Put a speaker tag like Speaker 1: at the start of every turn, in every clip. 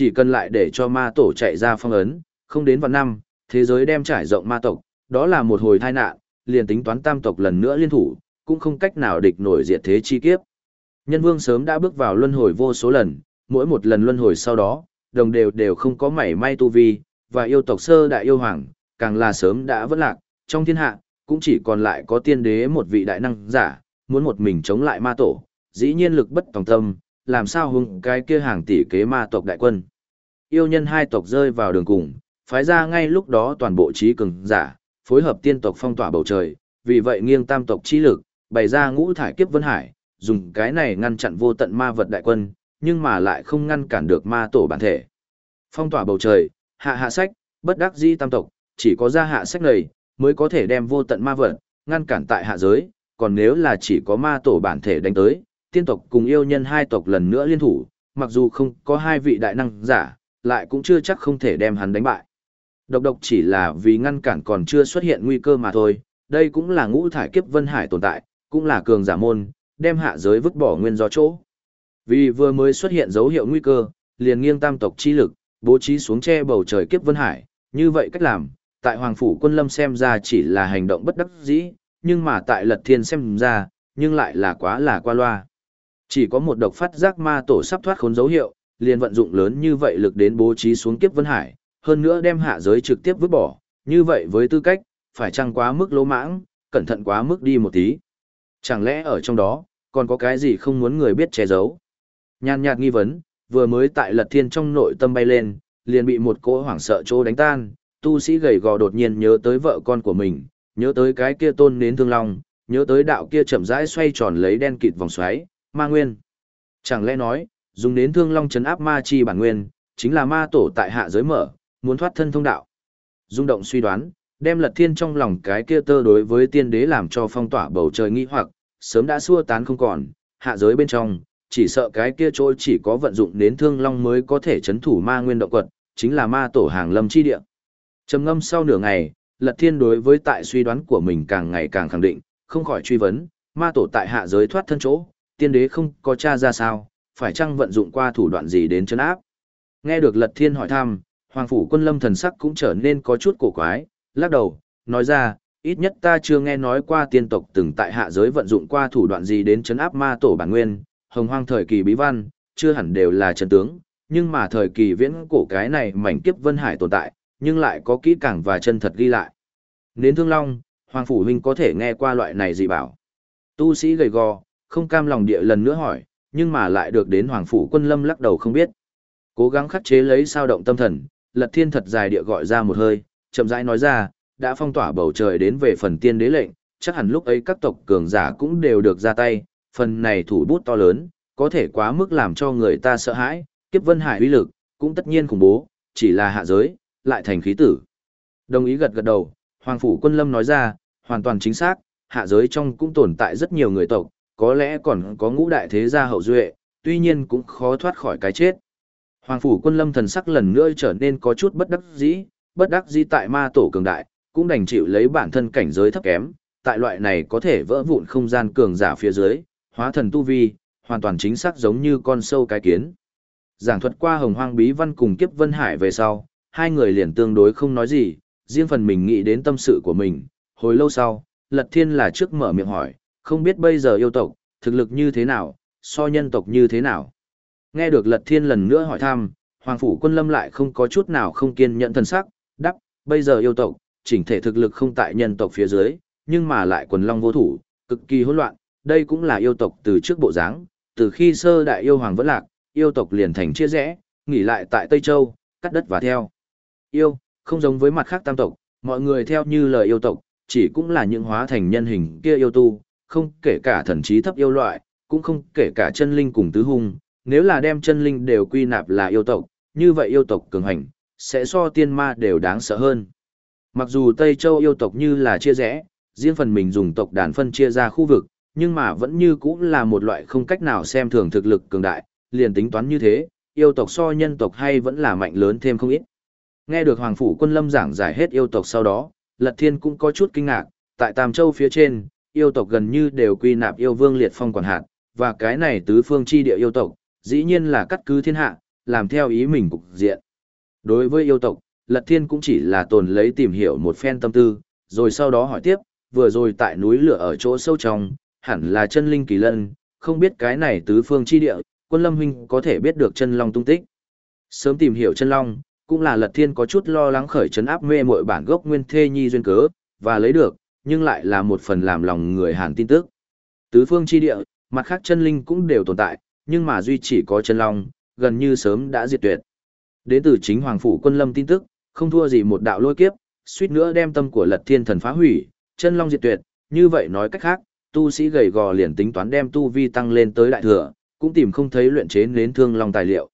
Speaker 1: Chỉ cần lại để cho ma tổ chạy ra phong ấn, không đến vạn năm, thế giới đem trải rộng ma tộc, đó là một hồi tai nạn, liền tính toán tam tộc lần nữa liên thủ, cũng không cách nào địch nổi diệt thế chi kiếp. Nhân vương sớm đã bước vào luân hồi vô số lần, mỗi một lần luân hồi sau đó, đồng đều đều không có mảy may tu vi, và yêu tộc sơ đại yêu hoàng, càng là sớm đã vất lạc, trong thiên hạ, cũng chỉ còn lại có tiên đế một vị đại năng giả, muốn một mình chống lại ma tổ, dĩ nhiên lực bất tòng tâm, làm sao hung cái kia hàng tỷ kế ma tộc đại quân. Yêu nhân hai tộc rơi vào đường cùng, phái ra ngay lúc đó toàn bộ trí cường giả, phối hợp tiên tộc phong tỏa bầu trời, vì vậy nghiêng tam tộc chi lực, bày ra ngũ thải kiếp vân hải, dùng cái này ngăn chặn vô tận ma vật đại quân, nhưng mà lại không ngăn cản được ma tổ bản thể. Phong tỏa bầu trời, hạ hạ sách, bất đắc di tam tộc, chỉ có ra hạ sách này, mới có thể đem vô tận ma vật, ngăn cản tại hạ giới, còn nếu là chỉ có ma tổ bản thể đánh tới, tiên tộc cùng yêu nhân hai tộc lần nữa liên thủ, mặc dù không có hai vị đại năng giả, lại cũng chưa chắc không thể đem hắn đánh bại. Độc độc chỉ là vì ngăn cản còn chưa xuất hiện nguy cơ mà thôi, đây cũng là ngũ thải kiếp vân hải tồn tại, cũng là cường giả môn, đem hạ giới vứt bỏ nguyên do chỗ. Vì vừa mới xuất hiện dấu hiệu nguy cơ, liền nghiêng tam tộc chi lực, bố trí xuống che bầu trời kiếp vân hải, như vậy cách làm, tại Hoàng Phủ quân lâm xem ra chỉ là hành động bất đắc dĩ, nhưng mà tại Lật Thiên xem ra, nhưng lại là quá là qua loa. Chỉ có một độc phát giác ma tổ sắp thoát khốn dấu hiệu, liền vận dụng lớn như vậy lực đến bố trí xuống kiếp vân hải, hơn nữa đem hạ giới trực tiếp vứt bỏ, như vậy với tư cách, phải chăng quá mức lỗ mãng, cẩn thận quá mức đi một tí. Chẳng lẽ ở trong đó, còn có cái gì không muốn người biết che giấu? Nhàn nhạt nghi vấn, vừa mới tại lật thiên trong nội tâm bay lên, liền bị một cỗ hoảng sợ chỗ đánh tan, tu sĩ gầy gò đột nhiên nhớ tới vợ con của mình, nhớ tới cái kia tôn nến thương long, nhớ tới đạo kia chậm rãi xoay tròn lấy đen kịt vòng xoáy, ma nguyên. Chẳng lẽ nói, dùng đến thương long chấn áp ma chi bản nguyên, chính là ma tổ tại hạ giới mở, muốn thoát thân thông đạo. Dung động suy đoán, đem lật thiên trong lòng cái kia tơ đối với tiên đế làm cho phong tỏa bầu trời nghi hoặc, sớm đã xua tán không còn, hạ giới bên trong, chỉ sợ cái kia chỗ chỉ có vận dụng đến thương long mới có thể chấn thủ ma nguyên động quật, chính là ma tổ hàng lâm chi địa. Trầm ngâm sau nửa ngày, Lật Thiên đối với tại suy đoán của mình càng ngày càng khẳng định, không khỏi truy vấn, ma tổ tại hạ giới thoát thân chỗ, tiên đế không có tra ra sao, phải chăng vận dụng qua thủ đoạn gì đến chấn áp. Nghe được Lật Thiên hỏi thăm, Hoàng phủ quân lâm thần sắc cũng trở nên có chút cổ quái, lắc đầu, nói ra, ít nhất ta chưa nghe nói qua tiên tộc từng tại hạ giới vận dụng qua thủ đoạn gì đến chấn áp ma tổ bản nguyên, hồng hoang thời kỳ bí văn, chưa hẳn đều là chân tướng, nhưng mà thời kỳ viễn cổ cái này mảnh kiếp vân hải tồn tại, nhưng lại có kỹ càng và chân thật ghi lại. Nến thương long, Hoàng Phủ Huynh có thể nghe qua loại này gì bảo. Tu sĩ gầy gò, không cam lòng địa lần nữa hỏi, nhưng mà lại được đến Hoàng Phủ quân lâm lắc đầu không biết. Cố gắng khắc chế lấy sao động tâm thần, lật thiên thật dài địa gọi ra một hơi, chậm rãi nói ra, đã phong tỏa bầu trời đến về phần tiên đế lệnh, chắc hẳn lúc ấy các tộc cường giả cũng đều được ra tay, phần này thủ bút to lớn, có thể quá mức làm cho người ta sợ hãi, kiếp vân hải uy lực, cũng tất nhiên khủng bố, chỉ là hạ giới, lại thành khí tử. Đồng ý gật gật đầu, Hoàng Phủ Quân Lâm nói ra, hoàn toàn chính xác, hạ giới trong cũng tồn tại rất nhiều người tộc, có lẽ còn có ngũ đại thế gia hậu duệ, tuy nhiên cũng khó thoát khỏi cái chết. Hoàng Phủ Quân Lâm thần sắc lần nữa trở nên có chút bất đắc dĩ, bất đắc dĩ tại ma tổ cường đại, cũng đành chịu lấy bản thân cảnh giới thấp kém, tại loại này có thể vỡ vụn không gian cường giả phía dưới, hóa thần tu vi, hoàn toàn chính xác giống như con sâu cái kiến. Giảng thuật qua hồng hoang bí văn cùng kiếp vân hải về sau, hai người liền tương đối không nói gì, riêng phần mình nghĩ đến tâm sự của mình. Hồi lâu sau, Lật Thiên là trước mở miệng hỏi, không biết bây giờ yêu tộc, thực lực như thế nào, so nhân tộc như thế nào. Nghe được Lật Thiên lần nữa hỏi thăm, Hoàng Phủ quân lâm lại không có chút nào không kiên nhẫn thần sắc, đắp, bây giờ yêu tộc, chỉnh thể thực lực không tại nhân tộc phía dưới, nhưng mà lại quần long vô thủ, cực kỳ hỗn loạn, đây cũng là yêu tộc từ trước bộ dáng, từ khi sơ đại yêu hoàng vẫn lạc, yêu tộc liền thành chia rẽ, nghỉ lại tại Tây Châu, cắt đất và theo. Yêu, không giống với mặt khác tam tộc, mọi người theo như lời yêu tộc, chỉ cũng là những hóa thành nhân hình kia yêu tu, không kể cả thần trí thấp yêu loại, cũng không kể cả chân linh cùng tứ hung, nếu là đem chân linh đều quy nạp là yêu tộc, như vậy yêu tộc cường hành, sẽ so tiên ma đều đáng sợ hơn. Mặc dù Tây Châu yêu tộc như là chia rẽ, riêng phần mình dùng tộc đàn phân chia ra khu vực, nhưng mà vẫn như cũng là một loại không cách nào xem thường thực lực cường đại, liền tính toán như thế, yêu tộc so nhân tộc hay vẫn là mạnh lớn thêm không ít. Nghe được Hoàng Phủ quân lâm giảng giải hết yêu tộc sau đó, Lật Thiên cũng có chút kinh ngạc, tại Tam Châu phía trên, yêu tộc gần như đều quy nạp yêu vương liệt phong quản hạt, và cái này tứ phương chi địa yêu tộc, dĩ nhiên là cắt cứ thiên hạ, làm theo ý mình cục diện. Đối với yêu tộc, Lật Thiên cũng chỉ là tồn lấy tìm hiểu một phen tâm tư, rồi sau đó hỏi tiếp, vừa rồi tại núi lửa ở chỗ sâu trong, hẳn là chân linh kỳ lân, không biết cái này tứ phương chi địa, quân lâm huynh có thể biết được chân long tung tích. Sớm tìm hiểu chân long, cũng là Lật Thiên có chút lo lắng khởi chấn áp mê muội bản gốc nguyên thê nhi duyên cớ, và lấy được, nhưng lại là một phần làm lòng người Hàn tin tức. Tứ phương chi địa, mặt khác chân linh cũng đều tồn tại, nhưng mà duy chỉ có chân long, gần như sớm đã diệt tuyệt. Đến từ chính Hoàng Phủ quân lâm tin tức, không thua gì một đạo lôi kiếp, suýt nữa đem tâm của lật thiên thần phá hủy, chân long diệt tuyệt, như vậy nói cách khác, tu sĩ gầy gò liền tính toán đem tu vi tăng lên tới đại thừa, cũng tìm không thấy luyện chế nến thương long tài liệu.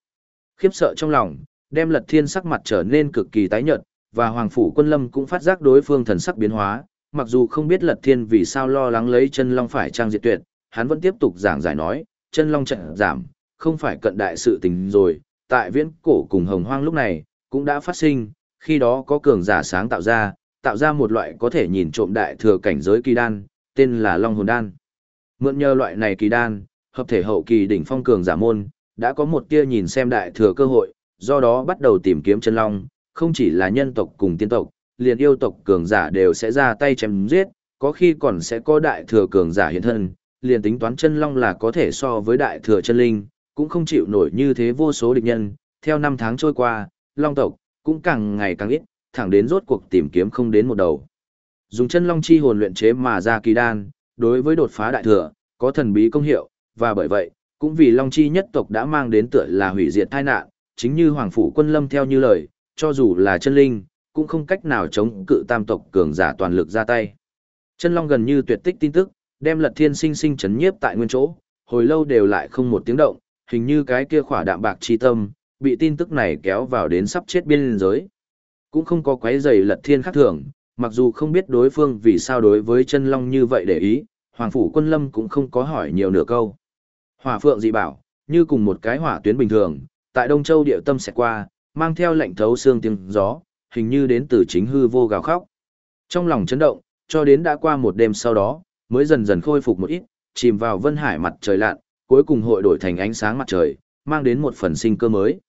Speaker 1: Khiếp sợ trong lòng, đem lật thiên sắc mặt trở nên cực kỳ tái nhợt, và Hoàng Phủ quân lâm cũng phát giác đối phương thần sắc biến hóa, mặc dù không biết lật thiên vì sao lo lắng lấy chân long phải trang diệt tuyệt, hắn vẫn tiếp tục giảng giải nói, chân long trận giảm, không phải cận đại sự tình rồi, tại viễn cổ cùng hồng hoang lúc này, cũng đã phát sinh, khi đó có cường giả sáng tạo ra, tạo ra một loại có thể nhìn trộm đại thừa cảnh giới kỳ đan, tên là Long Hồn Đan. Mượn nhờ loại này kỳ đan, hợp thể hậu kỳ đỉnh phong cường giả môn, đã có một tia nhìn xem đại thừa cơ hội, do đó bắt đầu tìm kiếm chân long, không chỉ là nhân tộc cùng tiên tộc, liền yêu tộc cường giả đều sẽ ra tay chém giết, có khi còn sẽ có đại thừa cường giả hiện thân, liền tính toán chân long là có thể so với đại thừa chân linh, cũng không chịu nổi như thế vô số địch nhân, theo năm tháng trôi qua, long tộc cũng càng ngày càng ít, thẳng đến rốt cuộc tìm kiếm không đến một đầu. Dùng chân long chi hồn luyện chế mà ra kỳ đan, đối với đột phá đại thừa, có thần bí công hiệu, và bởi vậy, cũng vì long chi nhất tộc đã mang đến tựa là hủy diệt tai nạn, chính như hoàng phủ quân lâm theo như lời, cho dù là chân linh, cũng không cách nào chống cự tam tộc cường giả toàn lực ra tay. Chân long gần như tuyệt tích tin tức, đem lật thiên sinh sinh chấn nhiếp tại nguyên chỗ, hồi lâu đều lại không một tiếng động, hình như cái kia khỏa đạm bạc chi tâm, bị tin tức này kéo vào đến sắp chết biên giới. Cũng không có quấy giày lật thiên khác thường, mặc dù không biết đối phương vì sao đối với chân long như vậy để ý, Hoàng Phủ quân lâm cũng không có hỏi nhiều nửa câu. Hỏa phượng dị bảo, như cùng một cái hỏa tuyến bình thường, tại Đông Châu địa tâm sẽ qua, mang theo lệnh thấu xương tiếng gió, hình như đến từ chính hư vô gào khóc. Trong lòng chấn động, cho đến đã qua một đêm sau đó, mới dần dần khôi phục một ít, chìm vào vân hải mặt trời lặn, cuối cùng hội đổi thành ánh sáng mặt trời, mang đến một phần sinh cơ mới.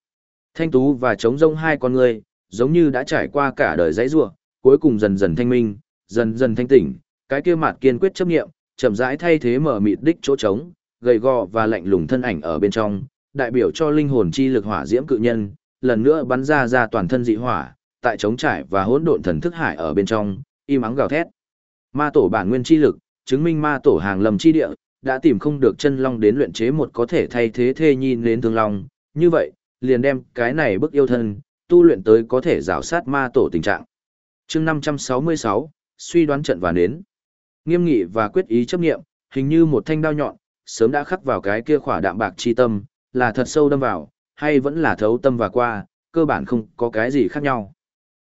Speaker 1: Thanh tú và trống rông hai con người, giống như đã trải qua cả đời dãy rủa, cuối cùng dần dần thanh minh, dần dần thanh tỉnh, cái kia mặt kiên quyết chấp nghiệm, chậm rãi thay thế mở mịt đích chỗ trống, gầy gò và lạnh lùng thân ảnh ở bên trong, đại biểu cho linh hồn chi lực hỏa diễm cự nhân, lần nữa bắn ra ra toàn thân dị hỏa, tại trống trải và hỗn độn thần thức hải ở bên trong, im ắng gào thét. Ma tổ bản nguyên chi lực, chứng minh ma tổ hàng lầm chi địa, đã tìm không được chân long đến luyện chế một có thể thay thế thê nhi đến thương long, như vậy, liền đem cái này bức yêu thân, tu luyện tới có thể rào sát ma tổ tình trạng. chương 566, suy đoán trận và nến. Nghiêm nghị và quyết ý chấp nghiệm, hình như một thanh đao nhọn, sớm đã khắc vào cái kia khỏa đạm bạc chi tâm, là thật sâu đâm vào, hay vẫn là thấu tâm và qua, cơ bản không có cái gì khác nhau.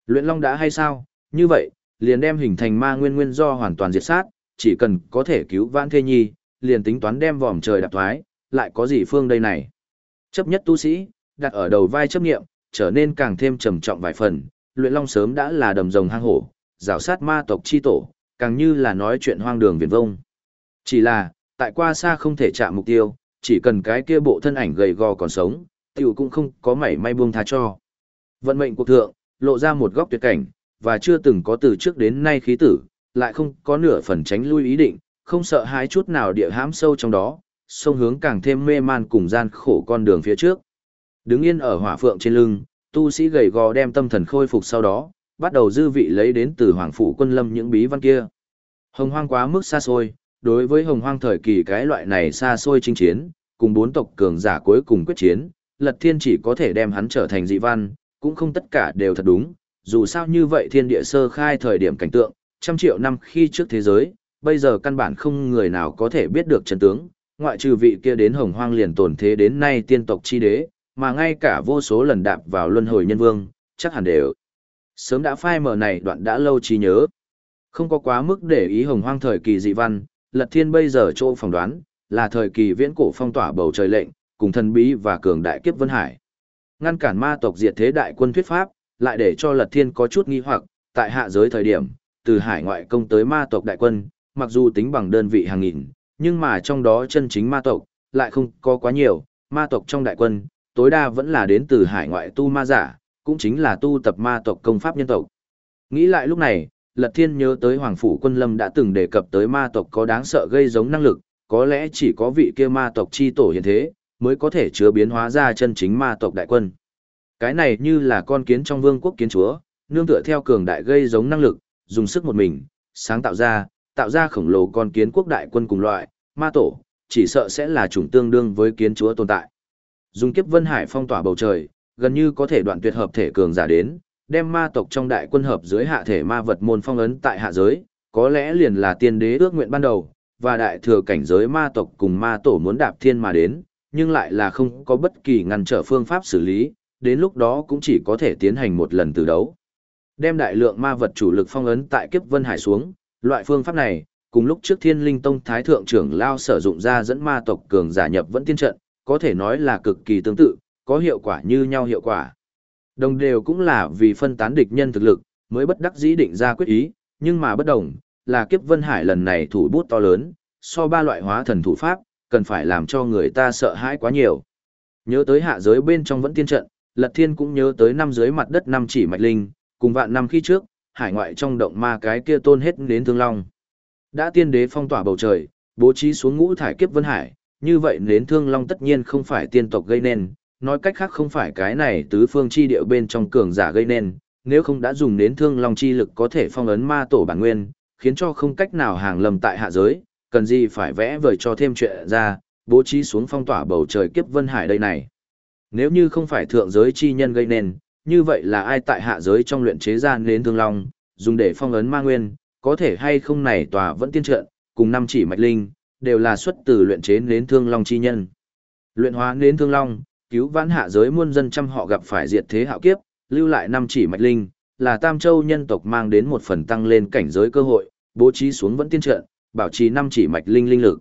Speaker 1: Luyện long đã hay sao, như vậy, liền đem hình thành ma nguyên nguyên do hoàn toàn diệt sát, chỉ cần có thể cứu vãn thê nhi, liền tính toán đem vòm trời đạp thoái, lại có gì phương đây này. Chấp nhất tu sĩ, đặt ở đầu vai chấp nghiệm, trở nên càng thêm trầm trọng vài phần, luyện long sớm đã là đầm rồng hang hổ, rào sát ma tộc chi tổ, càng như là nói chuyện hoang đường viển vông. Chỉ là, tại qua xa không thể chạm mục tiêu, chỉ cần cái kia bộ thân ảnh gầy gò còn sống, tiểu cũng không có mảy may buông tha cho. Vận mệnh cuộc thượng, lộ ra một góc tuyệt cảnh, và chưa từng có từ trước đến nay khí tử, lại không có nửa phần tránh lui ý định, không sợ hãi chút nào địa hãm sâu trong đó, sông hướng càng thêm mê man cùng gian khổ con đường phía trước. Đứng yên ở hỏa phượng trên lưng, tu sĩ gầy gò đem tâm thần khôi phục sau đó, bắt đầu dư vị lấy đến từ hoàng phủ quân lâm những bí văn kia. Hồng hoang quá mức xa xôi, đối với hồng hoang thời kỳ cái loại này xa xôi chinh chiến, cùng bốn tộc cường giả cuối cùng quyết chiến, lật thiên chỉ có thể đem hắn trở thành dị văn, cũng không tất cả đều thật đúng, dù sao như vậy thiên địa sơ khai thời điểm cảnh tượng, trăm triệu năm khi trước thế giới, bây giờ căn bản không người nào có thể biết được chân tướng, ngoại trừ vị kia đến hồng hoang liền tồn thế đến nay tiên tộc chi đế, mà ngay cả vô số lần đạp vào luân hồi nhân vương, chắc hẳn đều. Sớm đã phai mở này đoạn đã lâu trí nhớ. Không có quá mức để ý hồng hoang thời kỳ dị văn, lật thiên bây giờ chỗ phỏng đoán, là thời kỳ viễn cổ phong tỏa bầu trời lệnh, cùng thần bí và cường đại kiếp vân hải. Ngăn cản ma tộc diệt thế đại quân thuyết pháp, lại để cho lật thiên có chút nghi hoặc, tại hạ giới thời điểm, từ hải ngoại công tới ma tộc đại quân, mặc dù tính bằng đơn vị hàng nghìn, nhưng mà trong đó chân chính ma tộc, lại không có quá nhiều, ma tộc trong đại quân, tối đa vẫn là đến từ hải ngoại tu ma giả, cũng chính là tu tập ma tộc công pháp nhân tộc. Nghĩ lại lúc này, Lật Thiên nhớ tới Hoàng Phủ Quân Lâm đã từng đề cập tới ma tộc có đáng sợ gây giống năng lực, có lẽ chỉ có vị kia ma tộc chi tổ hiện thế, mới có thể chứa biến hóa ra chân chính ma tộc đại quân. Cái này như là con kiến trong vương quốc kiến chúa, nương tựa theo cường đại gây giống năng lực, dùng sức một mình, sáng tạo ra, tạo ra khổng lồ con kiến quốc đại quân cùng loại, ma tổ, chỉ sợ sẽ là chủng tương đương với kiến chúa tồn tại. Dùng kiếp vân hải phong tỏa bầu trời, gần như có thể đoạn tuyệt hợp thể cường giả đến, đem ma tộc trong đại quân hợp dưới hạ thể ma vật môn phong ấn tại hạ giới, có lẽ liền là tiên đế ước nguyện ban đầu, và đại thừa cảnh giới ma tộc cùng ma tổ muốn đạp thiên mà đến, nhưng lại là không có bất kỳ ngăn trở phương pháp xử lý, đến lúc đó cũng chỉ có thể tiến hành một lần từ đấu. Đem đại lượng ma vật chủ lực phong ấn tại kiếp vân hải xuống, loại phương pháp này, cùng lúc trước thiên linh tông thái thượng trưởng lao sử dụng ra dẫn ma tộc cường giả nhập vẫn tiên trận, có thể nói là cực kỳ tương tự, có hiệu quả như nhau hiệu quả. Đồng đều cũng là vì phân tán địch nhân thực lực, mới bất đắc dĩ định ra quyết ý, nhưng mà bất đồng, là kiếp vân hải lần này thủ bút to lớn, so ba loại hóa thần thủ pháp, cần phải làm cho người ta sợ hãi quá nhiều. Nhớ tới hạ giới bên trong vẫn tiên trận, Lật Thiên cũng nhớ tới năm dưới mặt đất năm chỉ mạch linh, cùng vạn năm khi trước, hải ngoại trong động ma cái kia tôn hết đến thương long. Đã tiên đế phong tỏa bầu trời, bố trí xuống ngũ thải kiếp vân hải, như vậy nến thương long tất nhiên không phải tiên tộc gây nên, nói cách khác không phải cái này tứ phương chi địa bên trong cường giả gây nên, nếu không đã dùng nến thương long chi lực có thể phong ấn ma tổ bản nguyên, khiến cho không cách nào hàng lầm tại hạ giới, cần gì phải vẽ vời cho thêm chuyện ra, bố trí xuống phong tỏa bầu trời kiếp vân hải đây này. Nếu như không phải thượng giới chi nhân gây nên, như vậy là ai tại hạ giới trong luyện chế ra nến thương long, dùng để phong ấn ma nguyên, có thể hay không này tòa vẫn tiên trận, cùng năm chỉ mạch linh, đều là xuất từ luyện chế nến thương long chi nhân. Luyện hóa nến thương long, cứu vãn hạ giới muôn dân trăm họ gặp phải diệt thế hạo kiếp, lưu lại năm chỉ mạch linh, là Tam Châu nhân tộc mang đến một phần tăng lên cảnh giới cơ hội, bố trí xuống vẫn tiên trận, bảo trì năm chỉ mạch linh linh lực.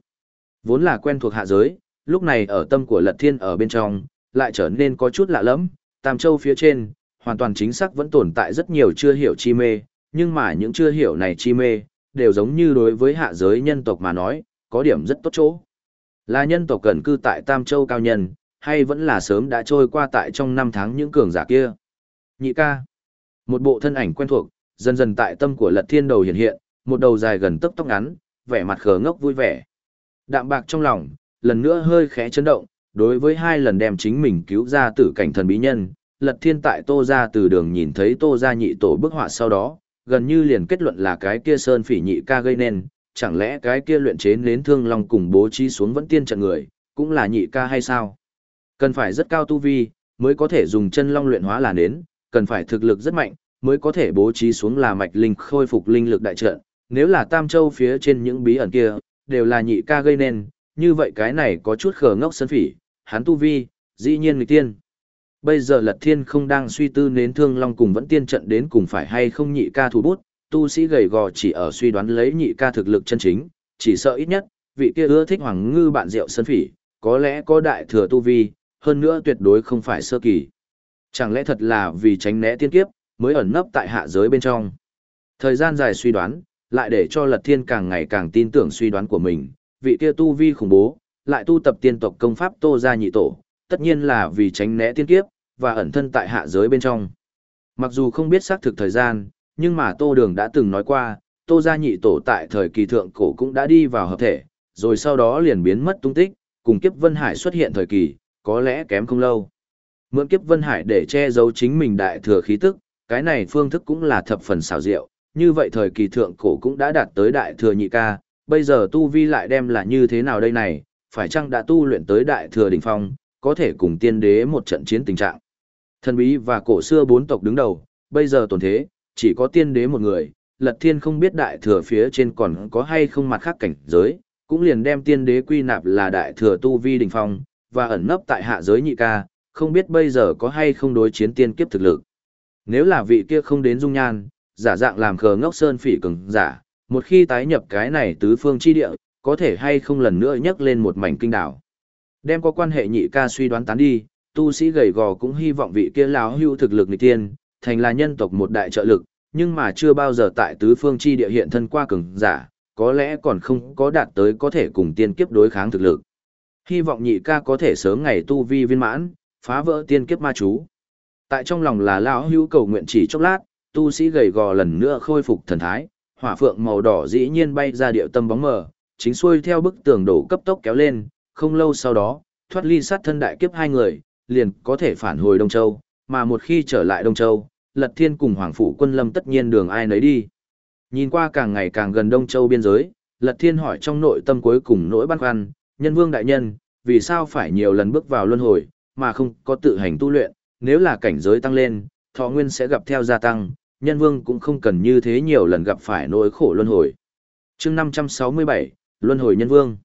Speaker 1: Vốn là quen thuộc hạ giới, lúc này ở tâm của Lật Thiên ở bên trong, lại trở nên có chút lạ lẫm, Tam Châu phía trên, hoàn toàn chính xác vẫn tồn tại rất nhiều chưa hiểu chi mê, nhưng mà những chưa hiểu này chi mê, đều giống như đối với hạ giới nhân tộc mà nói, có điểm rất tốt chỗ. Là nhân tộc cần cư tại Tam Châu cao nhân, hay vẫn là sớm đã trôi qua tại trong năm tháng những cường giả kia. Nhị ca. Một bộ thân ảnh quen thuộc, dần dần tại tâm của lật thiên đầu hiện hiện, một đầu dài gần tấc tóc ngắn, vẻ mặt khờ ngốc vui vẻ. Đạm bạc trong lòng, lần nữa hơi khẽ chấn động, đối với hai lần đem chính mình cứu ra tử cảnh thần bí nhân, lật thiên tại tô ra từ đường nhìn thấy tô ra nhị tổ bức họa sau đó, gần như liền kết luận là cái kia sơn phỉ nhị ca gây nên, chẳng lẽ cái kia luyện chế nến thương long cùng bố trí xuống vẫn tiên trận người, cũng là nhị ca hay sao? Cần phải rất cao tu vi, mới có thể dùng chân long luyện hóa là nến, cần phải thực lực rất mạnh, mới có thể bố trí xuống là mạch linh khôi phục linh lực đại trận. Nếu là Tam Châu phía trên những bí ẩn kia, đều là nhị ca gây nên, như vậy cái này có chút khờ ngốc sân phỉ, hắn tu vi, dĩ nhiên người tiên. Bây giờ Lật Thiên không đang suy tư nến thương long cùng vẫn tiên trận đến cùng phải hay không nhị ca thủ bút, tu sĩ gầy gò chỉ ở suy đoán lấy nhị ca thực lực chân chính, chỉ sợ ít nhất, vị kia ưa thích hoàng ngư bạn rượu sân phỉ, có lẽ có đại thừa tu vi, hơn nữa tuyệt đối không phải sơ kỳ. Chẳng lẽ thật là vì tránh né tiên kiếp, mới ẩn nấp tại hạ giới bên trong. Thời gian dài suy đoán, lại để cho Lật Thiên càng ngày càng tin tưởng suy đoán của mình, vị kia tu vi khủng bố, lại tu tập tiên tộc công pháp Tô gia nhị tổ, tất nhiên là vì tránh né tiên kiếp và ẩn thân tại hạ giới bên trong. Mặc dù không biết xác thực thời gian, nhưng mà Tô Đường đã từng nói qua, Tô gia nhị tổ tại thời kỳ thượng cổ cũng đã đi vào hợp thể, rồi sau đó liền biến mất tung tích, cùng kiếp Vân Hải xuất hiện thời kỳ, có lẽ kém không lâu. Mượn kiếp Vân Hải để che giấu chính mình đại thừa khí tức, cái này phương thức cũng là thập phần xảo diệu, như vậy thời kỳ thượng cổ cũng đã đạt tới đại thừa nhị ca, bây giờ tu vi lại đem là như thế nào đây này, phải chăng đã tu luyện tới đại thừa đỉnh phong, có thể cùng tiên đế một trận chiến tình trạng. Thần bí và cổ xưa bốn tộc đứng đầu, bây giờ tồn thế, chỉ có tiên đế một người, lật thiên không biết đại thừa phía trên còn có hay không mặt khác cảnh giới, cũng liền đem tiên đế quy nạp là đại thừa tu vi đỉnh phong, và ẩn nấp tại hạ giới nhị ca, không biết bây giờ có hay không đối chiến tiên kiếp thực lực. Nếu là vị kia không đến dung nhan, giả dạng làm khờ ngốc sơn phỉ cường giả, một khi tái nhập cái này tứ phương chi địa, có thể hay không lần nữa nhấc lên một mảnh kinh đảo. Đem có quan hệ nhị ca suy đoán tán đi, tu sĩ gầy gò cũng hy vọng vị kia lão hưu thực lực nghịch tiên, thành là nhân tộc một đại trợ lực, nhưng mà chưa bao giờ tại tứ phương chi địa hiện thân qua cường giả, có lẽ còn không có đạt tới có thể cùng tiên kiếp đối kháng thực lực. Hy vọng nhị ca có thể sớm ngày tu vi viên mãn, phá vỡ tiên kiếp ma chú. Tại trong lòng là lão hưu cầu nguyện chỉ chốc lát, tu sĩ gầy gò lần nữa khôi phục thần thái, hỏa phượng màu đỏ dĩ nhiên bay ra điệu tâm bóng mờ, chính xuôi theo bức tường đổ cấp tốc kéo lên, không lâu sau đó, thoát ly sát thân đại kiếp hai người, liền có thể phản hồi Đông Châu, mà một khi trở lại Đông Châu, Lật Thiên cùng Hoàng Phủ quân lâm tất nhiên đường ai nấy đi. Nhìn qua càng ngày càng gần Đông Châu biên giới, Lật Thiên hỏi trong nội tâm cuối cùng nỗi băn khoăn, nhân vương đại nhân, vì sao phải nhiều lần bước vào luân hồi, mà không có tự hành tu luyện, nếu là cảnh giới tăng lên, thọ nguyên sẽ gặp theo gia tăng, nhân vương cũng không cần như thế nhiều lần gặp phải nỗi khổ luân hồi. chương 567, Luân hồi nhân vương.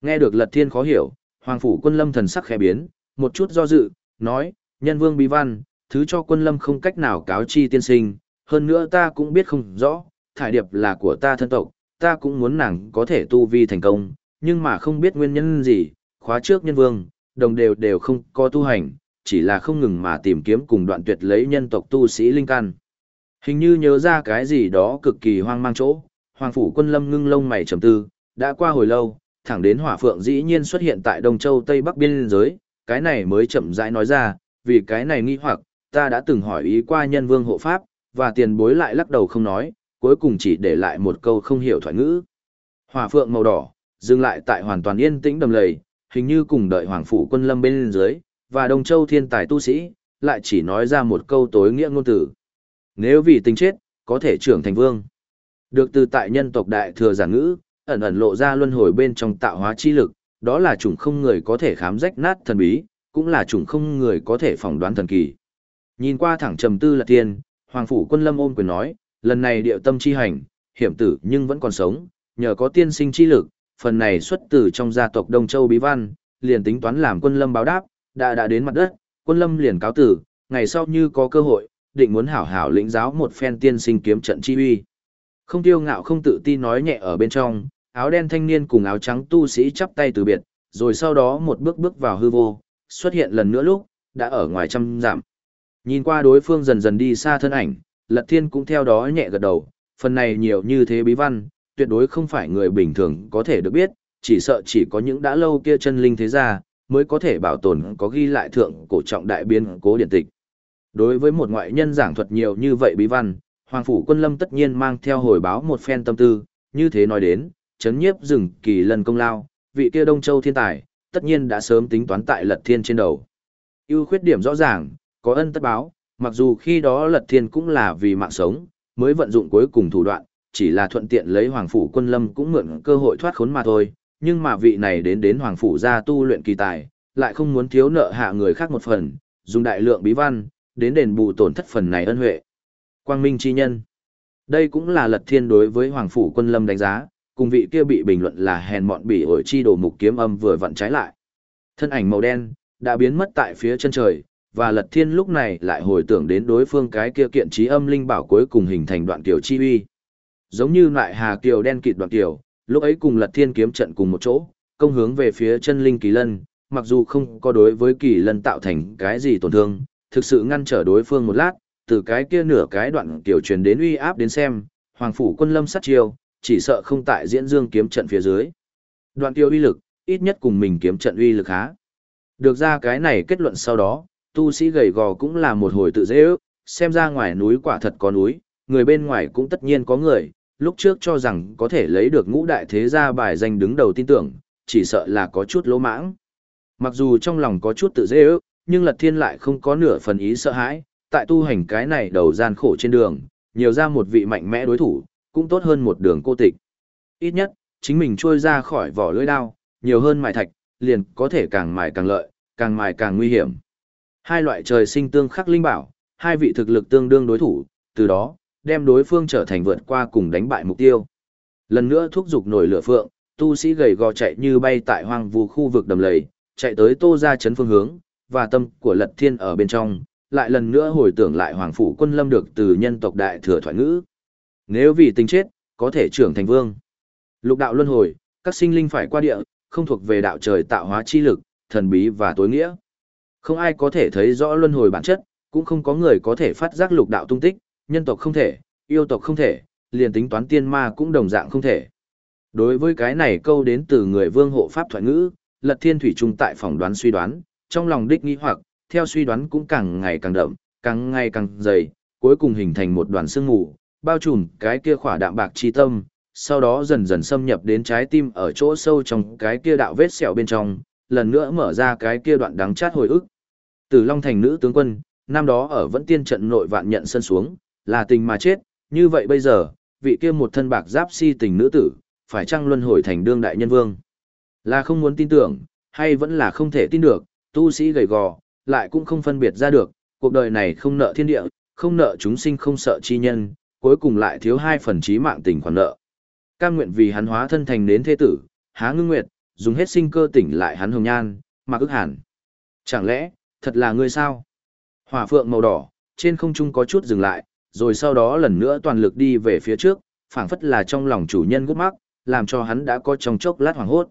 Speaker 1: Nghe được Lật Thiên khó hiểu, Hoàng Phủ quân lâm thần sắc khẽ biến, một chút do dự, nói, nhân vương bí văn, thứ cho quân lâm không cách nào cáo chi tiên sinh, hơn nữa ta cũng biết không rõ, thải điệp là của ta thân tộc, ta cũng muốn nàng có thể tu vi thành công, nhưng mà không biết nguyên nhân gì, khóa trước nhân vương, đồng đều đều không có tu hành, chỉ là không ngừng mà tìm kiếm cùng đoạn tuyệt lấy nhân tộc tu sĩ linh căn. Hình như nhớ ra cái gì đó cực kỳ hoang mang chỗ, Hoàng phủ quân lâm ngưng lông mày trầm tư, đã qua hồi lâu, thẳng đến hỏa phượng dĩ nhiên xuất hiện tại Đông Châu Tây Bắc biên giới, cái này mới chậm rãi nói ra, vì cái này nghi hoặc, ta đã từng hỏi ý qua nhân vương hộ pháp, và tiền bối lại lắc đầu không nói, cuối cùng chỉ để lại một câu không hiểu thoại ngữ. Hỏa phượng màu đỏ, dừng lại tại hoàn toàn yên tĩnh đầm lầy, hình như cùng đợi hoàng phủ quân lâm bên dưới, và Đông Châu thiên tài tu sĩ, lại chỉ nói ra một câu tối nghĩa ngôn tử. Nếu vì tính chết, có thể trưởng thành vương. Được từ tại nhân tộc đại thừa giả ngữ, ẩn ẩn lộ ra luân hồi bên trong tạo hóa chi lực, đó là chủng không người có thể khám rách nát thần bí, cũng là chủng không người có thể phỏng đoán thần kỳ. Nhìn qua thẳng trầm tư là tiên, Hoàng phủ quân lâm ôm quyền nói, lần này điệu tâm chi hành, hiểm tử nhưng vẫn còn sống, nhờ có tiên sinh chi lực, phần này xuất từ trong gia tộc Đông Châu Bí Văn, liền tính toán làm quân lâm báo đáp, đã đã đến mặt đất, quân lâm liền cáo tử, ngày sau như có cơ hội, định muốn hảo hảo lĩnh giáo một phen tiên sinh kiếm trận chi uy. Không tiêu ngạo không tự ti nói nhẹ ở bên trong, áo đen thanh niên cùng áo trắng tu sĩ chắp tay từ biệt, rồi sau đó một bước bước vào hư vô, xuất hiện lần nữa lúc, đã ở ngoài trăm giảm. Nhìn qua đối phương dần dần đi xa thân ảnh, Lật Thiên cũng theo đó nhẹ gật đầu, phần này nhiều như thế bí văn, tuyệt đối không phải người bình thường có thể được biết, chỉ sợ chỉ có những đã lâu kia chân linh thế gia, mới có thể bảo tồn có ghi lại thượng cổ trọng đại biên cố điển tịch. Đối với một ngoại nhân giảng thuật nhiều như vậy bí văn, Hoàng Phủ Quân Lâm tất nhiên mang theo hồi báo một phen tâm tư, như thế nói đến, chấn nhiếp rừng kỳ lần công lao, vị kia Đông Châu thiên tài, tất nhiên đã sớm tính toán tại lật thiên trên đầu. ưu khuyết điểm rõ ràng, có ân tất báo, mặc dù khi đó lật thiên cũng là vì mạng sống, mới vận dụng cuối cùng thủ đoạn, chỉ là thuận tiện lấy Hoàng Phủ Quân Lâm cũng mượn cơ hội thoát khốn mà thôi, nhưng mà vị này đến đến Hoàng Phủ ra tu luyện kỳ tài, lại không muốn thiếu nợ hạ người khác một phần, dùng đại lượng bí văn, đến đền bù tổn thất phần này ân huệ. Quang Minh chi nhân. Đây cũng là lật thiên đối với Hoàng Phủ Quân Lâm đánh giá, cùng vị kia bị bình luận là hèn mọn bỉ ổi chi đồ mục kiếm âm vừa vặn trái lại. Thân ảnh màu đen, đã biến mất tại phía chân trời, và lật thiên lúc này lại hồi tưởng đến đối phương cái kia kiện trí âm linh bảo cuối cùng hình thành đoạn tiểu chi uy. Giống như lại hà kiều đen kịt đoạn tiểu, lúc ấy cùng lật thiên kiếm trận cùng một chỗ, công hướng về phía chân linh kỳ lân, mặc dù không có đối với kỳ lân tạo thành cái gì tổn thương, thực sự ngăn trở đối phương một lát, từ cái kia nửa cái đoạn tiểu truyền đến uy áp đến xem, hoàng phủ quân lâm sát chiêu, chỉ sợ không tại diễn dương kiếm trận phía dưới. Đoạn tiêu uy lực, ít nhất cùng mình kiếm trận uy lực há. Được ra cái này kết luận sau đó, tu sĩ gầy gò cũng là một hồi tự dễ ước, xem ra ngoài núi quả thật có núi, người bên ngoài cũng tất nhiên có người, lúc trước cho rằng có thể lấy được ngũ đại thế gia bài danh đứng đầu tin tưởng, chỉ sợ là có chút lỗ mãng. Mặc dù trong lòng có chút tự dễ ước, nhưng Lật Thiên lại không có nửa phần ý sợ hãi, tại tu hành cái này đầu gian khổ trên đường, nhiều ra một vị mạnh mẽ đối thủ, cũng tốt hơn một đường cô tịch. Ít nhất, chính mình trôi ra khỏi vỏ lưỡi đao, nhiều hơn mài thạch, liền có thể càng mài càng lợi, càng mài càng nguy hiểm. Hai loại trời sinh tương khắc linh bảo, hai vị thực lực tương đương đối thủ, từ đó, đem đối phương trở thành vượt qua cùng đánh bại mục tiêu. Lần nữa thúc giục nổi lửa phượng, tu sĩ gầy gò chạy như bay tại hoang vu khu vực đầm lầy, chạy tới tô ra chấn phương hướng, và tâm của lật thiên ở bên trong, lại lần nữa hồi tưởng lại hoàng phủ quân lâm được từ nhân tộc đại thừa thoại ngữ. Nếu vì tính chết, có thể trưởng thành vương. Lục đạo luân hồi, các sinh linh phải qua địa, không thuộc về đạo trời tạo hóa chi lực, thần bí và tối nghĩa. Không ai có thể thấy rõ luân hồi bản chất, cũng không có người có thể phát giác lục đạo tung tích, nhân tộc không thể, yêu tộc không thể, liền tính toán tiên ma cũng đồng dạng không thể. Đối với cái này câu đến từ người vương hộ pháp thoại ngữ, lật thiên thủy trung tại phỏng đoán suy đoán, trong lòng đích nghĩ hoặc, theo suy đoán cũng càng ngày càng đậm, càng ngày càng dày, cuối cùng hình thành một đoàn sương mù, bao trùm cái kia khỏa đạm bạc chi tâm, sau đó dần dần xâm nhập đến trái tim ở chỗ sâu trong cái kia đạo vết sẹo bên trong, lần nữa mở ra cái kia đoạn đắng chát hồi ức. Từ Long thành nữ tướng quân, năm đó ở vẫn tiên trận nội vạn nhận sân xuống, là tình mà chết, như vậy bây giờ, vị kia một thân bạc giáp si tình nữ tử, phải chăng luân hồi thành đương đại nhân vương? Là không muốn tin tưởng, hay vẫn là không thể tin được, tu sĩ gầy gò, lại cũng không phân biệt ra được, cuộc đời này không nợ thiên địa, không nợ chúng sinh không sợ chi nhân, cuối cùng lại thiếu hai phần trí mạng tình khoản nợ. Cam nguyện vì hắn hóa thân thành đến thế tử, há ngưng nguyệt, dùng hết sinh cơ tỉnh lại hắn hồng nhan, mà ức hẳn. Chẳng lẽ, thật là ngươi sao? Hỏa phượng màu đỏ, trên không trung có chút dừng lại, rồi sau đó lần nữa toàn lực đi về phía trước, phảng phất là trong lòng chủ nhân gút mắc, làm cho hắn đã có trong chốc lát hoảng hốt.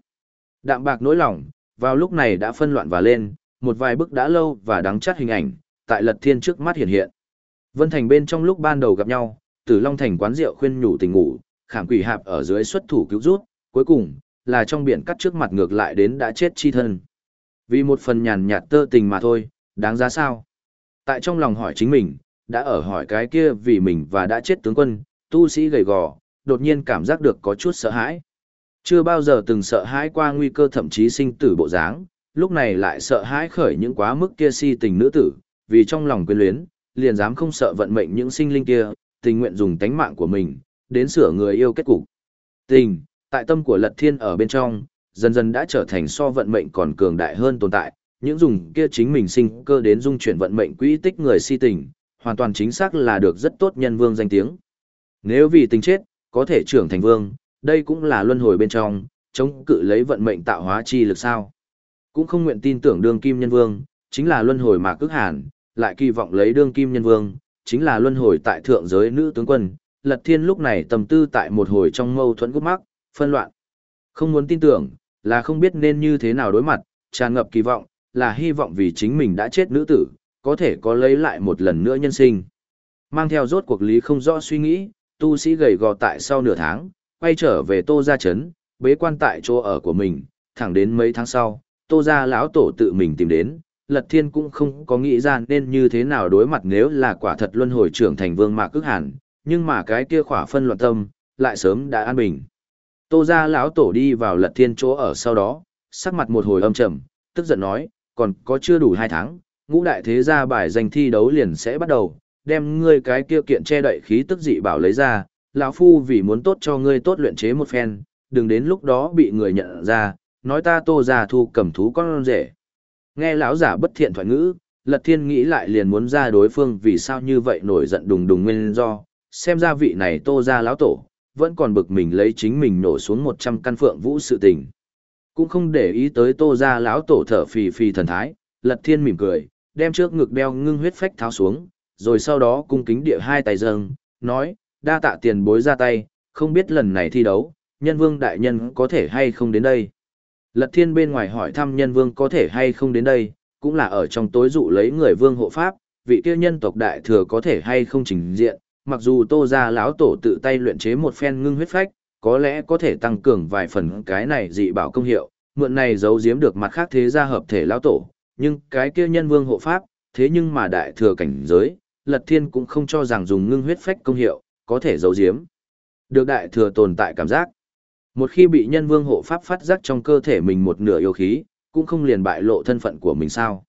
Speaker 1: Đạm bạc nỗi lòng, vào lúc này đã phân loạn và lên, một vài bức đã lâu và đáng chát hình ảnh, tại lật thiên trước mắt hiện hiện. Vân Thành bên trong lúc ban đầu gặp nhau, Tử Long Thành quán rượu khuyên nhủ tình ngủ, khảm quỷ hạp ở dưới xuất thủ cứu rút, cuối cùng, là trong biển cắt trước mặt ngược lại đến đã chết chi thân. Vì một phần nhàn nhạt tơ tình mà thôi, đáng giá sao? Tại trong lòng hỏi chính mình, đã ở hỏi cái kia vì mình và đã chết tướng quân, tu sĩ gầy gò, đột nhiên cảm giác được có chút sợ hãi. Chưa bao giờ từng sợ hãi qua nguy cơ thậm chí sinh tử bộ dáng, lúc này lại sợ hãi khởi những quá mức kia si tình nữ tử, vì trong lòng quyến luyến, liền dám không sợ vận mệnh những sinh linh kia, tình nguyện dùng tánh mạng của mình, đến sửa người yêu kết cục. Tình, tại tâm của Lật Thiên ở bên trong, dần dần đã trở thành so vận mệnh còn cường đại hơn tồn tại, những dùng kia chính mình sinh cơ đến dung chuyển vận mệnh quỹ tích người si tình, hoàn toàn chính xác là được rất tốt nhân vương danh tiếng. Nếu vì tình chết, có thể trưởng thành vương, đây cũng là luân hồi bên trong, chống cự lấy vận mệnh tạo hóa chi lực sao. Cũng không nguyện tin tưởng đương kim nhân vương, chính là luân hồi mà cước hàn, lại kỳ vọng lấy đương kim nhân vương, chính là luân hồi tại thượng giới nữ tướng quân, lật thiên lúc này tầm tư tại một hồi trong mâu thuẫn gút mắc, phân loạn. Không muốn tin tưởng, là không biết nên như thế nào đối mặt, tràn ngập kỳ vọng, là hy vọng vì chính mình đã chết nữ tử, có thể có lấy lại một lần nữa nhân sinh. Mang theo rốt cuộc lý không rõ suy nghĩ, tu sĩ gầy gò tại sau nửa tháng, quay trở về Tô Gia Trấn, bế quan tại chỗ ở của mình, thẳng đến mấy tháng sau, Tô Gia lão tổ tự mình tìm đến, Lật Thiên cũng không có nghĩ ra nên như thế nào đối mặt nếu là quả thật luân hồi trưởng thành vương mạc ức hàn, nhưng mà cái kia khỏa phân loạn tâm, lại sớm đã an bình. Tô Gia lão tổ đi vào Lật Thiên chỗ ở sau đó, sắc mặt một hồi âm trầm, tức giận nói, còn có chưa đủ hai tháng, ngũ đại thế gia bài danh thi đấu liền sẽ bắt đầu, đem ngươi cái kia kiện che đậy khí tức dị bảo lấy ra, lão phu vì muốn tốt cho ngươi tốt luyện chế một phen, đừng đến lúc đó bị người nhận ra, nói ta tô gia thu cầm thú con rể. Nghe lão giả bất thiện thoại ngữ, Lật Thiên nghĩ lại liền muốn ra đối phương vì sao như vậy nổi giận đùng đùng nguyên do, xem ra vị này tô gia lão tổ, vẫn còn bực mình lấy chính mình nổ xuống 100 căn phượng vũ sự tình. Cũng không để ý tới tô ra lão tổ thở phì phì thần thái, Lật Thiên mỉm cười, đem trước ngực đeo ngưng huyết phách tháo xuống, rồi sau đó cung kính địa hai tay dâng, nói, đa tạ tiền bối ra tay, không biết lần này thi đấu, nhân vương đại nhân có thể hay không đến đây. Lật thiên bên ngoài hỏi thăm nhân vương có thể hay không đến đây, cũng là ở trong tối dụ lấy người vương hộ pháp, vị kia nhân tộc đại thừa có thể hay không trình diện, mặc dù tô ra lão tổ tự tay luyện chế một phen ngưng huyết phách, có lẽ có thể tăng cường vài phần cái này dị bảo công hiệu, mượn này giấu giếm được mặt khác thế gia hợp thể lão tổ, nhưng cái kia nhân vương hộ pháp, thế nhưng mà đại thừa cảnh giới, Lật Thiên cũng không cho rằng dùng ngưng huyết phách công hiệu, có thể giấu giếm. Được đại thừa tồn tại cảm giác. Một khi bị nhân vương hộ pháp phát giác trong cơ thể mình một nửa yêu khí, cũng không liền bại lộ thân phận của mình sao.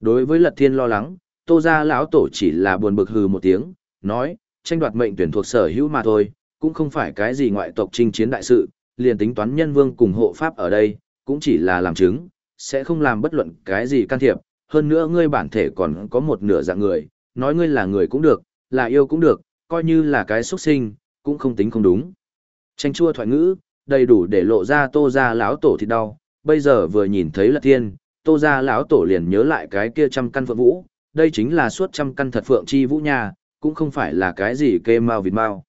Speaker 1: Đối với Lật Thiên lo lắng, Tô gia lão tổ chỉ là buồn bực hừ một tiếng, nói, tranh đoạt mệnh tuyển thuộc sở hữu mà thôi, cũng không phải cái gì ngoại tộc chinh chiến đại sự, liền tính toán nhân vương cùng hộ pháp ở đây, cũng chỉ là làm chứng, sẽ không làm bất luận cái gì can thiệp, hơn nữa ngươi bản thể còn có một nửa dạng người, nói ngươi là người cũng được, là yêu cũng được, coi như là cái xuất sinh, cũng không tính không đúng. Tranh chua thoại ngữ, đầy đủ để lộ ra tô ra lão tổ thì đau, bây giờ vừa nhìn thấy là thiên, tô ra lão tổ liền nhớ lại cái kia trăm căn phượng vũ, đây chính là suốt trăm căn thật phượng chi vũ nha, cũng không phải là cái gì kê mau vịt mau.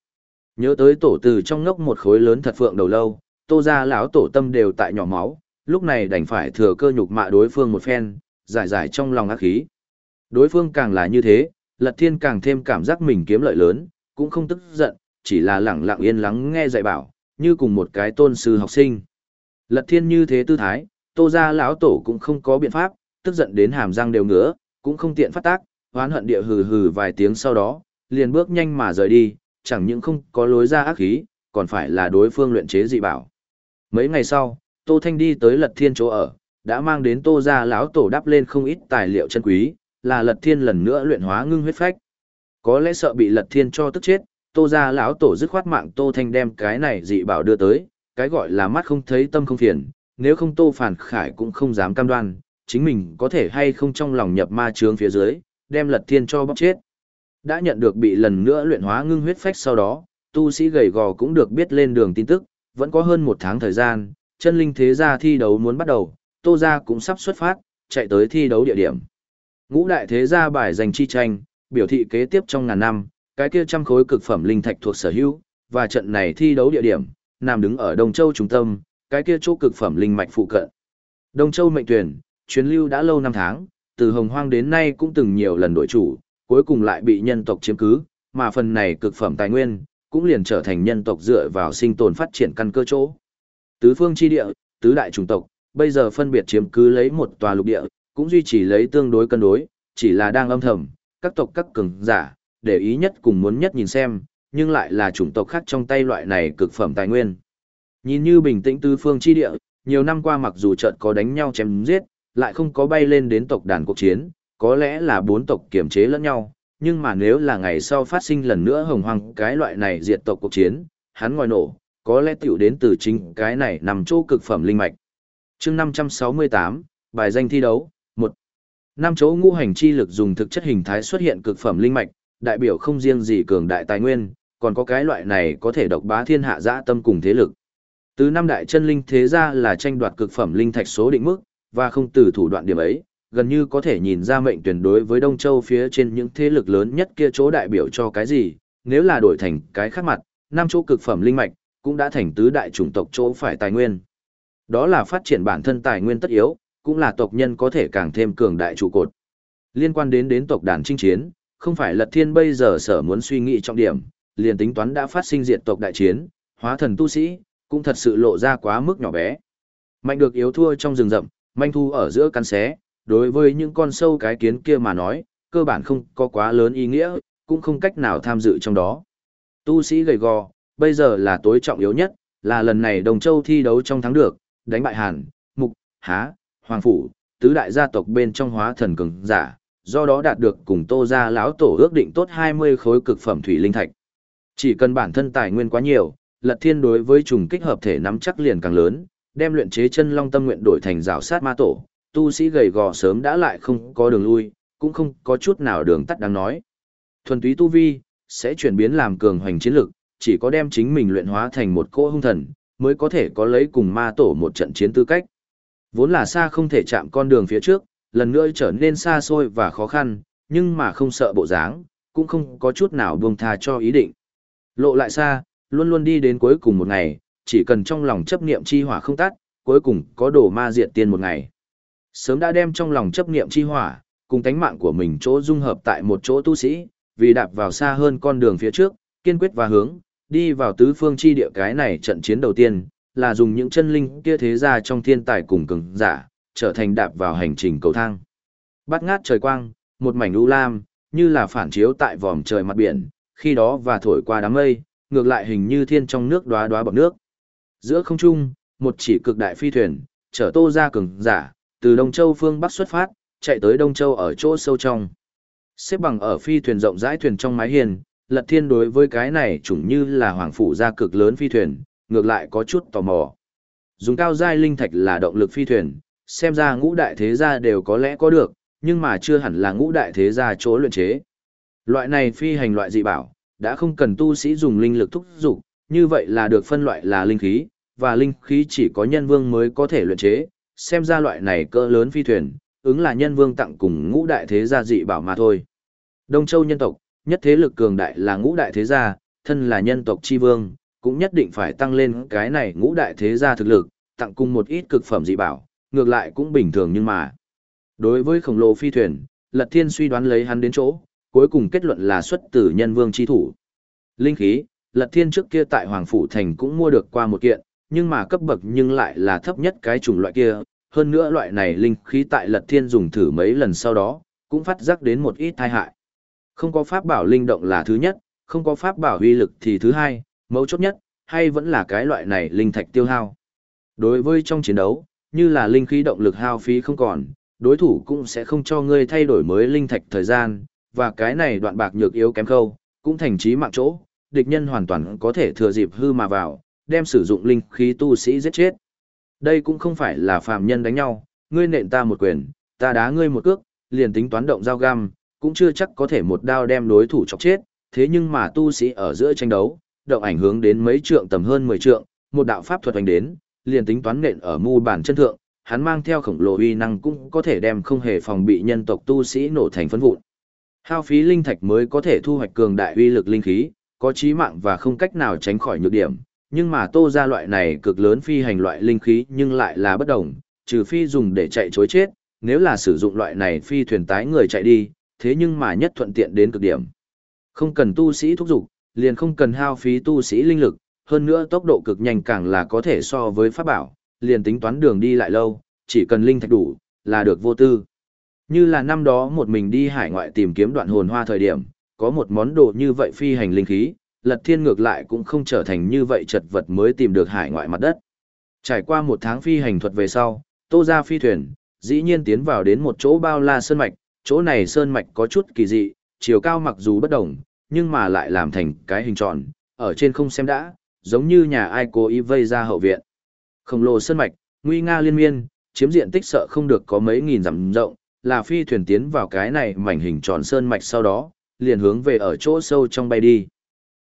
Speaker 1: Nhớ tới tổ từ trong ngốc một khối lớn thật phượng đầu lâu, tô ra lão tổ tâm đều tại nhỏ máu, lúc này đành phải thừa cơ nhục mạ đối phương một phen, giải giải trong lòng ác khí. Đối phương càng là như thế, Lật Thiên càng thêm cảm giác mình kiếm lợi lớn, cũng không tức giận, chỉ là lặng lặng yên lắng nghe dạy bảo, như cùng một cái tôn sư học sinh. Lật Thiên như thế tư thái, Tô gia lão tổ cũng không có biện pháp, tức giận đến hàm răng đều ngứa, cũng không tiện phát tác, hoán hận địa hừ hừ vài tiếng sau đó, liền bước nhanh mà rời đi, chẳng những không có lối ra ác khí, còn phải là đối phương luyện chế dị bảo. Mấy ngày sau, Tô Thanh đi tới Lật Thiên chỗ ở, đã mang đến Tô gia lão tổ đắp lên không ít tài liệu chân quý, là Lật Thiên lần nữa luyện hóa ngưng huyết phách. Có lẽ sợ bị Lật Thiên cho tức chết, Tô gia lão tổ dứt khoát mạng Tô Thanh đem cái này dị bảo đưa tới, cái gọi là mắt không thấy tâm không phiền, nếu không Tô Phản Khải cũng không dám cam đoan, chính mình có thể hay không trong lòng nhập ma chướng phía dưới, đem Lật Thiên cho bóc chết. Đã nhận được bị lần nữa luyện hóa ngưng huyết phách sau đó, tu sĩ gầy gò cũng được biết lên đường tin tức, vẫn có hơn một tháng thời gian, chân linh thế gia thi đấu muốn bắt đầu, Tô gia cũng sắp xuất phát, chạy tới thi đấu địa điểm. Ngũ đại thế gia bài giành chi tranh, biểu thị kế tiếp trong ngàn năm, cái kia trăm khối cực phẩm linh thạch thuộc sở hữu, và trận này thi đấu địa điểm, nằm đứng ở Đông Châu trung tâm, cái kia chỗ cực phẩm linh mạch phụ cận. Đông Châu mệnh tuyển, chuyến lưu đã lâu năm tháng, từ hồng hoang đến nay cũng từng nhiều lần đổi chủ, cuối cùng lại bị nhân tộc chiếm cứ, mà phần này cực phẩm tài nguyên, cũng liền trở thành nhân tộc dựa vào sinh tồn phát triển căn cơ chỗ. Tứ phương chi địa, tứ đại chủng tộc, bây giờ phân biệt chiếm cứ lấy một tòa lục địa, cũng duy trì lấy tương đối cân đối, chỉ là đang âm thầm, các tộc các cường giả, để ý nhất cùng muốn nhất nhìn xem, nhưng lại là chủng tộc khác trong tay loại này cực phẩm tài nguyên. Nhìn như bình tĩnh tứ phương chi địa, nhiều năm qua mặc dù trận có đánh nhau chém giết, lại không có bay lên đến tộc đàn cuộc chiến, có lẽ là bốn tộc kiểm chế lẫn nhau, nhưng mà nếu là ngày sau phát sinh lần nữa hồng hoang cái loại này diệt tộc cuộc chiến, hắn ngòi nổ, có lẽ tiểu đến từ chính cái này nằm chỗ cực phẩm linh mạch. chương 568, bài danh thi đấu, 1. Năm chỗ ngũ hành chi lực dùng thực chất hình thái xuất hiện cực phẩm linh mạch, đại biểu không riêng gì cường đại tài nguyên, còn có cái loại này có thể độc bá thiên hạ dã tâm cùng thế lực. Từ năm đại chân linh thế ra là tranh đoạt cực phẩm linh thạch số định mức, và không từ thủ đoạn điểm ấy, gần như có thể nhìn ra mệnh tuyển đối với Đông Châu phía trên những thế lực lớn nhất kia chỗ đại biểu cho cái gì, nếu là đổi thành cái khác mặt, năm chỗ cực phẩm linh mạch, cũng đã thành tứ đại chủng tộc chỗ phải tài nguyên. Đó là phát triển bản thân tài nguyên tất yếu, cũng là tộc nhân có thể càng thêm cường đại trụ cột. Liên quan đến đến tộc đàn chinh chiến, không phải Lật Thiên bây giờ sở muốn suy nghĩ trọng điểm, liền tính toán đã phát sinh diệt tộc đại chiến, hóa thần tu sĩ, cũng thật sự lộ ra quá mức nhỏ bé. Mạnh được yếu thua trong rừng rậm, manh thu ở giữa căn xé, đối với những con sâu cái kiến kia mà nói, cơ bản không có quá lớn ý nghĩa, cũng không cách nào tham dự trong đó. Tu sĩ gầy gò, bây giờ là tối trọng yếu nhất, là lần này Đồng Châu thi đấu trong thắng được, đánh bại Hàn, Mục, Há, Hoàng Phủ, tứ đại gia tộc bên trong hóa thần cường giả, do đó đạt được cùng Tô gia lão tổ ước định tốt 20 khối cực phẩm thủy linh thạch. Chỉ cần bản thân tài nguyên quá nhiều, Lật Thiên đối với trùng kích hợp thể nắm chắc liền càng lớn, đem luyện chế chân long tâm nguyện đổi thành rào sát ma tổ, tu sĩ gầy gò sớm đã lại không có đường lui, cũng không có chút nào đường tắt đáng nói. Thuần túy tu vi, sẽ chuyển biến làm cường hoành chiến lực, chỉ có đem chính mình luyện hóa thành một cỗ hung thần, mới có thể có lấy cùng ma tổ một trận chiến tư cách. Vốn là xa không thể chạm con đường phía trước, lần nữa trở nên xa xôi và khó khăn, nhưng mà không sợ bộ dáng, cũng không có chút nào buông tha cho ý định. Lộ lại xa, luôn luôn đi đến cuối cùng một ngày, chỉ cần trong lòng chấp niệm chi hỏa không tắt, cuối cùng có đổ ma diệt tiên một ngày. Sớm đã đem trong lòng chấp niệm chi hỏa, cùng tánh mạng của mình chỗ dung hợp tại một chỗ tu sĩ, vì đạp vào xa hơn con đường phía trước, kiên quyết và hướng, đi vào tứ phương chi địa cái này trận chiến đầu tiên, là dùng những chân linh kia thế ra trong thiên tài cùng cường giả, trở thành đạp vào hành trình cầu thang. Bắt ngát trời quang, một mảnh u lam, như là phản chiếu tại vòm trời mặt biển, khi đó và thổi qua đám mây, ngược lại hình như thiên trong nước đóa đóa bọt nước. Giữa không trung, một chỉ cực đại phi thuyền, chở tô ra cường giả, từ Đông Châu phương Bắc xuất phát, chạy tới Đông Châu ở chỗ sâu trong. Xếp bằng ở phi thuyền rộng rãi thuyền trong mái hiền, Lật Thiên đối với cái này chủng như là hoàng phủ gia cực lớn phi thuyền, ngược lại có chút tò mò. Dùng cao giai linh thạch là động lực phi thuyền, xem ra ngũ đại thế gia đều có lẽ có được, nhưng mà chưa hẳn là ngũ đại thế gia chỗ luyện chế. Loại này phi hành loại dị bảo, đã không cần tu sĩ dùng linh lực thúc dục, như vậy là được phân loại là linh khí, và linh khí chỉ có nhân vương mới có thể luyện chế, xem ra loại này cỡ lớn phi thuyền, ứng là nhân vương tặng cùng ngũ đại thế gia dị bảo mà thôi. Đông Châu nhân tộc, nhất thế lực cường đại là ngũ đại thế gia, thân là nhân tộc chi vương, cũng nhất định phải tăng lên cái này ngũ đại thế gia thực lực, tặng cùng một ít cực phẩm dị bảo, ngược lại cũng bình thường nhưng mà. Đối với khổng lồ phi thuyền, Lật Thiên suy đoán lấy hắn đến chỗ, cuối cùng kết luận là xuất từ nhân vương chi thủ. Linh khí, Lật Thiên trước kia tại Hoàng Phủ Thành cũng mua được qua một kiện, nhưng mà cấp bậc nhưng lại là thấp nhất cái chủng loại kia, hơn nữa loại này linh khí tại Lật Thiên dùng thử mấy lần sau đó, cũng phát giác đến một ít tai hại. Không có pháp bảo linh động là thứ nhất, không có pháp bảo uy lực thì thứ hai, mấu chốt nhất, hay vẫn là cái loại này linh thạch tiêu hao. Đối với trong chiến đấu, như là linh khí động lực hao phí không còn, đối thủ cũng sẽ không cho ngươi thay đổi mới linh thạch thời gian, và cái này đoạn bạc nhược yếu kém khâu, cũng thành trí mạng chỗ, địch nhân hoàn toàn có thể thừa dịp hư mà vào, đem sử dụng linh khí tu sĩ giết chết. Đây cũng không phải là phàm nhân đánh nhau, ngươi nện ta một quyền, ta đá ngươi một cước, liền tính toán động dao găm, cũng chưa chắc có thể một đao đem đối thủ chọc chết, thế nhưng mà tu sĩ ở giữa tranh đấu, động ảnh hướng đến mấy trượng tầm hơn 10 trượng, một đạo pháp thuật hành đến, liền tính toán nện ở mu bàn chân thượng, hắn mang theo khổng lồ uy năng cũng có thể đem không hề phòng bị nhân tộc tu sĩ nổ thành phấn vụn. Hao phí linh thạch mới có thể thu hoạch cường đại uy lực linh khí, có chí mạng và không cách nào tránh khỏi nhược điểm, nhưng mà tô ra loại này cực lớn phi hành loại linh khí nhưng lại là bất đồng, trừ phi dùng để chạy chối chết, nếu là sử dụng loại này phi thuyền tái người chạy đi, thế nhưng mà nhất thuận tiện đến cực điểm. Không cần tu sĩ thúc dục, liền không cần hao phí tu sĩ linh lực, hơn nữa tốc độ cực nhanh càng là có thể so với pháp bảo, liền tính toán đường đi lại lâu, chỉ cần linh thạch đủ, là được vô tư. Như là năm đó một mình đi hải ngoại tìm kiếm đoạn hồn hoa thời điểm, có một món đồ như vậy phi hành linh khí, lật thiên ngược lại cũng không trở thành như vậy chật vật mới tìm được hải ngoại mặt đất. Trải qua một tháng phi hành thuật về sau, tô ra phi thuyền, dĩ nhiên tiến vào đến một chỗ bao la sơn mạch, chỗ này sơn mạch có chút kỳ dị, chiều cao mặc dù bất đồng, nhưng mà lại làm thành cái hình tròn, ở trên không xem đã, giống như nhà ai cố ý vây ra hậu viện. Khổng lồ sơn mạch, nguy nga liên miên, chiếm diện tích sợ không được có mấy nghìn dặm rộng, là phi thuyền tiến vào cái này mảnh hình tròn sơn mạch sau đó, liền hướng về ở chỗ sâu trong bay đi.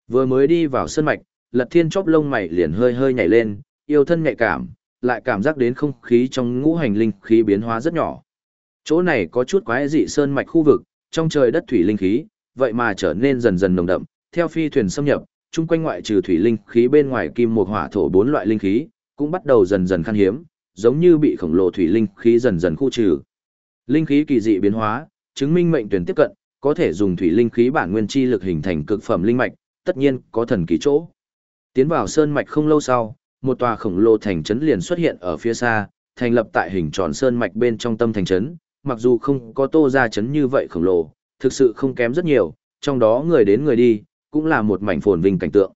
Speaker 1: Vừa mới đi vào sơn mạch, Lật Thiên chóp lông mày liền hơi hơi nhảy lên, yêu thân nhạy cảm, lại cảm giác đến không khí trong ngũ hành linh khí biến hóa rất nhỏ. Chỗ này có chút quái dị sơn mạch khu vực, trong trời đất thủy linh khí, vậy mà trở nên dần dần nồng đậm, theo phi thuyền xâm nhập, chung quanh ngoại trừ thủy linh khí bên ngoài kim một hỏa thổ bốn loại linh khí, cũng bắt đầu dần dần khan hiếm, giống như bị khổng lồ thủy linh khí dần dần khu trừ. Linh khí kỳ dị biến hóa, chứng minh mệnh tuyển tiếp cận, có thể dùng thủy linh khí bản nguyên chi lực hình thành cực phẩm linh mạch, tất nhiên có thần kỳ chỗ. Tiến vào sơn mạch không lâu sau, một tòa khổng lồ thành trấn liền xuất hiện ở phía xa, thành lập tại hình tròn sơn mạch bên trong tâm thành trấn, mặc dù không có tô ra chấn như vậy khổng lồ, thực sự không kém rất nhiều, trong đó người đến người đi, cũng là một mảnh phồn vinh cảnh tượng.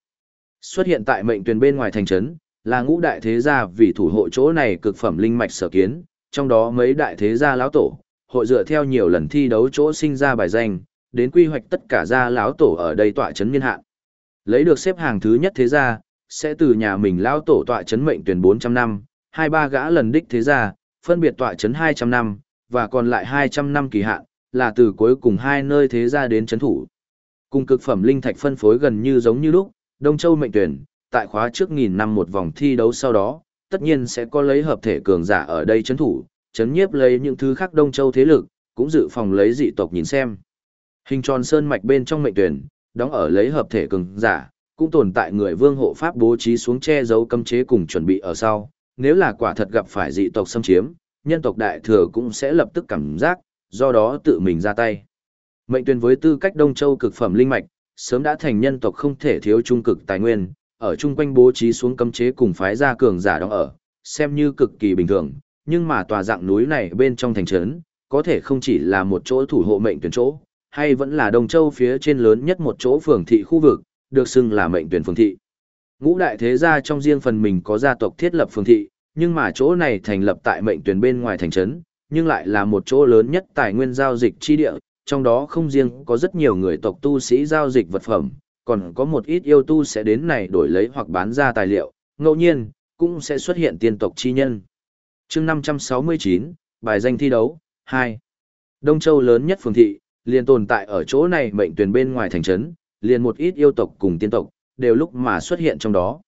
Speaker 1: Xuất hiện tại mệnh tuyển bên ngoài thành trấn, là ngũ đại thế gia vì thủ hộ chỗ này cực phẩm linh mạch sở kiến, trong đó mấy đại thế gia lão tổ, hội dựa theo nhiều lần thi đấu chỗ sinh ra bài danh, đến quy hoạch tất cả gia lão tổ ở đây tọa trấn niên hạn. Lấy được xếp hàng thứ nhất thế gia, sẽ từ nhà mình lão tổ tọa trấn mệnh tuyển 400 năm, hai ba gã lần đích thế gia, phân biệt tọa trấn 200 năm, và còn lại 200 năm kỳ hạn, là từ cuối cùng hai nơi thế gia đến chấn thủ. Cùng cực phẩm linh thạch phân phối gần như giống như lúc, Đông Châu mệnh tuyển, tại khóa trước nghìn năm một vòng thi đấu sau đó, tất nhiên sẽ có lấy hợp thể cường giả ở đây chấn thủ, chấn nhiếp lấy những thứ khác Đông Châu thế lực, cũng dự phòng lấy dị tộc nhìn xem. Hình tròn sơn mạch bên trong mệnh tuyển, đóng ở lấy hợp thể cường giả, cũng tồn tại người vương hộ pháp bố trí xuống che giấu cấm chế cùng chuẩn bị ở sau, nếu là quả thật gặp phải dị tộc xâm chiếm, nhân tộc đại thừa cũng sẽ lập tức cảm giác, do đó tự mình ra tay. Mệnh tuyên với tư cách Đông Châu cực phẩm linh mạch, sớm đã thành nhân tộc không thể thiếu trung cực tài nguyên, ở chung quanh bố trí xuống cấm chế cùng phái gia cường giả đóng ở, xem như cực kỳ bình thường, nhưng mà tòa dạng núi này bên trong thành trấn, có thể không chỉ là một chỗ thủ hộ mệnh tuyển chỗ, hay vẫn là Đông Châu phía trên lớn nhất một chỗ phường thị khu vực, được xưng là mệnh tuyển phường thị. Ngũ đại thế gia trong riêng phần mình có gia tộc thiết lập phường thị, nhưng mà chỗ này thành lập tại mệnh tuyển bên ngoài thành trấn, nhưng lại là một chỗ lớn nhất tài nguyên giao dịch chi địa, trong đó không riêng có rất nhiều người tộc tu sĩ giao dịch vật phẩm, còn có một ít yêu tu sẽ đến này đổi lấy hoặc bán ra tài liệu, ngẫu nhiên, cũng sẽ xuất hiện tiên tộc chi nhân. chương 569, bài danh thi đấu, 2. Đông Châu lớn nhất phường thị, liền tồn tại ở chỗ này mệnh tuyển bên ngoài thành trấn, liền một ít yêu tộc cùng tiên tộc, đều lúc mà xuất hiện trong đó.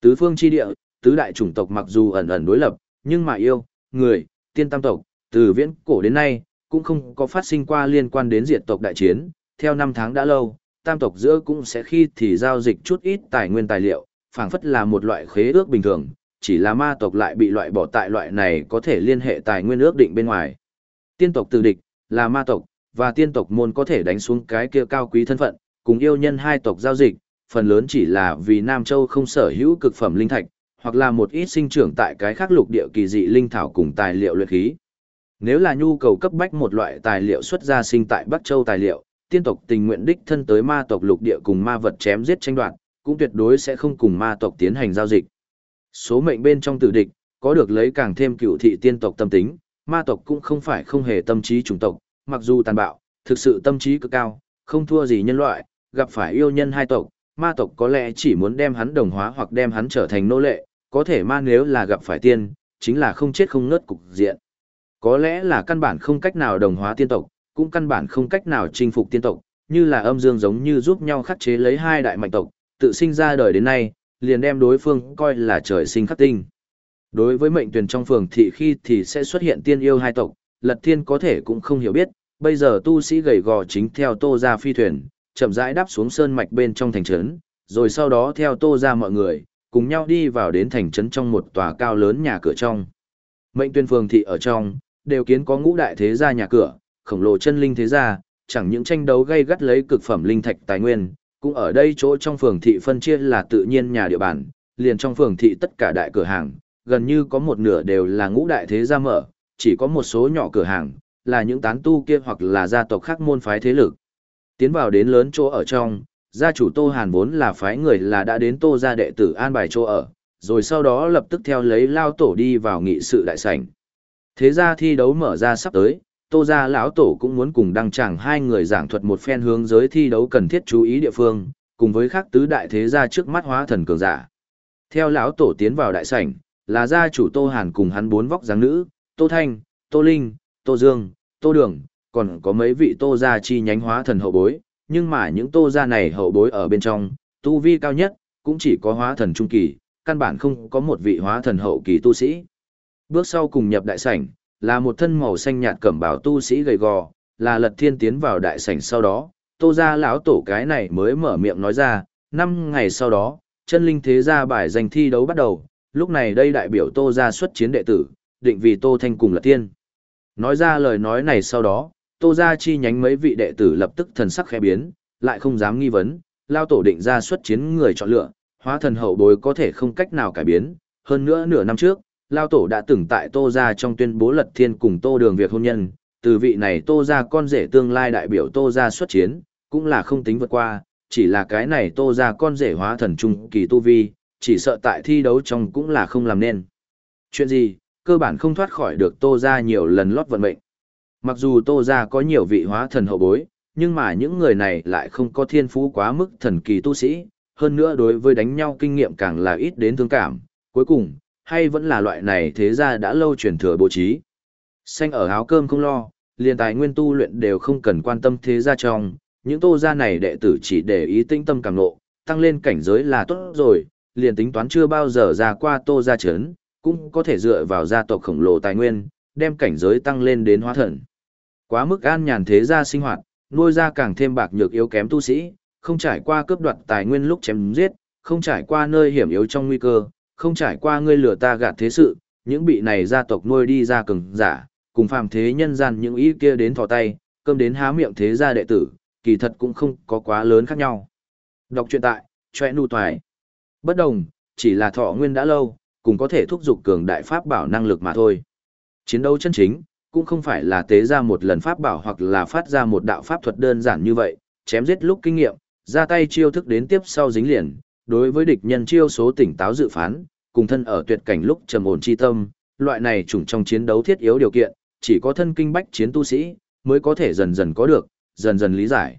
Speaker 1: Tứ phương chi địa, tứ đại chủng tộc mặc dù ẩn ẩn đối lập, nhưng mà yêu, người, tiên tam tộc, từ viễn cổ đến nay, cũng không có phát sinh qua liên quan đến diệt tộc đại chiến, theo năm tháng đã lâu, tam tộc giữa cũng sẽ khi thì giao dịch chút ít tài nguyên tài liệu, phảng phất là một loại khế ước bình thường, chỉ là ma tộc lại bị loại bỏ tại loại này có thể liên hệ tài nguyên ước định bên ngoài. Tiên tộc từ địch, là ma tộc, và tiên tộc môn có thể đánh xuống cái kia cao quý thân phận, cùng yêu nhân hai tộc giao dịch, phần lớn chỉ là vì Nam Châu không sở hữu cực phẩm linh thạch, hoặc là một ít sinh trưởng tại cái khác lục địa kỳ dị linh thảo cùng tài liệu luyện khí. Nếu là nhu cầu cấp bách một loại tài liệu xuất ra sinh tại Bắc Châu tài liệu, tiên tộc tình nguyện đích thân tới ma tộc lục địa cùng ma vật chém giết tranh đoạt, cũng tuyệt đối sẽ không cùng ma tộc tiến hành giao dịch. Số mệnh bên trong tử địch, có được lấy càng thêm cựu thị tiên tộc tâm tính, ma tộc cũng không phải không hề tâm trí chủng tộc, mặc dù tàn bạo, thực sự tâm trí cực cao, không thua gì nhân loại, gặp phải yêu nhân hai tộc, ma tộc có lẽ chỉ muốn đem hắn đồng hóa hoặc đem hắn trở thành nô lệ, có thể ma nếu là gặp phải tiên, chính là không chết không ngớt cục diện. Có lẽ là căn bản không cách nào đồng hóa tiên tộc, cũng căn bản không cách nào chinh phục tiên tộc, như là âm dương giống như giúp nhau khắc chế lấy hai đại mạnh tộc, tự sinh ra đời đến nay, liền đem đối phương coi là trời sinh khắc tinh. Đối với mệnh tuyển trong phường thị khi thì sẽ xuất hiện tiên yêu hai tộc, Lật Thiên có thể cũng không hiểu biết, bây giờ tu sĩ gầy gò chính theo Tô ra phi thuyền, chậm rãi đáp xuống sơn mạch bên trong thành trấn, rồi sau đó theo Tô ra mọi người, cùng nhau đi vào đến thành trấn trong một tòa cao lớn nhà cửa trong. Mệnh tuyên phường thị ở trong, đều kiến có ngũ đại thế gia nhà cửa, khổng lồ chân linh thế gia, chẳng những tranh đấu gây gắt lấy cực phẩm linh thạch tài nguyên, cũng ở đây chỗ trong phường thị phân chia là tự nhiên nhà địa bàn, liền trong phường thị tất cả đại cửa hàng, gần như có một nửa đều là ngũ đại thế gia mở, chỉ có một số nhỏ cửa hàng, là những tán tu kia hoặc là gia tộc khác môn phái thế lực. Tiến vào đến lớn chỗ ở trong, gia chủ Tô Hàn vốn là phái người là đã đến Tô gia đệ tử an bài chỗ ở, rồi sau đó lập tức theo lấy lao tổ đi vào nghị sự đại sảnh. Thế ra thi đấu mở ra sắp tới, Tô gia lão tổ cũng muốn cùng đăng chẳng hai người giảng thuật một phen hướng giới thi đấu cần thiết chú ý địa phương, cùng với các tứ đại thế gia trước mắt hóa thần cường giả. Theo lão tổ tiến vào đại sảnh, là gia chủ Tô Hàn cùng hắn bốn vóc dáng nữ, Tô Thanh, Tô Linh, Tô Dương, Tô Đường, còn có mấy vị Tô gia chi nhánh hóa thần hậu bối, nhưng mà những Tô gia này hậu bối ở bên trong, tu vi cao nhất, cũng chỉ có hóa thần trung kỳ, căn bản không có một vị hóa thần hậu kỳ tu sĩ. Bước sau cùng nhập đại sảnh, là một thân màu xanh nhạt cẩm bào tu sĩ gầy gò, là Lật Thiên tiến vào đại sảnh sau đó, Tô gia lão tổ cái này mới mở miệng nói ra, năm ngày sau đó, chân linh thế gia bài giành thi đấu bắt đầu, lúc này đây đại biểu Tô gia xuất chiến đệ tử, định vì Tô Thanh cùng Lật Thiên. Nói ra lời nói này sau đó, Tô gia chi nhánh mấy vị đệ tử lập tức thần sắc khẽ biến, lại không dám nghi vấn, lao tổ định ra xuất chiến người chọn lựa, hóa thần hậu bối có thể không cách nào cải biến, hơn nữa nửa năm trước, lao tổ đã từng tại Tô gia trong tuyên bố Lật Thiên cùng Tô Đường việc hôn nhân, từ vị này Tô gia con rể tương lai đại biểu Tô gia xuất chiến, cũng là không tính vượt qua, chỉ là cái này Tô gia con rể hóa thần trung kỳ tu vi, chỉ sợ tại thi đấu trong cũng là không làm nên. Chuyện gì, cơ bản không thoát khỏi được Tô gia nhiều lần lót vận mệnh. Mặc dù Tô gia có nhiều vị hóa thần hậu bối, nhưng mà những người này lại không có thiên phú quá mức thần kỳ tu sĩ, hơn nữa đối với đánh nhau kinh nghiệm càng là ít đến thương cảm. Cuối cùng, hay vẫn là loại này thế gia đã lâu truyền thừa bố trí. Xanh ở áo cơm không lo, liền tài nguyên tu luyện đều không cần quan tâm thế gia trong, những tô gia này đệ tử chỉ để ý tinh tâm càng nộ, tăng lên cảnh giới là tốt rồi, liền tính toán chưa bao giờ ra qua tô gia chấn, cũng có thể dựa vào gia tộc khổng lồ tài nguyên, đem cảnh giới tăng lên đến hóa thần. Quá mức an nhàn thế gia sinh hoạt, nuôi ra càng thêm bạc nhược yếu kém tu sĩ, không trải qua cướp đoạt tài nguyên lúc chém giết, không trải qua nơi hiểm yếu trong nguy cơ, không trải qua ngươi lừa ta gạt thế sự, những bị này gia tộc nuôi đi ra cường giả, cùng phàm thế nhân gian những ý kia đến thò tay, cơm đến há miệng thế gia đệ tử, kỳ thật cũng không có quá lớn khác nhau. Đọc truyện tại, choe nu toài. Bất đồng, chỉ là thọ nguyên đã lâu, cũng có thể thúc giục cường đại pháp bảo năng lực mà thôi. Chiến đấu chân chính, cũng không phải là tế ra một lần pháp bảo hoặc là phát ra một đạo pháp thuật đơn giản như vậy, chém giết lúc kinh nghiệm, ra tay chiêu thức đến tiếp sau dính liền, đối với địch nhân chiêu số tỉnh táo dự phán, cùng thân ở tuyệt cảnh lúc trầm ổn chi tâm, loại này chủng trong chiến đấu thiết yếu điều kiện, chỉ có thân kinh bách chiến tu sĩ mới có thể dần dần có được, dần dần lý giải.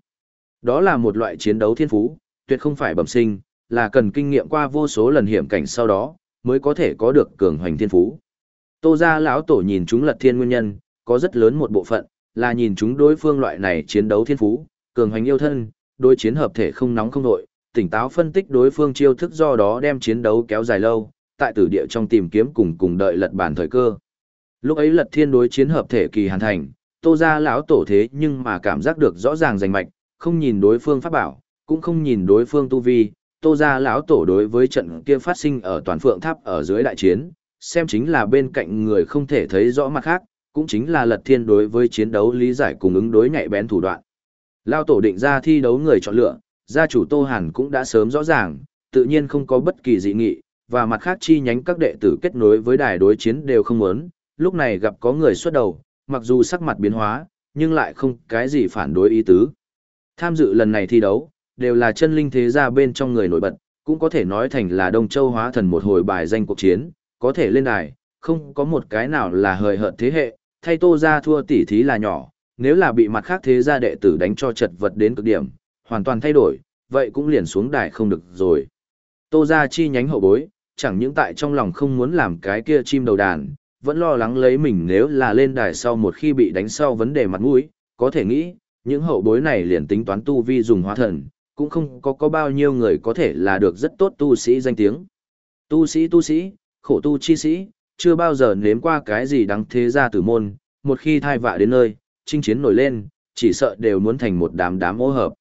Speaker 1: Đó là một loại chiến đấu thiên phú, tuyệt không phải bẩm sinh, là cần kinh nghiệm qua vô số lần hiểm cảnh sau đó, mới có thể có được cường hoành thiên phú. Tô gia lão tổ nhìn chúng lật thiên nguyên nhân, có rất lớn một bộ phận, là nhìn chúng đối phương loại này chiến đấu thiên phú, cường hoành yêu thân, đối chiến hợp thể không nóng không nội, tỉnh táo phân tích đối phương chiêu thức do đó đem chiến đấu kéo dài lâu, tại tử địa trong tìm kiếm cùng cùng đợi lật bản thời cơ. Lúc ấy lật thiên đối chiến hợp thể kỳ hàn thành, tô gia lão tổ thế nhưng mà cảm giác được rõ ràng rành mạch, không nhìn đối phương pháp bảo, cũng không nhìn đối phương tu vi, tô gia lão tổ đối với trận kia phát sinh ở toàn phượng tháp ở dưới đại chiến, xem chính là bên cạnh người không thể thấy rõ mặt khác, cũng chính là lật thiên đối với chiến đấu lý giải cùng ứng đối nhạy bén thủ đoạn. Lao tổ định ra thi đấu người chọn lựa, gia chủ Tô Hàn cũng đã sớm rõ ràng, tự nhiên không có bất kỳ dị nghị, và mặt khác chi nhánh các đệ tử kết nối với đài đối chiến đều không muốn, lúc này gặp có người xuất đầu, mặc dù sắc mặt biến hóa, nhưng lại không cái gì phản đối ý tứ. Tham dự lần này thi đấu, đều là chân linh thế gia bên trong người nổi bật, cũng có thể nói thành là Đông Châu hóa thần một hồi bài danh cuộc chiến, có thể lên đài, không có một cái nào là hời hợt thế hệ, thay tô ra thua tỷ thí là nhỏ, nếu là bị mặt khác thế gia đệ tử đánh cho chật vật đến cực điểm, hoàn toàn thay đổi, vậy cũng liền xuống đài không được rồi. Tô ra chi nhánh hậu bối, chẳng những tại trong lòng không muốn làm cái kia chim đầu đàn, vẫn lo lắng lấy mình nếu là lên đài sau một khi bị đánh sau vấn đề mặt mũi, có thể nghĩ, những hậu bối này liền tính toán tu vi dùng hóa thần, cũng không có có bao nhiêu người có thể là được rất tốt tu sĩ danh tiếng. Tu sĩ tu sĩ, khổ tu chi sĩ, chưa bao giờ nếm qua cái gì đáng thế ra tử môn, một khi thai vạ đến nơi, chinh chiến nổi lên, chỉ sợ đều muốn thành một đám đám ô hợp.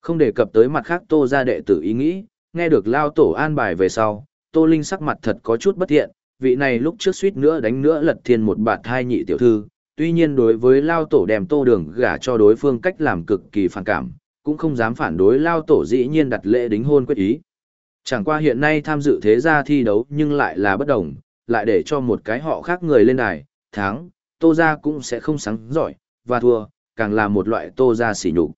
Speaker 1: Không đề cập tới mặt khác tô ra đệ tử ý nghĩ, nghe được lao tổ an bài về sau, tô linh sắc mặt thật có chút bất thiện, vị này lúc trước suýt nữa đánh nữa lật thiên một bạt hai nhị tiểu thư, tuy nhiên đối với lao tổ đem tô đường gả cho đối phương cách làm cực kỳ phản cảm, cũng không dám phản đối lao tổ dĩ nhiên đặt lễ đính hôn quyết ý. Chẳng qua hiện nay tham dự thế gia thi đấu nhưng lại là bất đồng, lại để cho một cái họ khác người lên đài, thắng, tô gia cũng sẽ không sáng giỏi, và thua, càng là một loại tô gia xỉ nhục.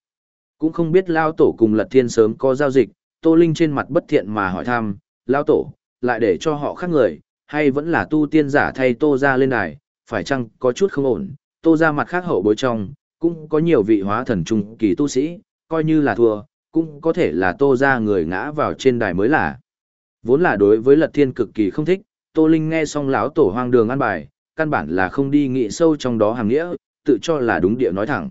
Speaker 1: Cũng không biết lao tổ cùng lật thiên sớm có giao dịch, tô linh trên mặt bất thiện mà hỏi thăm, lao tổ, lại để cho họ khác người, hay vẫn là tu tiên giả thay tô gia lên đài, phải chăng có chút không ổn, tô gia mặt khác hậu bối trong, cũng có nhiều vị hóa thần trung kỳ tu sĩ, coi như là thua, cũng có thể là tô ra người ngã vào trên đài mới là. Vốn là đối với lật thiên cực kỳ không thích, tô linh nghe xong lão tổ hoang đường ăn bài, căn bản là không đi nghĩ sâu trong đó hàng nghĩa, tự cho là đúng địa nói thẳng.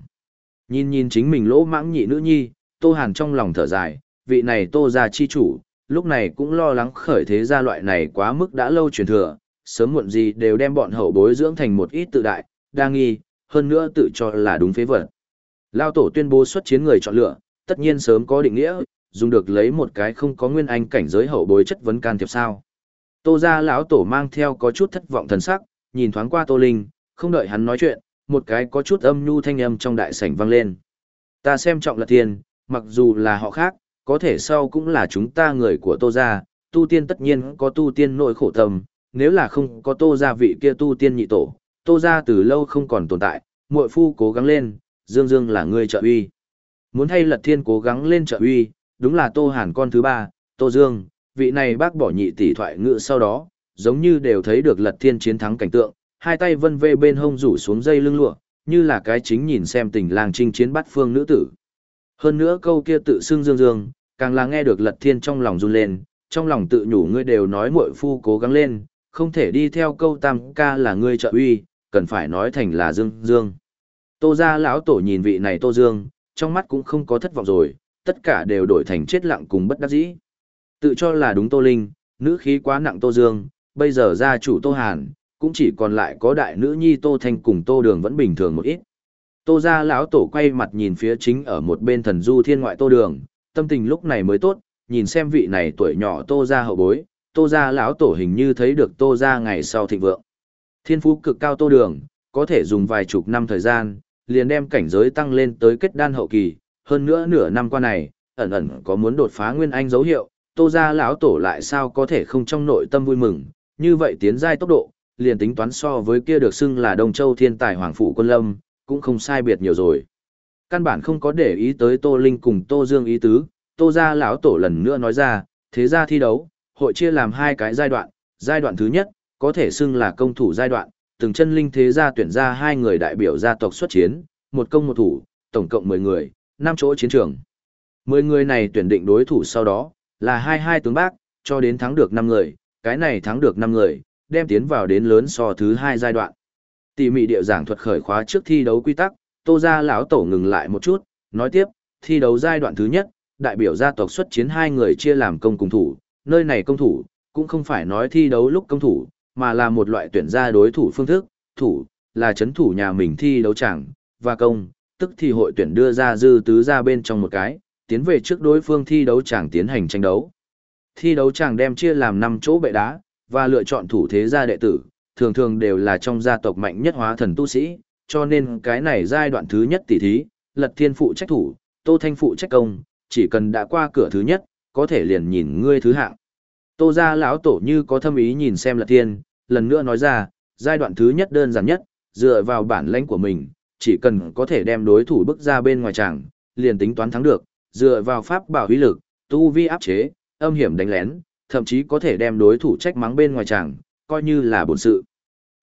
Speaker 1: Nhìn nhìn chính mình lỗ mãng nhị nữ nhi, tô hàn trong lòng thở dài, vị này tô ra chi chủ, lúc này cũng lo lắng khởi thế gia loại này quá mức đã lâu truyền thừa, sớm muộn gì đều đem bọn hậu bối dưỡng thành một ít tự đại, đa nghi, hơn nữa tự cho là đúng phế vật. Lao tổ tuyên bố xuất chiến người chọn lựa, tất nhiên sớm có định nghĩa, dùng được lấy một cái không có nguyên anh cảnh giới hậu bối chất vấn can thiệp sao. Tô gia lão tổ mang theo có chút thất vọng thần sắc, nhìn thoáng qua Tô Linh, không đợi hắn nói chuyện, một cái có chút âm nhu thanh âm trong đại sảnh vang lên. Ta xem trọng là tiền, mặc dù là họ khác, có thể sau cũng là chúng ta người của Tô gia, tu tiên tất nhiên có tu tiên nội khổ tâm, nếu là không có Tô gia vị kia tu tiên nhị tổ, Tô gia từ lâu không còn tồn tại, muội phu cố gắng lên, Dương Dương là người trợ uy. Muốn thay Lật Thiên cố gắng lên trợ uy, đúng là Tô Hàn con thứ ba, Tô Dương, vị này bác bỏ nhị tỷ thoại ngự sau đó, giống như đều thấy được Lật Thiên chiến thắng cảnh tượng, hai tay vân vê bên hông rủ xuống dây lưng lụa, như là cái chính nhìn xem tình làng trinh chiến bắt phương nữ tử. Hơn nữa câu kia tự xưng Dương Dương, càng là nghe được Lật Thiên trong lòng run lên, trong lòng tự nhủ ngươi đều nói muội phu cố gắng lên, không thể đi theo câu tam ca là ngươi trợ uy, cần phải nói thành là Dương Dương. Tô gia lão tổ nhìn vị này Tô Dương, trong mắt cũng không có thất vọng rồi, tất cả đều đổi thành chết lặng cùng bất đắc dĩ. Tự cho là đúng Tô Linh, nữ khí quá nặng Tô Dương, bây giờ gia chủ Tô Hàn, cũng chỉ còn lại có đại nữ nhi Tô Thanh cùng Tô Đường vẫn bình thường một ít. Tô gia lão tổ quay mặt nhìn phía chính ở một bên thần du thiên ngoại Tô Đường, tâm tình lúc này mới tốt, nhìn xem vị này tuổi nhỏ Tô gia hậu bối, Tô gia lão tổ hình như thấy được Tô gia ngày sau thịnh vượng. Thiên phú cực cao Tô Đường, có thể dùng vài chục năm thời gian, liền đem cảnh giới tăng lên tới kết đan hậu kỳ, hơn nữa nửa năm qua này, ẩn ẩn có muốn đột phá nguyên anh dấu hiệu, Tô gia lão tổ lại sao có thể không trong nội tâm vui mừng, như vậy tiến giai tốc độ, liền tính toán so với kia được xưng là Đông Châu thiên tài hoàng phủ quân lâm, cũng không sai biệt nhiều rồi. Căn bản không có để ý tới Tô Linh cùng Tô Dương ý tứ, Tô gia lão tổ lần nữa nói ra, thế gia thi đấu, hội chia làm hai cái giai đoạn, giai đoạn thứ nhất, có thể xưng là công thủ giai đoạn, từng chân linh thế gia tuyển ra hai người đại biểu gia tộc xuất chiến, một công một thủ, tổng cộng 10 người, 5 chỗ chiến trường. 10 người này tuyển định đối thủ sau đó, là hai hai tướng bác, cho đến thắng được 5 người, cái này thắng được 5 người, đem tiến vào đến lớn so thứ hai giai đoạn. Tỉ mỉ điệu giảng thuật khởi khóa trước thi đấu quy tắc, Tô gia lão tổ ngừng lại một chút, nói tiếp, thi đấu giai đoạn thứ nhất, đại biểu gia tộc xuất chiến hai người chia làm công cùng thủ, nơi này công thủ, cũng không phải nói thi đấu lúc công thủ, mà là một loại tuyển ra đối thủ phương thức, thủ, là chấn thủ nhà mình thi đấu chẳng, và công, tức thì hội tuyển đưa ra dư tứ ra bên trong một cái, tiến về trước đối phương thi đấu chẳng tiến hành tranh đấu. Thi đấu chẳng đem chia làm 5 chỗ bệ đá, và lựa chọn thủ thế gia đệ tử, thường thường đều là trong gia tộc mạnh nhất hóa thần tu sĩ, cho nên cái này giai đoạn thứ nhất tỷ thí, lật thiên phụ trách thủ, tô thanh phụ trách công, chỉ cần đã qua cửa thứ nhất, có thể liền nhìn ngươi thứ hạng. Tô gia lão tổ như có thâm ý nhìn xem lật thiên, lần nữa nói ra, giai đoạn thứ nhất đơn giản nhất, dựa vào bản lãnh của mình, chỉ cần có thể đem đối thủ bước ra bên ngoài tràng, liền tính toán thắng được, dựa vào pháp bảo uy lực, tu vi áp chế, âm hiểm đánh lén, thậm chí có thể đem đối thủ trách mắng bên ngoài tràng, coi như là bổn sự.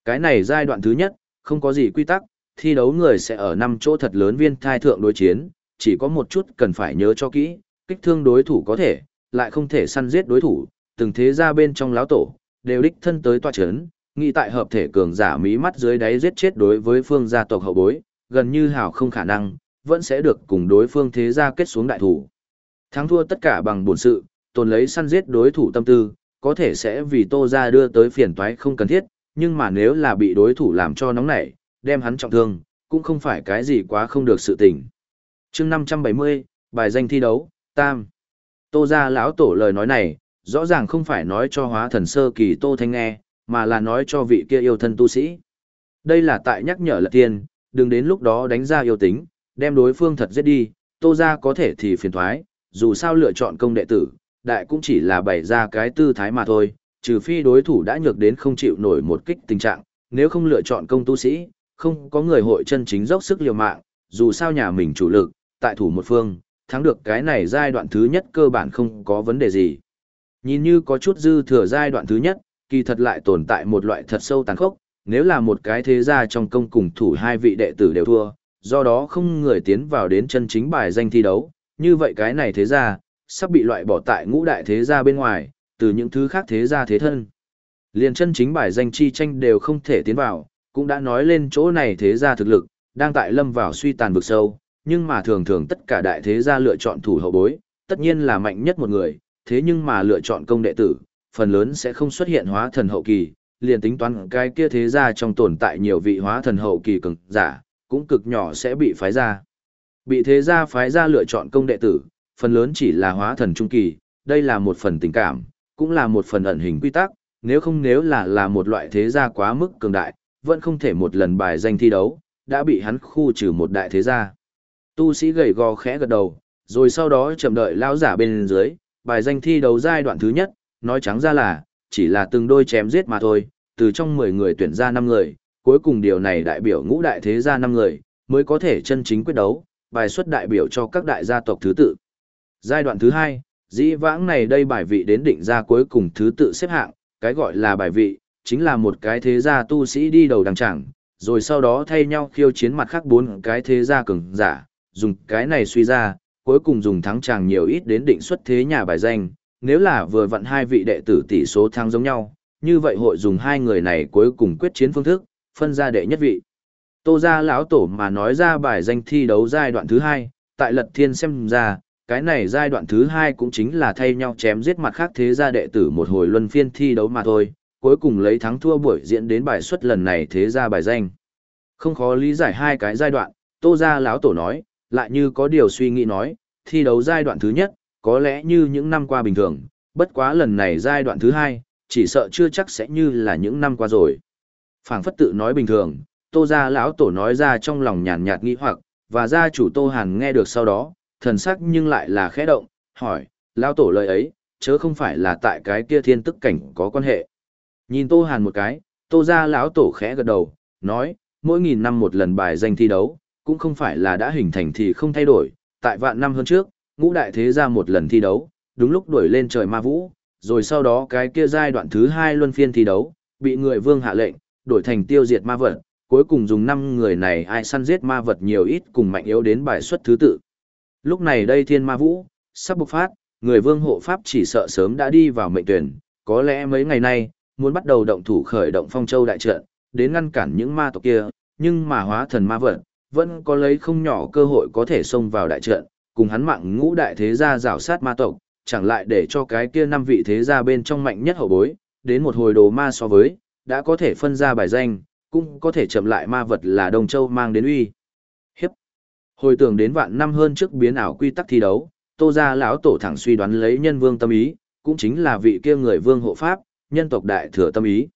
Speaker 1: Cái này giai đoạn thứ nhất, không có gì quy tắc, thi đấu người sẽ ở năm chỗ thật lớn viên thai thượng đối chiến, chỉ có một chút cần phải nhớ cho kỹ, kích thương đối thủ có thể, lại không thể săn giết đối thủ, từng thế ra bên trong láo tổ, đều đích thân tới tòa chấn, nghĩ tại hợp thể cường giả mí mắt dưới đáy giết chết đối với phương gia tộc hậu bối, gần như hảo không khả năng, vẫn sẽ được cùng đối phương thế gia kết xuống đại thủ. Thắng thua tất cả bằng bổn sự, tồn lấy săn giết đối thủ tâm tư, có thể sẽ vì tô gia đưa tới phiền toái không cần thiết, nhưng mà nếu là bị đối thủ làm cho nóng nảy, đem hắn trọng thương, cũng không phải cái gì quá không được sự tình. chương 570, bài danh thi đấu, Tam. Tô gia lão tổ lời nói này, rõ ràng không phải nói cho hóa thần sơ kỳ Tô Thanh nghe, mà là nói cho vị kia yêu thân tu sĩ. Đây là tại nhắc nhở lật tiên, đừng đến lúc đó đánh ra yêu tính, đem đối phương thật giết đi, Tô ra có thể thì phiền thoái, dù sao lựa chọn công đệ tử, đại cũng chỉ là bày ra cái tư thái mà thôi, trừ phi đối thủ đã nhược đến không chịu nổi một kích tình trạng, nếu không lựa chọn công tu sĩ, không có người hội chân chính dốc sức liều mạng, dù sao nhà mình chủ lực, tại thủ một phương, thắng được cái này giai đoạn thứ nhất cơ bản không có vấn đề gì. Nhìn như có chút dư thừa giai đoạn thứ nhất, kỳ thật lại tồn tại một loại thật sâu tàn khốc, nếu là một cái thế gia trong công cùng thủ hai vị đệ tử đều thua, do đó không người tiến vào đến chân chính bài danh thi đấu, như vậy cái này thế gia, sắp bị loại bỏ tại ngũ đại thế gia bên ngoài, từ những thứ khác thế gia thế thân. Liền chân chính bài danh chi tranh đều không thể tiến vào, cũng đã nói lên chỗ này thế gia thực lực, đang tại lâm vào suy tàn vực sâu, nhưng mà thường thường tất cả đại thế gia lựa chọn thủ hậu bối, tất nhiên là mạnh nhất một người, thế nhưng mà lựa chọn công đệ tử, phần lớn sẽ không xuất hiện hóa thần hậu kỳ, liền tính toán cái kia thế gia trong tồn tại nhiều vị hóa thần hậu kỳ cường giả, cũng cực nhỏ sẽ bị phái ra. Bị thế gia phái ra lựa chọn công đệ tử, phần lớn chỉ là hóa thần trung kỳ, đây là một phần tình cảm, cũng là một phần ẩn hình quy tắc, nếu không nếu là là một loại thế gia quá mức cường đại, vẫn không thể một lần bài danh thi đấu, đã bị hắn khu trừ một đại thế gia. Tu sĩ gầy gò khẽ gật đầu, rồi sau đó chậm đợi lão giả bên dưới, bài danh thi đấu giai đoạn thứ nhất, nói trắng ra là, chỉ là từng đôi chém giết mà thôi, từ trong 10 người tuyển ra 5 người, cuối cùng điều này đại biểu ngũ đại thế gia 5 người, mới có thể chân chính quyết đấu, bài xuất đại biểu cho các đại gia tộc thứ tự. Giai đoạn thứ hai, dĩ vãng này đây bài vị đến định ra cuối cùng thứ tự xếp hạng, cái gọi là bài vị, chính là một cái thế gia tu sĩ đi đầu đằng chẳng, rồi sau đó thay nhau khiêu chiến mặt khác bốn cái thế gia cường giả, dùng cái này suy ra, cuối cùng dùng thắng chàng nhiều ít đến định xuất thế nhà bài danh, nếu là vừa vặn hai vị đệ tử tỷ số thắng giống nhau, như vậy hội dùng hai người này cuối cùng quyết chiến phương thức, phân ra đệ nhất vị. Tô gia lão tổ mà nói ra bài danh thi đấu giai đoạn thứ hai, tại lật thiên xem ra, cái này giai đoạn thứ hai cũng chính là thay nhau chém giết mặt khác thế gia đệ tử một hồi luân phiên thi đấu mà thôi, cuối cùng lấy thắng thua buổi diễn đến bài xuất lần này thế gia bài danh. Không khó lý giải hai cái giai đoạn, tô gia lão tổ nói, lại như có điều suy nghĩ nói, thi đấu giai đoạn thứ nhất, có lẽ như những năm qua bình thường, bất quá lần này giai đoạn thứ hai, chỉ sợ chưa chắc sẽ như là những năm qua rồi. Phảng phất tự nói bình thường, tô gia lão tổ nói ra trong lòng nhàn nhạt nghĩ hoặc, và gia chủ tô hàn nghe được sau đó, thần sắc nhưng lại là khẽ động, hỏi, lão tổ lời ấy, chớ không phải là tại cái kia thiên tức cảnh có quan hệ. Nhìn tô hàn một cái, tô gia lão tổ khẽ gật đầu, nói, mỗi nghìn năm một lần bài danh thi đấu, cũng không phải là đã hình thành thì không thay đổi, tại vạn năm hơn trước, ngũ đại thế gia một lần thi đấu, đúng lúc đuổi lên trời ma vũ, rồi sau đó cái kia giai đoạn thứ hai luân phiên thi đấu, bị người vương hạ lệnh, đổi thành tiêu diệt ma vật, cuối cùng dùng năm người này ai săn giết ma vật nhiều ít cùng mạnh yếu đến bài xuất thứ tự. Lúc này đây thiên ma vũ, sắp bộc phát, người vương hộ pháp chỉ sợ sớm đã đi vào mệnh tuyển, có lẽ mấy ngày nay, muốn bắt đầu động thủ khởi động phong châu đại trận, đến ngăn cản những ma tộc kia, nhưng mà hóa thần ma vật, vẫn có lấy không nhỏ cơ hội có thể xông vào đại trận, cùng hắn mạng ngũ đại thế gia rào sát ma tộc, chẳng lại để cho cái kia năm vị thế gia bên trong mạnh nhất hậu bối, đến một hồi đồ ma so với, đã có thể phân ra bài danh, cũng có thể chậm lại ma vật là Đông Châu mang đến uy. Hiếp. Hồi tưởng đến vạn năm hơn trước biến ảo quy tắc thi đấu, Tô gia lão tổ thẳng suy đoán lấy nhân vương tâm ý, cũng chính là vị kia người vương hộ pháp, nhân tộc đại thừa tâm ý.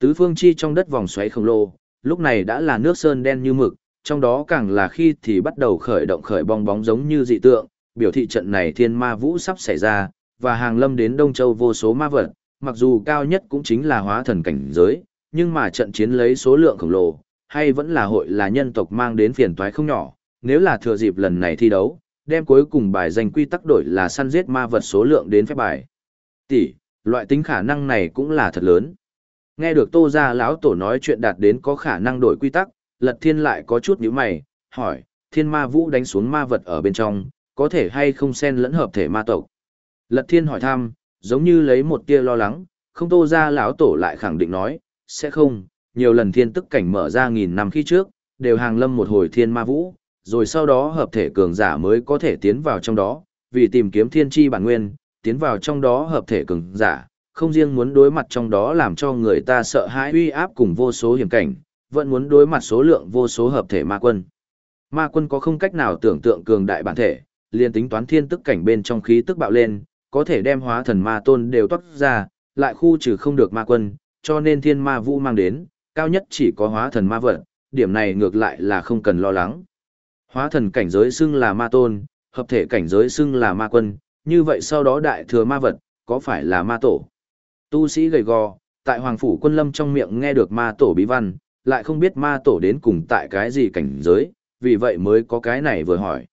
Speaker 1: Tứ phương chi trong đất vòng xoáy khổng lồ, lúc này đã là nước sơn đen như mực, trong đó càng là khi thì bắt đầu khởi động khởi bong bóng giống như dị tượng, biểu thị trận này thiên ma vũ sắp xảy ra, và hàng lâm đến Đông Châu vô số ma vật, mặc dù cao nhất cũng chính là hóa thần cảnh giới, nhưng mà trận chiến lấy số lượng khổng lồ, hay vẫn là hội là nhân tộc mang đến phiền toái không nhỏ, nếu là thừa dịp lần này thi đấu, đem cuối cùng bài danh quy tắc đổi là săn giết ma vật số lượng đến phép bài. Tỷ, loại tính khả năng này cũng là thật lớn. Nghe được Tô gia lão tổ nói chuyện đạt đến có khả năng đổi quy tắc, Lật Thiên lại có chút nhíu mày, hỏi, Thiên Ma Vũ đánh xuống ma vật ở bên trong, có thể hay không xen lẫn hợp thể ma tộc? Lật Thiên hỏi thăm, giống như lấy một tia lo lắng, không Tô gia lão tổ lại khẳng định nói, sẽ không, nhiều lần thiên tức cảnh mở ra nghìn năm khi trước, đều hàng lâm một hồi Thiên Ma Vũ, rồi sau đó hợp thể cường giả mới có thể tiến vào trong đó, vì tìm kiếm thiên chi bản nguyên, tiến vào trong đó hợp thể cường giả, không riêng muốn đối mặt trong đó làm cho người ta sợ hãi uy áp cùng vô số hiểm cảnh, vẫn muốn đối mặt số lượng vô số hợp thể ma quân. Ma quân có không cách nào tưởng tượng cường đại bản thể, liền tính toán thiên tức cảnh bên trong khí tức bạo lên, có thể đem hóa thần ma tôn đều toát ra, lại khu trừ không được ma quân, cho nên thiên ma vũ mang đến, cao nhất chỉ có hóa thần ma vật, điểm này ngược lại là không cần lo lắng. Hóa thần cảnh giới xưng là ma tôn, hợp thể cảnh giới xưng là ma quân, như vậy sau đó đại thừa ma vật, có phải là ma tổ? Tu sĩ gầy gò, tại Hoàng Phủ quân lâm trong miệng nghe được ma tổ bí văn, lại không biết ma tổ đến cùng tại cái gì cảnh giới, vì vậy mới có cái này vừa hỏi.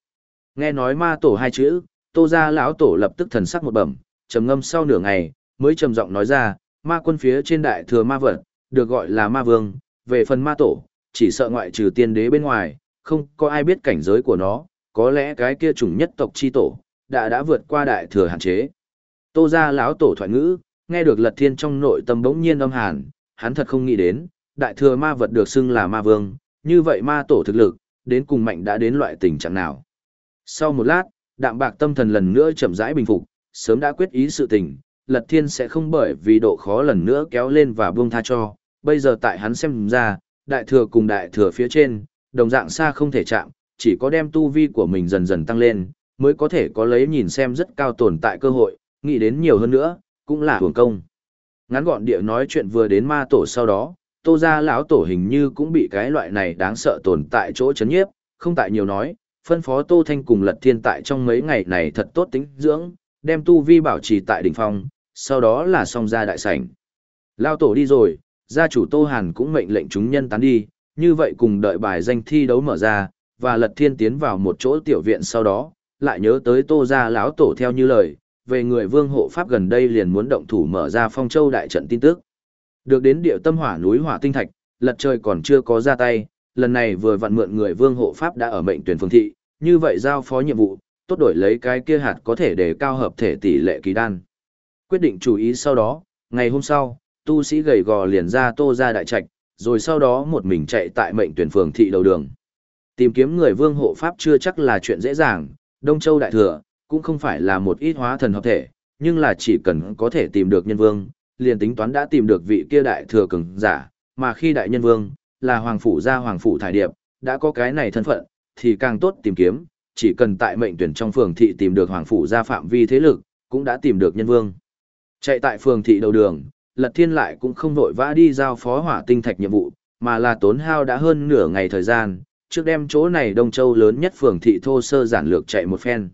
Speaker 1: Nghe nói ma tổ hai chữ, tô ra lão tổ lập tức thần sắc một bẩm, trầm ngâm sau nửa ngày, mới trầm giọng nói ra, ma quân phía trên đại thừa ma vật, được gọi là ma vương, về phần ma tổ, chỉ sợ ngoại trừ tiên đế bên ngoài, không có ai biết cảnh giới của nó, có lẽ cái kia chủng nhất tộc chi tổ, đã đã vượt qua đại thừa hạn chế. Tô ra lão tổ thoại ngữ, nghe được lật thiên trong nội tâm bỗng nhiên âm hàn, hắn thật không nghĩ đến, đại thừa ma vật được xưng là ma vương, như vậy ma tổ thực lực, đến cùng mạnh đã đến loại tình trạng nào. Sau một lát, đạm bạc tâm thần lần nữa chậm rãi bình phục, sớm đã quyết ý sự tình, lật thiên sẽ không bởi vì độ khó lần nữa kéo lên và buông tha cho, bây giờ tại hắn xem ra, đại thừa cùng đại thừa phía trên, đồng dạng xa không thể chạm, chỉ có đem tu vi của mình dần dần tăng lên, mới có thể có lấy nhìn xem rất cao tồn tại cơ hội, nghĩ đến nhiều hơn nữa, cũng là hưởng công. Ngắn gọn địa nói chuyện vừa đến ma tổ sau đó, tô gia lão tổ hình như cũng bị cái loại này đáng sợ tồn tại chỗ chấn nhiếp, không tại nhiều nói, phân phó tô thanh cùng lật thiên tại trong mấy ngày này thật tốt tính dưỡng, đem tu vi bảo trì tại đỉnh phong, sau đó là xong ra đại sảnh. Lão tổ đi rồi, gia chủ tô hàn cũng mệnh lệnh chúng nhân tán đi, như vậy cùng đợi bài danh thi đấu mở ra, và lật thiên tiến vào một chỗ tiểu viện sau đó, lại nhớ tới tô gia lão tổ theo như lời, về người vương hộ pháp gần đây liền muốn động thủ mở ra phong châu đại trận tin tức. Được đến địa tâm hỏa núi hỏa tinh thạch, lật trời còn chưa có ra tay, lần này vừa vặn mượn người vương hộ pháp đã ở mệnh tuyển phương thị, như vậy giao phó nhiệm vụ, tốt đổi lấy cái kia hạt có thể để cao hợp thể tỷ lệ kỳ đan. Quyết định chú ý sau đó, ngày hôm sau, tu sĩ gầy gò liền ra tô ra đại trạch, rồi sau đó một mình chạy tại mệnh tuyển phường thị đầu đường. Tìm kiếm người vương hộ pháp chưa chắc là chuyện dễ dàng, Đông Châu Đại Thừa, cũng không phải là một ít hóa thần hợp thể, nhưng là chỉ cần có thể tìm được nhân vương, liền tính toán đã tìm được vị kia Đại Thừa cường giả, mà khi Đại Nhân Vương, là Hoàng Phủ gia Hoàng Phủ Thải Điệp, đã có cái này thân phận, thì càng tốt tìm kiếm, chỉ cần tại mệnh tuyển trong phường thị tìm được Hoàng Phủ gia phạm vi thế lực, cũng đã tìm được nhân vương. Chạy tại phường thị đầu đường, Lật Thiên lại cũng không vội vã đi giao phó hỏa tinh thạch nhiệm vụ, mà là tốn hao đã hơn nửa ngày thời gian, trước đem chỗ này Đông Châu lớn nhất phường thị thô sơ giản lược chạy một phen.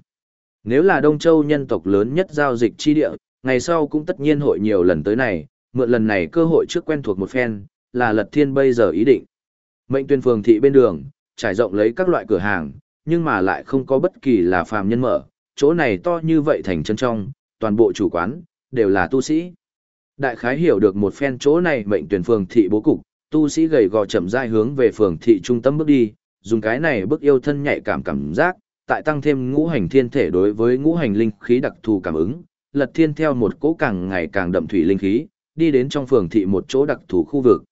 Speaker 1: Nếu là Đông Châu nhân tộc lớn nhất giao dịch chi địa, ngày sau cũng tất nhiên hội nhiều lần tới này, mượn lần này cơ hội trước quen thuộc một phen, là Lật Thiên bây giờ ý định. Mệnh tuyên phường thị bên đường, trải rộng lấy các loại cửa hàng, nhưng mà lại không có bất kỳ là phàm nhân mở, chỗ này to như vậy thành chân trong, toàn bộ chủ quán, đều là tu sĩ. Đại khái hiểu được một phen chỗ này mệnh tuyển phường thị bố cục, tu sĩ gầy gò chậm rãi hướng về phường thị trung tâm bước đi, dùng cái này bước yêu thân nhạy cảm cảm giác, tại tăng thêm ngũ hành thiên thể đối với ngũ hành linh khí đặc thù cảm ứng, lật thiên theo một cỗ càng ngày càng đậm thủy linh khí, đi đến trong phường thị một chỗ đặc thù khu vực.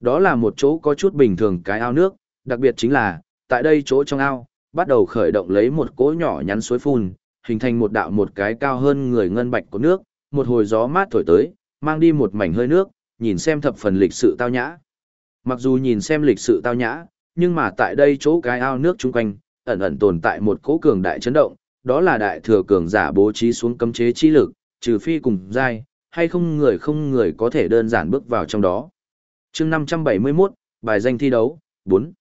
Speaker 1: Đó là một chỗ có chút bình thường cái ao nước, đặc biệt chính là, tại đây chỗ trong ao, bắt đầu khởi động lấy một cỗ nhỏ nhắn suối phun, hình thành một đạo một cái cao hơn người ngân bạch của nước, một hồi gió mát thổi tới, mang đi một mảnh hơi nước, nhìn xem thập phần lịch sự tao nhã. Mặc dù nhìn xem lịch sự tao nhã, nhưng mà tại đây chỗ cái ao nước chung quanh, ẩn ẩn tồn tại một cỗ cường đại chấn động, đó là đại thừa cường giả bố trí xuống cấm chế chi lực, trừ phi cùng giai, hay không người không người có thể đơn giản bước vào trong đó. chương 571, bài danh thi đấu, 4.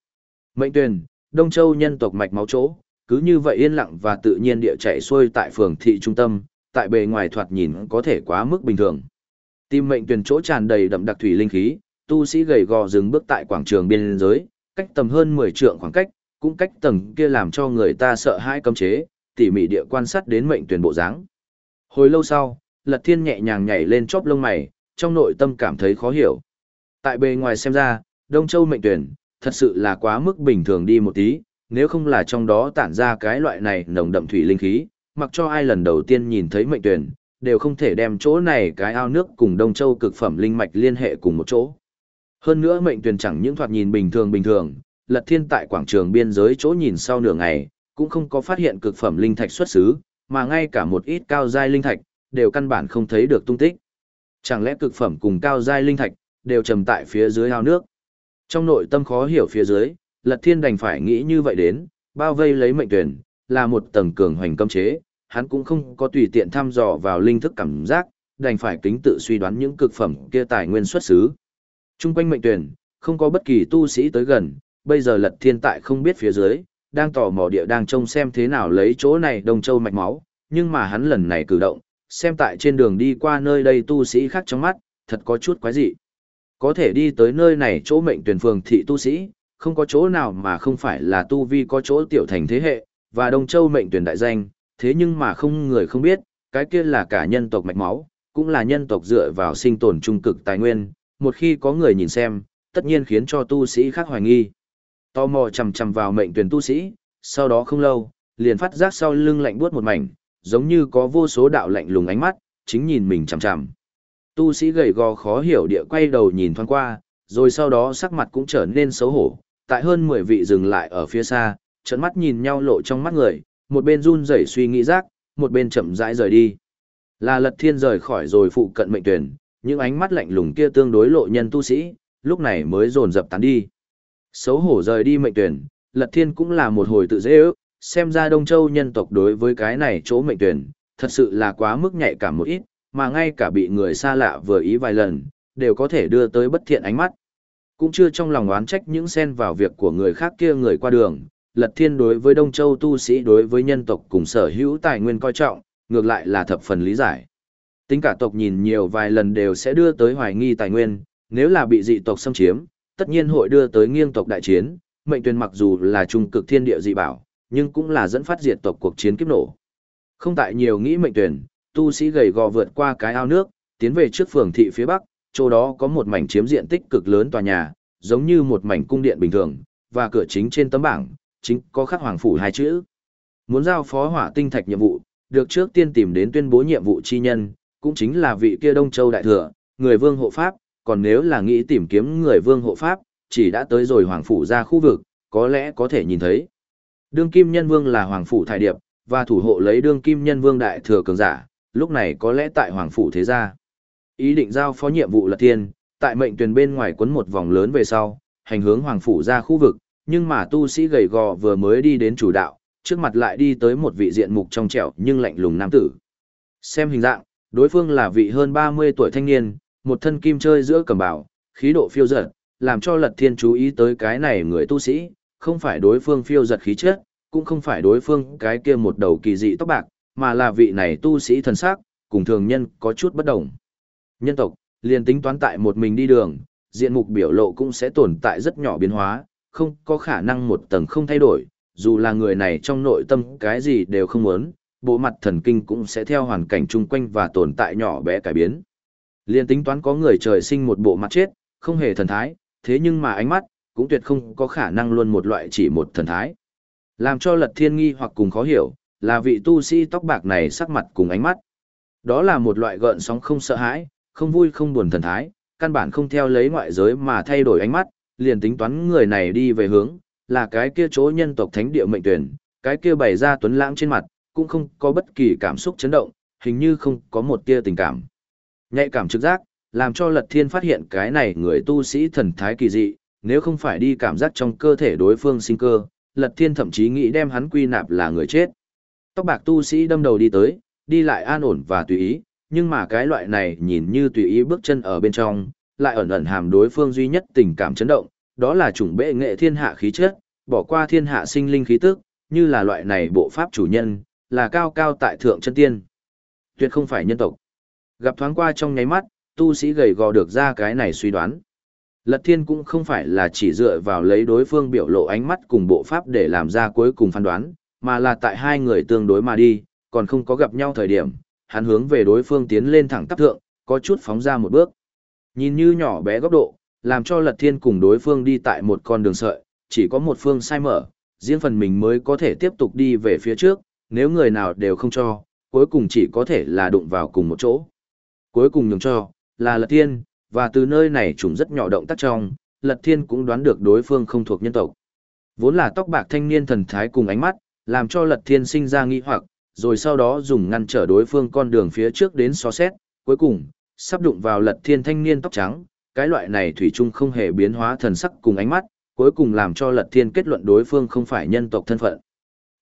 Speaker 1: Mệnh tuyển, Đông Châu nhân tộc mạch máu chỗ, cứ như vậy yên lặng và tự nhiên địa chạy xuôi tại phường thị trung tâm, tại bề ngoài thoạt nhìn có thể quá mức bình thường. Tim mệnh tuyển chỗ tràn đầy đậm đặc thủy linh khí, tu sĩ gầy gò dừng bước tại quảng trường biên giới, cách tầm hơn 10 trượng khoảng cách, cũng cách tầng kia làm cho người ta sợ hãi cấm chế, tỉ mỉ địa quan sát đến mệnh tuyển bộ dáng. Hồi lâu sau, Lật Thiên nhẹ nhàng nhảy lên chóp lông mày, trong nội tâm cảm thấy khó hiểu. Tại bề ngoài xem ra, Đông Châu mệnh tuyển, thật sự là quá mức bình thường đi một tí, nếu không là trong đó tản ra cái loại này nồng đậm thủy linh khí, mặc cho ai lần đầu tiên nhìn thấy mệnh tuyển, đều không thể đem chỗ này cái ao nước cùng Đông Châu cực phẩm linh mạch liên hệ cùng một chỗ. Hơn nữa mệnh tuyển chẳng những thoạt nhìn bình thường bình thường, Lật Thiên tại quảng trường biên giới chỗ nhìn sau nửa ngày, cũng không có phát hiện cực phẩm linh thạch xuất xứ, mà ngay cả một ít cao giai linh thạch đều căn bản không thấy được tung tích. Chẳng lẽ cực phẩm cùng cao giai linh thạch đều trầm tại phía dưới ao nước? Trong nội tâm khó hiểu phía dưới, Lật Thiên đành phải nghĩ như vậy đến, bao vây lấy mệnh tuyển, là một tầng cường hoành cấm chế, hắn cũng không có tùy tiện thăm dò vào linh thức cảm giác, đành phải kính tự suy đoán những cực phẩm kia tài nguyên xuất xứ. Trung quanh mệnh tuyển, không có bất kỳ tu sĩ tới gần, bây giờ Lật Thiên tại không biết phía dưới, đang tò mò địa đang trông xem thế nào lấy chỗ này Đông Châu mạch máu, nhưng mà hắn lần này cử động, xem tại trên đường đi qua nơi đây tu sĩ khác trong mắt, thật có chút quái dị. Có thể đi tới nơi này chỗ mệnh tuyển phường thị tu sĩ, không có chỗ nào mà không phải là tu vi có chỗ tiểu thành thế hệ, và Đông Châu mệnh tuyển đại danh, thế nhưng mà không người không biết, cái kia là cả nhân tộc mạch máu, cũng là nhân tộc dựa vào sinh tồn trung cực tài nguyên, một khi có người nhìn xem, tất nhiên khiến cho tu sĩ khác hoài nghi. Tò mò chầm chầm vào mệnh tuyển tu sĩ, sau đó không lâu, liền phát giác sau lưng lạnh buốt một mảnh, giống như có vô số đạo lạnh lùng ánh mắt, chính nhìn mình chằm chằm. Tu sĩ gầy gò khó hiểu địa quay đầu nhìn thoáng qua, rồi sau đó sắc mặt cũng trở nên xấu hổ, tại hơn 10 vị dừng lại ở phía xa, trận mắt nhìn nhau lộ trong mắt người, một bên run rẩy suy nghĩ rác, một bên chậm rãi rời đi. Là lật thiên rời khỏi rồi phụ cận mệnh tuyển, những ánh mắt lạnh lùng kia tương đối lộ nhân tu sĩ, lúc này mới dồn dập tán đi. Xấu hổ rời đi mệnh tuyển, lật thiên cũng là một hồi tự dễ ước, xem ra Đông Châu nhân tộc đối với cái này chỗ mệnh tuyển, thật sự là quá mức nhạy cảm một ít, mà ngay cả bị người xa lạ vừa ý vài lần, đều có thể đưa tới bất thiện ánh mắt. Cũng chưa trong lòng oán trách những xen vào việc của người khác kia người qua đường, Lật Thiên đối với Đông Châu tu sĩ đối với nhân tộc cùng sở hữu tài nguyên coi trọng, ngược lại là thập phần lý giải. Tính cả tộc nhìn nhiều vài lần đều sẽ đưa tới hoài nghi tài nguyên, nếu là bị dị tộc xâm chiếm, tất nhiên hội đưa tới nghiêng tộc đại chiến, mệnh tuyển mặc dù là trung cực thiên địa dị bảo, nhưng cũng là dẫn phát diệt tộc cuộc chiến kiếp nổ. Không tại nhiều nghĩ mệnh tuyển, tu sĩ gầy gò vượt qua cái ao nước, tiến về trước phường thị phía bắc, chỗ đó có một mảnh chiếm diện tích cực lớn tòa nhà, giống như một mảnh cung điện bình thường, và cửa chính trên tấm bảng, chính có khắc hoàng phủ hai chữ. Muốn giao phó hỏa tinh thạch nhiệm vụ, được trước tiên tìm đến tuyên bố nhiệm vụ chi nhân, cũng chính là vị kia Đông Châu đại thừa, người vương hộ pháp, còn nếu là nghĩ tìm kiếm người vương hộ pháp, chỉ đã tới rồi hoàng phủ ra khu vực, có lẽ có thể nhìn thấy. Đương kim nhân vương là hoàng phủ thái điệp, và thủ hộ lấy đương kim nhân vương đại thừa cường giả, lúc này có lẽ tại hoàng phủ thế gia. Ý định giao phó nhiệm vụ là thiên, tại mệnh tuyển bên ngoài quấn một vòng lớn về sau, hành hướng hoàng phủ ra khu vực, nhưng mà tu sĩ gầy gò vừa mới đi đến chủ đạo, trước mặt lại đi tới một vị diện mục trong trẻo nhưng lạnh lùng nam tử. Xem hình dạng, đối phương là vị hơn 30 tuổi thanh niên, một thân kim chơi giữa cầm bảo, khí độ phiêu dật, làm cho lật thiên chú ý tới cái này người tu sĩ, không phải đối phương phiêu giật khí chất, cũng không phải đối phương cái kia một đầu kỳ dị tóc bạc, mà là vị này tu sĩ thần sắc, cùng thường nhân có chút bất đồng. Nhân tộc, liền tính toán tại một mình đi đường, diện mục biểu lộ cũng sẽ tồn tại rất nhỏ biến hóa, không có khả năng một tầng không thay đổi, dù là người này trong nội tâm cái gì đều không muốn, bộ mặt thần kinh cũng sẽ theo hoàn cảnh chung quanh và tồn tại nhỏ bé cải biến. Liên tính toán có người trời sinh một bộ mặt chết, không hề thần thái, thế nhưng mà ánh mắt, cũng tuyệt không có khả năng luôn một loại chỉ một thần thái. Làm cho lật thiên nghi hoặc cùng khó hiểu, là vị tu sĩ tóc bạc này sắc mặt cùng ánh mắt. Đó là một loại gợn sóng không sợ hãi, không vui không buồn thần thái, căn bản không theo lấy ngoại giới mà thay đổi ánh mắt, liền tính toán người này đi về hướng, là cái kia chỗ nhân tộc thánh địa mệnh tuyển, cái kia bày ra tuấn lãng trên mặt, cũng không có bất kỳ cảm xúc chấn động, hình như không có một tia tình cảm. Nhạy cảm trực giác, làm cho Lật Thiên phát hiện cái này người tu sĩ thần thái kỳ dị, nếu không phải đi cảm giác trong cơ thể đối phương sinh cơ, Lật Thiên thậm chí nghĩ đem hắn quy nạp là người chết. Tóc bạc tu sĩ đâm đầu đi tới, đi lại an ổn và tùy ý, nhưng mà cái loại này nhìn như tùy ý bước chân ở bên trong, lại ẩn ẩn hàm đối phương duy nhất tình cảm chấn động, đó là chủng bệ nghệ thiên hạ khí chất, bỏ qua thiên hạ sinh linh khí tức, như là loại này bộ pháp chủ nhân, là cao cao tại thượng chân tiên. Tuyệt không phải nhân tộc. Gặp thoáng qua trong nháy mắt, tu sĩ gầy gò được ra cái này suy đoán. Lật Thiên cũng không phải là chỉ dựa vào lấy đối phương biểu lộ ánh mắt cùng bộ pháp để làm ra cuối cùng phán đoán, mà là tại hai người tương đối mà đi, còn không có gặp nhau thời điểm, hắn hướng về đối phương tiến lên thẳng tắp thượng, có chút phóng ra một bước. Nhìn như nhỏ bé góc độ, làm cho Lật Thiên cùng đối phương đi tại một con đường sợi, chỉ có một phương sai mở, riêng phần mình mới có thể tiếp tục đi về phía trước, nếu người nào đều không cho, cuối cùng chỉ có thể là đụng vào cùng một chỗ. Cuối cùng nhường cho, là Lật Thiên, và từ nơi này trùng rất nhỏ động tác trong, Lật Thiên cũng đoán được đối phương không thuộc nhân tộc. Vốn là tóc bạc thanh niên thần thái cùng ánh mắt, làm cho Lật Thiên sinh ra nghi hoặc, rồi sau đó dùng ngăn trở đối phương con đường phía trước đến xó xét, cuối cùng, sắp đụng vào Lật Thiên thanh niên tóc trắng, cái loại này thủy chung không hề biến hóa thần sắc cùng ánh mắt, cuối cùng làm cho Lật Thiên kết luận đối phương không phải nhân tộc thân phận.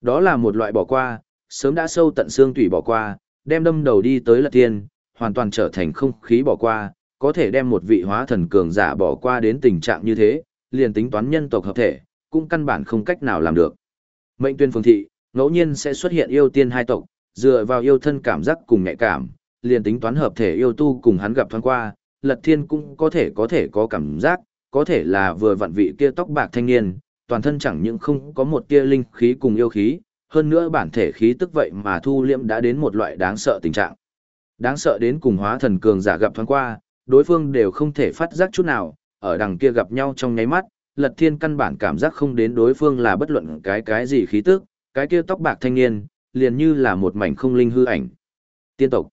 Speaker 1: Đó là một loại bỏ qua, sớm đã sâu tận xương tủy bỏ qua, đem đâm đầu đi tới Lật Thiên, hoàn toàn trở thành không khí bỏ qua, có thể đem một vị hóa thần cường giả bỏ qua đến tình trạng như thế, liền tính toán nhân tộc hợp thể, cũng căn bản không cách nào làm được. Mệnh tuyên phương thị, ngẫu nhiên sẽ xuất hiện yêu tiên hai tộc, dựa vào yêu thân cảm giác cùng nhạy cảm, liền tính toán hợp thể yêu tu cùng hắn gặp thoáng qua, Lật Thiên cũng có thể có thể có cảm giác, có thể là vừa vặn vị kia tóc bạc thanh niên, toàn thân chẳng những không có một tia linh khí cùng yêu khí, hơn nữa bản thể khí tức vậy mà thu liễm đã đến một loại đáng sợ tình trạng. Đáng sợ đến cùng hóa thần cường giả gặp thoáng qua, đối phương đều không thể phát giác chút nào, ở đằng kia gặp nhau trong nháy mắt, Lật Thiên căn bản cảm giác không đến đối phương là bất luận cái cái gì khí tức, cái kia tóc bạc thanh niên, liền như là một mảnh không linh hư ảnh. Tiên tộc.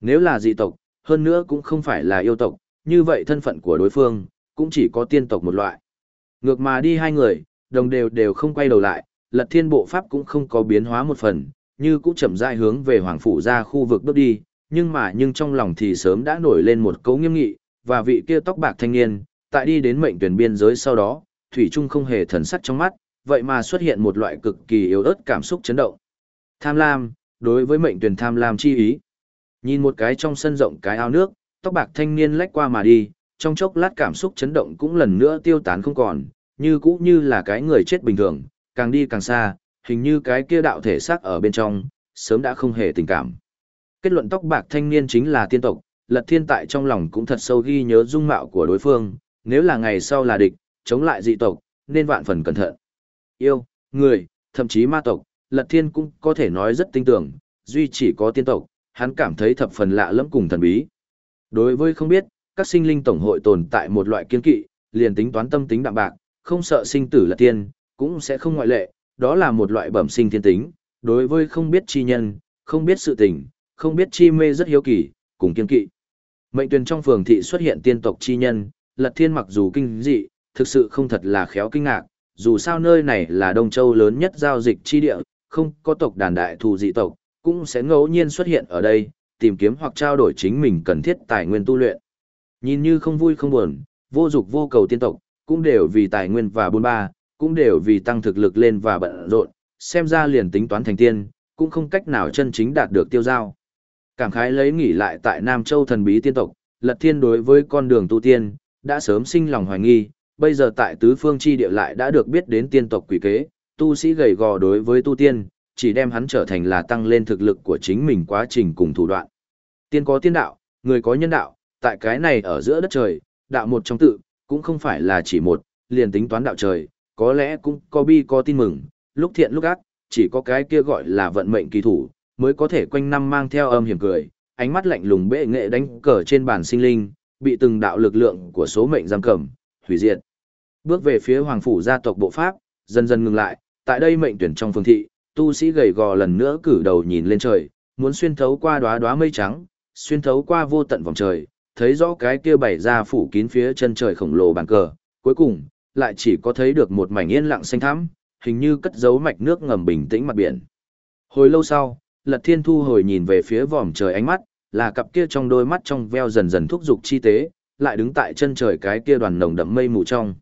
Speaker 1: Nếu là dị tộc, hơn nữa cũng không phải là yêu tộc, như vậy thân phận của đối phương, cũng chỉ có tiên tộc một loại. Ngược mà đi hai người, đồng đều đều không quay đầu lại, lật thiên bộ pháp cũng không có biến hóa một phần, như cũng chậm rãi hướng về hoàng phủ ra khu vực bước đi, nhưng mà nhưng trong lòng thì sớm đã nổi lên một cấu nghiêm nghị, và vị kia tóc bạc thanh niên, tại đi đến mệnh tuyển biên giới sau đó, Thủy Trung không hề thần sắc trong mắt, vậy mà xuất hiện một loại cực kỳ yếu ớt cảm xúc chấn động. Tham lam, đối với mệnh tuyển tham lam chi ý. Nhìn một cái trong sân rộng cái ao nước, tóc bạc thanh niên lách qua mà đi, trong chốc lát cảm xúc chấn động cũng lần nữa tiêu tán không còn, như cũ như là cái người chết bình thường, càng đi càng xa, hình như cái kia đạo thể xác ở bên trong, sớm đã không hề tình cảm. Kết luận tóc bạc thanh niên chính là tiên tộc, lật thiên tại trong lòng cũng thật sâu ghi nhớ dung mạo của đối phương, nếu là ngày sau là địch, chống lại dị tộc, nên vạn phần cẩn thận. Yêu, người, thậm chí ma tộc, lật thiên cũng có thể nói rất tinh tưởng, duy chỉ có tiên tộc, hắn cảm thấy thập phần lạ lẫm cùng thần bí. Đối với không biết, các sinh linh tổng hội tồn tại một loại kiên kỵ, liền tính toán tâm tính đạm bạc, không sợ sinh tử là tiên, cũng sẽ không ngoại lệ, đó là một loại bẩm sinh thiên tính, đối với không biết chi nhân, không biết sự tình, không biết chi mê rất hiếu kỳ, cùng kiên kỵ. Mệnh tuyển trong phường thị xuất hiện tiên tộc chi nhân, lật thiên mặc dù kinh dị, thực sự không thật là khéo kinh ngạc, dù sao nơi này là Đông Châu lớn nhất giao dịch chi địa, không có tộc đàn đại thù dị tộc, cũng sẽ ngẫu nhiên xuất hiện ở đây, tìm kiếm hoặc trao đổi chính mình cần thiết tài nguyên tu luyện. Nhìn như không vui không buồn, vô dục vô cầu tiên tộc, cũng đều vì tài nguyên và buôn ba, cũng đều vì tăng thực lực lên và bận rộn, xem ra liền tính toán thành tiên, cũng không cách nào chân chính đạt được tiêu giao. Cảm khái lấy nghỉ lại tại Nam Châu thần bí tiên tộc, Lật Thiên đối với con đường tu tiên, đã sớm sinh lòng hoài nghi, bây giờ tại tứ phương chi địa lại đã được biết đến tiên tộc quỷ kế, tu sĩ gầy gò đối với tu tiên, chỉ đem hắn trở thành là tăng lên thực lực của chính mình quá trình cùng thủ đoạn. Tiên có tiên đạo, người có nhân đạo, tại cái này ở giữa đất trời, đạo một trong tự, cũng không phải là chỉ một, liền tính toán đạo trời, có lẽ cũng có bi có tin mừng, lúc thiện lúc ác, chỉ có cái kia gọi là vận mệnh kỳ thủ, mới có thể quanh năm mang theo âm hiểm cười, ánh mắt lạnh lùng bệ nghệ đánh cờ trên bàn sinh linh, bị từng đạo lực lượng của số mệnh giam cầm, hủy diệt. Bước về phía hoàng phủ gia tộc bộ pháp, dần dần ngừng lại, tại đây mệnh tuyển trong phương thị, tu sĩ gầy gò lần nữa cử đầu nhìn lên trời, muốn xuyên thấu qua đóa đóa mây trắng, xuyên thấu qua vô tận vòng trời, thấy rõ cái kia bảy ra phủ kín phía chân trời khổng lồ bàn cờ, cuối cùng lại chỉ có thấy được một mảnh yên lặng xanh thẳm, hình như cất giấu mạch nước ngầm bình tĩnh mặt biển. Hồi lâu sau, Lật Thiên thu hồi nhìn về phía vòm trời ánh mắt, là cặp kia trong đôi mắt trong veo dần dần thúc dục chi tế, lại đứng tại chân trời cái kia đoàn nồng đậm mây mù trong.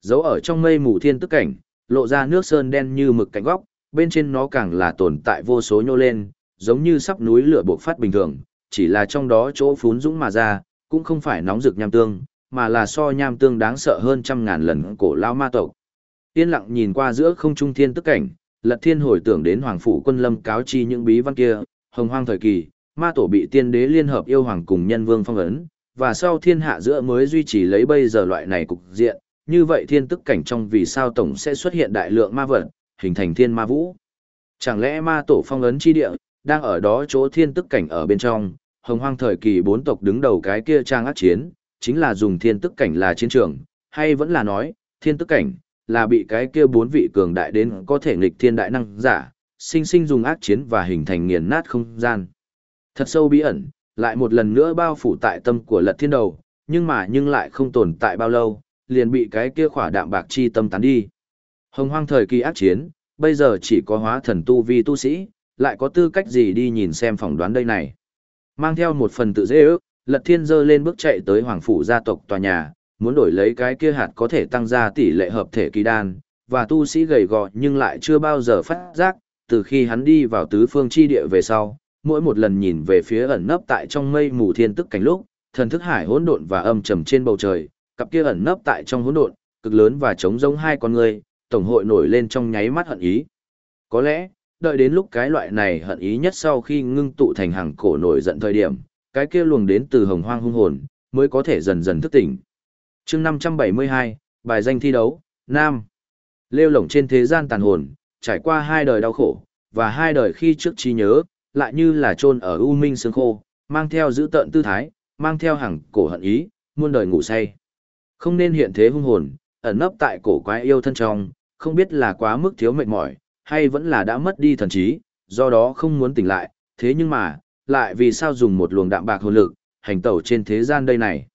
Speaker 1: Giấu ở trong mây mù thiên tức cảnh, lộ ra nước sơn đen như mực cánh góc, bên trên nó càng là tồn tại vô số nhô lên, giống như sắp núi lửa bộc phát bình thường, chỉ là trong đó chỗ phún dũng mà ra, cũng không phải nóng rực nham tương, mà là so nham tương đáng sợ hơn trăm ngàn lần cổ lao ma tộc. Yên lặng nhìn qua giữa không trung thiên tức cảnh, Lật Thiên hồi tưởng đến Hoàng phủ quân lâm cáo chi những bí văn kia, hồng hoang thời kỳ, ma tổ bị tiên đế liên hợp yêu hoàng cùng nhân vương phong ấn, và sau thiên hạ giữa mới duy trì lấy bây giờ loại này cục diện, như vậy thiên tức cảnh trong vì sao tổng sẽ xuất hiện đại lượng ma vật, hình thành thiên ma vũ. Chẳng lẽ ma tổ phong ấn chi địa, đang ở đó chỗ thiên tức cảnh ở bên trong, hồng hoang thời kỳ bốn tộc đứng đầu cái kia trang ác chiến, chính là dùng thiên tức cảnh là chiến trường, hay vẫn là nói, thiên tức cảnh, là bị cái kia bốn vị cường đại đến có thể nghịch thiên đại năng giả, sinh sinh dùng ác chiến và hình thành nghiền nát không gian. Thật sâu bí ẩn, lại một lần nữa bao phủ tại tâm của lật thiên đầu, nhưng mà nhưng lại không tồn tại bao lâu, liền bị cái kia khỏa đạm bạc chi tâm tán đi. Hồng hoang thời kỳ ác chiến, bây giờ chỉ có hóa thần tu vi tu sĩ, lại có tư cách gì đi nhìn xem phỏng đoán đây này. Mang theo một phần tự dễ ước, lật thiên dơ lên bước chạy tới hoàng phủ gia tộc tòa nhà, muốn đổi lấy cái kia hạt có thể tăng ra tỷ lệ hợp thể kỳ đan, và tu sĩ gầy gò nhưng lại chưa bao giờ phát giác, từ khi hắn đi vào tứ phương chi địa về sau, mỗi một lần nhìn về phía ẩn nấp tại trong mây mù thiên tức cảnh lúc, thần thức hải hỗn độn và âm trầm trên bầu trời, cặp kia ẩn nấp tại trong hỗn độn, cực lớn và trống rỗng hai con người, tổng hội nổi lên trong nháy mắt hận ý. Có lẽ, đợi đến lúc cái loại này hận ý nhất sau khi ngưng tụ thành hàng cổ nổi giận thời điểm, cái kia luồng đến từ hồng hoang hung hồn, mới có thể dần dần thức tỉnh chương 572, bài danh thi đấu, Nam. Lêu lổng trên thế gian tàn hồn, trải qua hai đời đau khổ, và hai đời khi trước trí nhớ, lại như là chôn ở u minh sương khô, mang theo giữ tợn tư thái, mang theo hàng cổ hận ý, muôn đời ngủ say. Không nên hiện thế hung hồn, ẩn nấp tại cổ quái yêu thân trong, không biết là quá mức thiếu mệt mỏi, hay vẫn là đã mất đi thần trí, do đó không muốn tỉnh lại, thế nhưng mà, lại vì sao dùng một luồng đạm bạc hồn lực, hành tẩu trên thế gian đây này.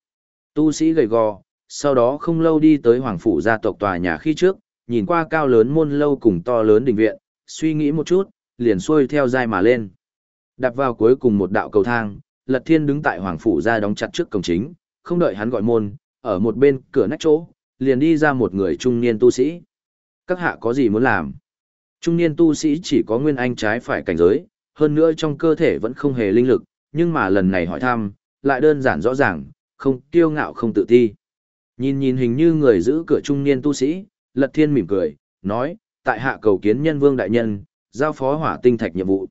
Speaker 1: Tu sĩ gầy gò, sau đó không lâu đi tới hoàng phủ gia tộc tòa nhà khi trước, nhìn qua cao lớn môn lâu cùng to lớn đình viện, suy nghĩ một chút, liền xuôi theo dai mà lên. Đạp vào cuối cùng một đạo cầu thang, Lật Thiên đứng tại hoàng phủ gia đóng chặt trước cổng chính, không đợi hắn gọi môn, ở một bên cửa nách chỗ, liền đi ra một người trung niên tu sĩ. Các hạ có gì muốn làm? Trung niên tu sĩ chỉ có nguyên anh trái phải cảnh giới, hơn nữa trong cơ thể vẫn không hề linh lực, nhưng mà lần này hỏi thăm, lại đơn giản rõ ràng, không kiêu ngạo không tự ti. Nhìn nhìn hình như người giữ cửa trung niên tu sĩ, Lật Thiên mỉm cười, nói, tại hạ cầu kiến nhân vương đại nhân, giao phó hỏa tinh thạch nhiệm vụ.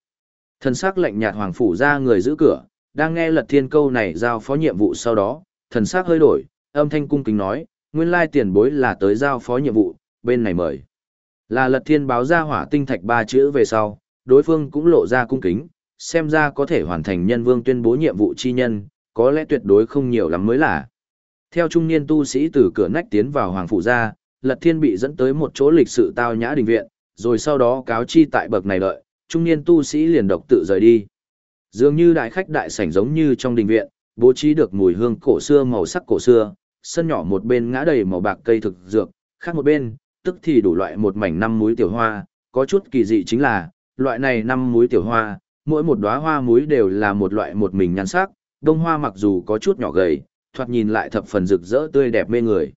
Speaker 1: Thần sắc lạnh nhạt hoàng phủ ra người giữ cửa, đang nghe Lật Thiên câu này giao phó nhiệm vụ sau đó, thần sắc hơi đổi, âm thanh cung kính nói, nguyên lai tiền bối là tới giao phó nhiệm vụ, bên này mời. Là Lật Thiên báo ra hỏa tinh thạch ba chữ về sau, đối phương cũng lộ ra cung kính, xem ra có thể hoàn thành nhân vương tuyên bố nhiệm vụ chi nhân, có lẽ tuyệt đối không nhiều lắm mới là. Theo trung niên tu sĩ từ cửa nách tiến vào hoàng phủ ra, Lật Thiên bị dẫn tới một chỗ lịch sự tao nhã đình viện, rồi sau đó cáo chi tại bậc này đợi, trung niên tu sĩ liền độc tự rời đi. Dường như đại khách đại sảnh giống như trong đình viện, bố trí được mùi hương cổ xưa màu sắc cổ xưa, sân nhỏ một bên ngã đầy màu bạc cây thực dược, khác một bên, tức thì đủ loại một mảnh năm múi tiểu hoa, có chút kỳ dị chính là, loại này năm múi tiểu hoa, mỗi một đóa hoa múi đều là một loại một mình nhan sắc, đông hoa mặc dù có chút nhỏ gầy, thoạt nhìn lại thập phần rực rỡ tươi đẹp mê người.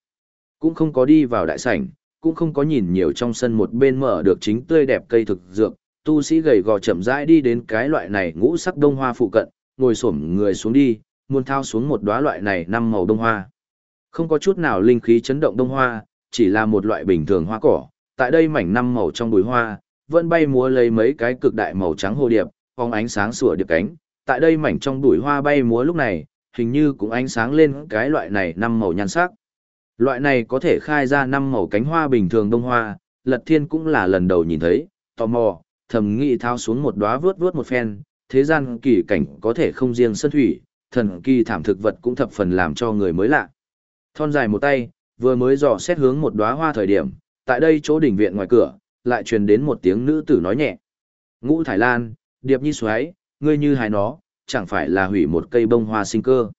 Speaker 1: Cũng không có đi vào đại sảnh, cũng không có nhìn nhiều trong sân một bên mở được chính tươi đẹp cây thực dược, tu sĩ gầy gò chậm rãi đi đến cái loại này ngũ sắc đông hoa phụ cận, ngồi xổm người xuống đi, muốn thao xuống một đóa loại này năm màu đông hoa. Không có chút nào linh khí chấn động đông hoa, chỉ là một loại bình thường hoa cỏ, tại đây mảnh năm màu trong bụi hoa, vẫn bay múa lấy mấy cái cực đại màu trắng hồ điệp, phóng ánh sáng sủa điệp cánh, tại đây mảnh trong bụi hoa bay múa lúc này, hình như cũng ánh sáng lên cái loại này năm màu nhan sắc. Loại này có thể khai ra năm màu cánh hoa bình thường đông hoa, Lật Thiên cũng là lần đầu nhìn thấy, tò mò, thầm nghĩ thao xuống một đóa vướt vướt một phen, thế gian kỳ cảnh có thể không riêng sân thủy, thần kỳ thảm thực vật cũng thập phần làm cho người mới lạ. Thon dài một tay, vừa mới dò xét hướng một đóa hoa thời điểm, tại đây chỗ đỉnh viện ngoài cửa, lại truyền đến một tiếng nữ tử nói nhẹ. Ngũ Thái Lan, điệp nhi xoáy, ngươi như hài nó, chẳng phải là hủy một cây bông hoa sinh cơ.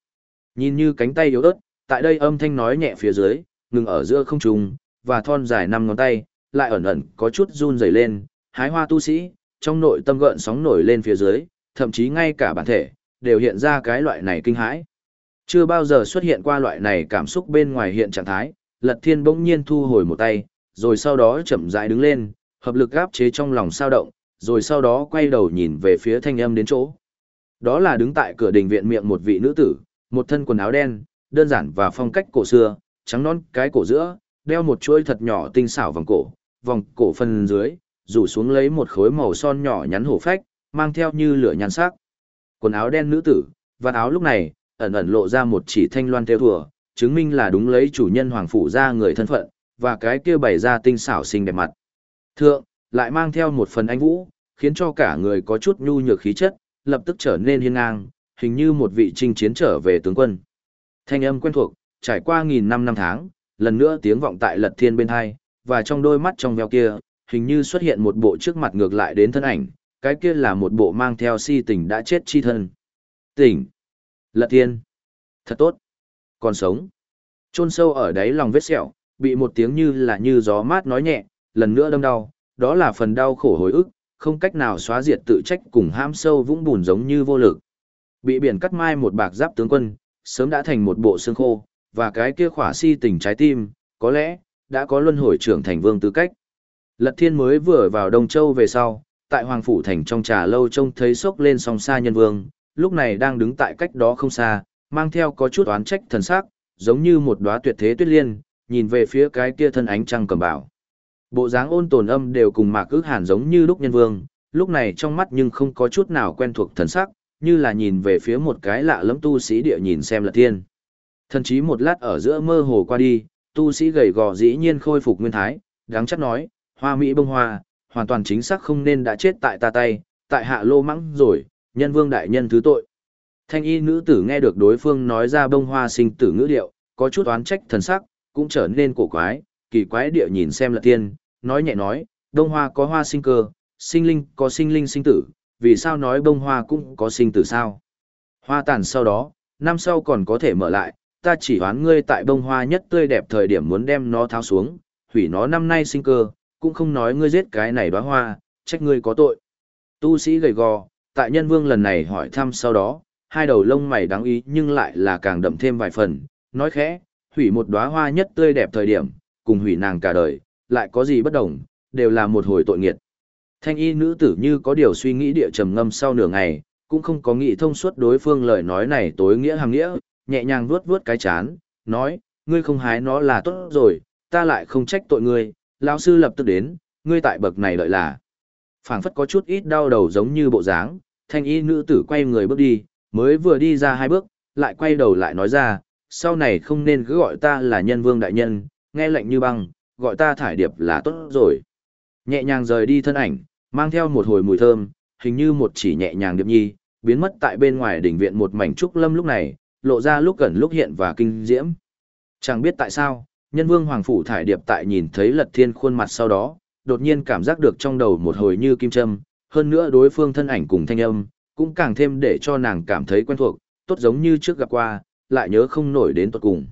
Speaker 1: Nhìn như cánh tay yếu ớt, tại đây âm thanh nói nhẹ phía dưới, ngừng ở giữa không trung, và thon dài năm ngón tay, lại ẩn ẩn có chút run rẩy lên, hái hoa tu sĩ, trong nội tâm gợn sóng nổi lên phía dưới, thậm chí ngay cả bản thể, đều hiện ra cái loại này kinh hãi. Chưa bao giờ xuất hiện qua loại này cảm xúc bên ngoài hiện trạng thái, Lật Thiên bỗng nhiên thu hồi một tay, rồi sau đó chậm rãi đứng lên, hợp lực áp chế trong lòng sao động, rồi sau đó quay đầu nhìn về phía thanh âm đến chỗ. Đó là đứng tại cửa đình viện miệng một vị nữ tử, một thân quần áo đen, đơn giản và phong cách cổ xưa, trắng non cái cổ giữa, đeo một chuỗi thật nhỏ tinh xảo vòng cổ, vòng cổ phần dưới, rủ xuống lấy một khối màu son nhỏ nhắn hổ phách, mang theo như lửa nhan sắc. Quần áo đen nữ tử, và áo lúc này, ẩn ẩn lộ ra một chỉ thanh loan theo thùa, chứng minh là đúng lấy chủ nhân hoàng phủ ra người thân phận, và cái kia bày ra tinh xảo xinh đẹp mặt. Thượng, lại mang theo một phần anh vũ, khiến cho cả người có chút nhu nhược khí chất, lập tức trở nên hiên ngang, hình như một vị trinh chiến trở về tướng quân. Thanh âm quen thuộc, trải qua nghìn năm năm tháng, lần nữa tiếng vọng tại lật thiên bên hai, và trong đôi mắt trong veo kia, hình như xuất hiện một bộ trước mặt ngược lại đến thân ảnh, cái kia là một bộ mang theo si tình đã chết chi thân. Tỉnh! Lật thiên! Thật tốt! Còn sống! chôn sâu ở đáy lòng vết sẹo, bị một tiếng như là như gió mát nói nhẹ, lần nữa đâm đau, đó là phần đau khổ hồi ức, không cách nào xóa diệt tự trách cùng ham sâu vũng bùn giống như vô lực. Bị biển cắt mai một bạc giáp tướng quân, sớm đã thành một bộ xương khô, và cái kia khỏa si tình trái tim, có lẽ, đã có luân hồi trưởng thành vương tư cách. Lật thiên mới vừa vào Đông Châu về sau, tại Hoàng Phủ Thành trong trà lâu trông thấy sốc lên song xa nhân vương, lúc này đang đứng tại cách đó không xa, mang theo có chút oán trách thần sắc, giống như một đóa tuyệt thế tuyết liên, nhìn về phía cái kia thân ánh trăng cầm bảo. Bộ dáng ôn tồn âm đều cùng mạc ước hàn giống như lúc nhân vương, lúc này trong mắt nhưng không có chút nào quen thuộc thần sắc, như là nhìn về phía một cái lạ lẫm tu sĩ địa nhìn xem là thiên. Thần chí một lát ở giữa mơ hồ qua đi, tu sĩ gầy gò dĩ nhiên khôi phục nguyên thái, đáng chắc nói, hoa mỹ bông hoa, hoàn toàn chính xác không nên đã chết tại ta tay, tại hạ lô mắng rồi, nhân vương đại nhân thứ tội. Thanh y nữ tử nghe được đối phương nói ra bông hoa sinh tử ngữ điệu, có chút oán trách thần sắc, cũng trở nên cổ quái, kỳ quái địa nhìn xem lật tiên, nói nhẹ nói, đông hoa có hoa sinh cơ, sinh linh có sinh linh sinh tử, vì sao nói bông hoa cũng có sinh tử sao? Hoa tàn sau đó, năm sau còn có thể mở lại, ta chỉ hoán ngươi tại bông hoa nhất tươi đẹp thời điểm muốn đem nó tháo xuống, hủy nó năm nay sinh cơ, cũng không nói ngươi giết cái này đóa hoa, trách ngươi có tội. Tu sĩ gầy gò, tại nhân vương lần này hỏi thăm sau đó, hai đầu lông mày đáng ý nhưng lại là càng đậm thêm vài phần, nói khẽ, hủy một đóa hoa nhất tươi đẹp thời điểm, cùng hủy nàng cả đời, lại có gì bất đồng, đều là một hồi tội nghiệt. Thanh y nữ tử như có điều suy nghĩ địa trầm ngâm sau nửa ngày, cũng không có nghĩ thông suốt đối phương lời nói này tối nghĩa hàng nghĩa, nhẹ nhàng vuốt vuốt cái chán, nói, ngươi không hái nó là tốt rồi, ta lại không trách tội ngươi, lão sư lập tức đến, ngươi tại bậc này lợi là. phảng phất có chút ít đau đầu giống như bộ dáng, thanh y nữ tử quay người bước đi, mới vừa đi ra hai bước, lại quay đầu lại nói ra, sau này không nên cứ gọi ta là nhân vương đại nhân, nghe lệnh như băng, gọi ta thải điệp là tốt rồi. Nhẹ nhàng rời đi thân ảnh, mang theo một hồi mùi thơm, hình như một chỉ nhẹ nhàng điệp nhi, biến mất tại bên ngoài đỉnh viện một mảnh trúc lâm lúc này, lộ ra lúc gần lúc hiện và kinh diễm. Chẳng biết tại sao, nhân vương hoàng phủ thải điệp tại nhìn thấy lật thiên khuôn mặt sau đó, đột nhiên cảm giác được trong đầu một hồi như kim châm, hơn nữa đối phương thân ảnh cùng thanh âm, cũng càng thêm để cho nàng cảm thấy quen thuộc, tốt giống như trước gặp qua, lại nhớ không nổi đến tuột cùng.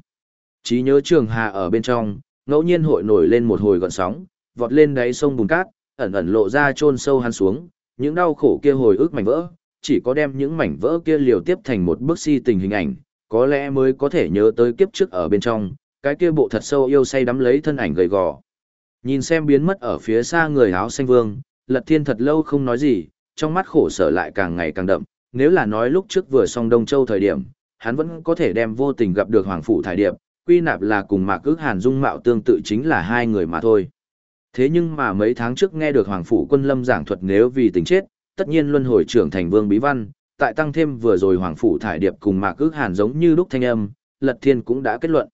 Speaker 1: Chí nhớ trường hà ở bên trong, ngẫu nhiên hội nổi lên một hồi gọn sóng, vọt lên đáy sông bùn cát, ẩn ẩn lộ ra chôn sâu hắn xuống, những đau khổ kia hồi ức mảnh vỡ, chỉ có đem những mảnh vỡ kia liều tiếp thành một bức si tình hình ảnh, có lẽ mới có thể nhớ tới kiếp trước ở bên trong, cái kia bộ thật sâu yêu say đắm lấy thân ảnh gầy gò. Nhìn xem biến mất ở phía xa người áo xanh vương, Lật Thiên thật lâu không nói gì, trong mắt khổ sở lại càng ngày càng đậm, nếu là nói lúc trước vừa xong Đông Châu thời điểm, hắn vẫn có thể đem vô tình gặp được Hoàng Phủ Thải Điệp, quy nạp là cùng Mạc Ước Hàn dung mạo tương tự chính là hai người mà thôi. Thế nhưng mà mấy tháng trước nghe được Hoàng Phủ Quân Lâm giảng thuật nếu vì tình chết, tất nhiên luân hồi trưởng thành vương bí văn, tại tăng thêm vừa rồi Hoàng Phủ Thải Điệp cùng Mạc Ước Hàn giống như lúc thanh âm, Lật Thiên cũng đã kết luận.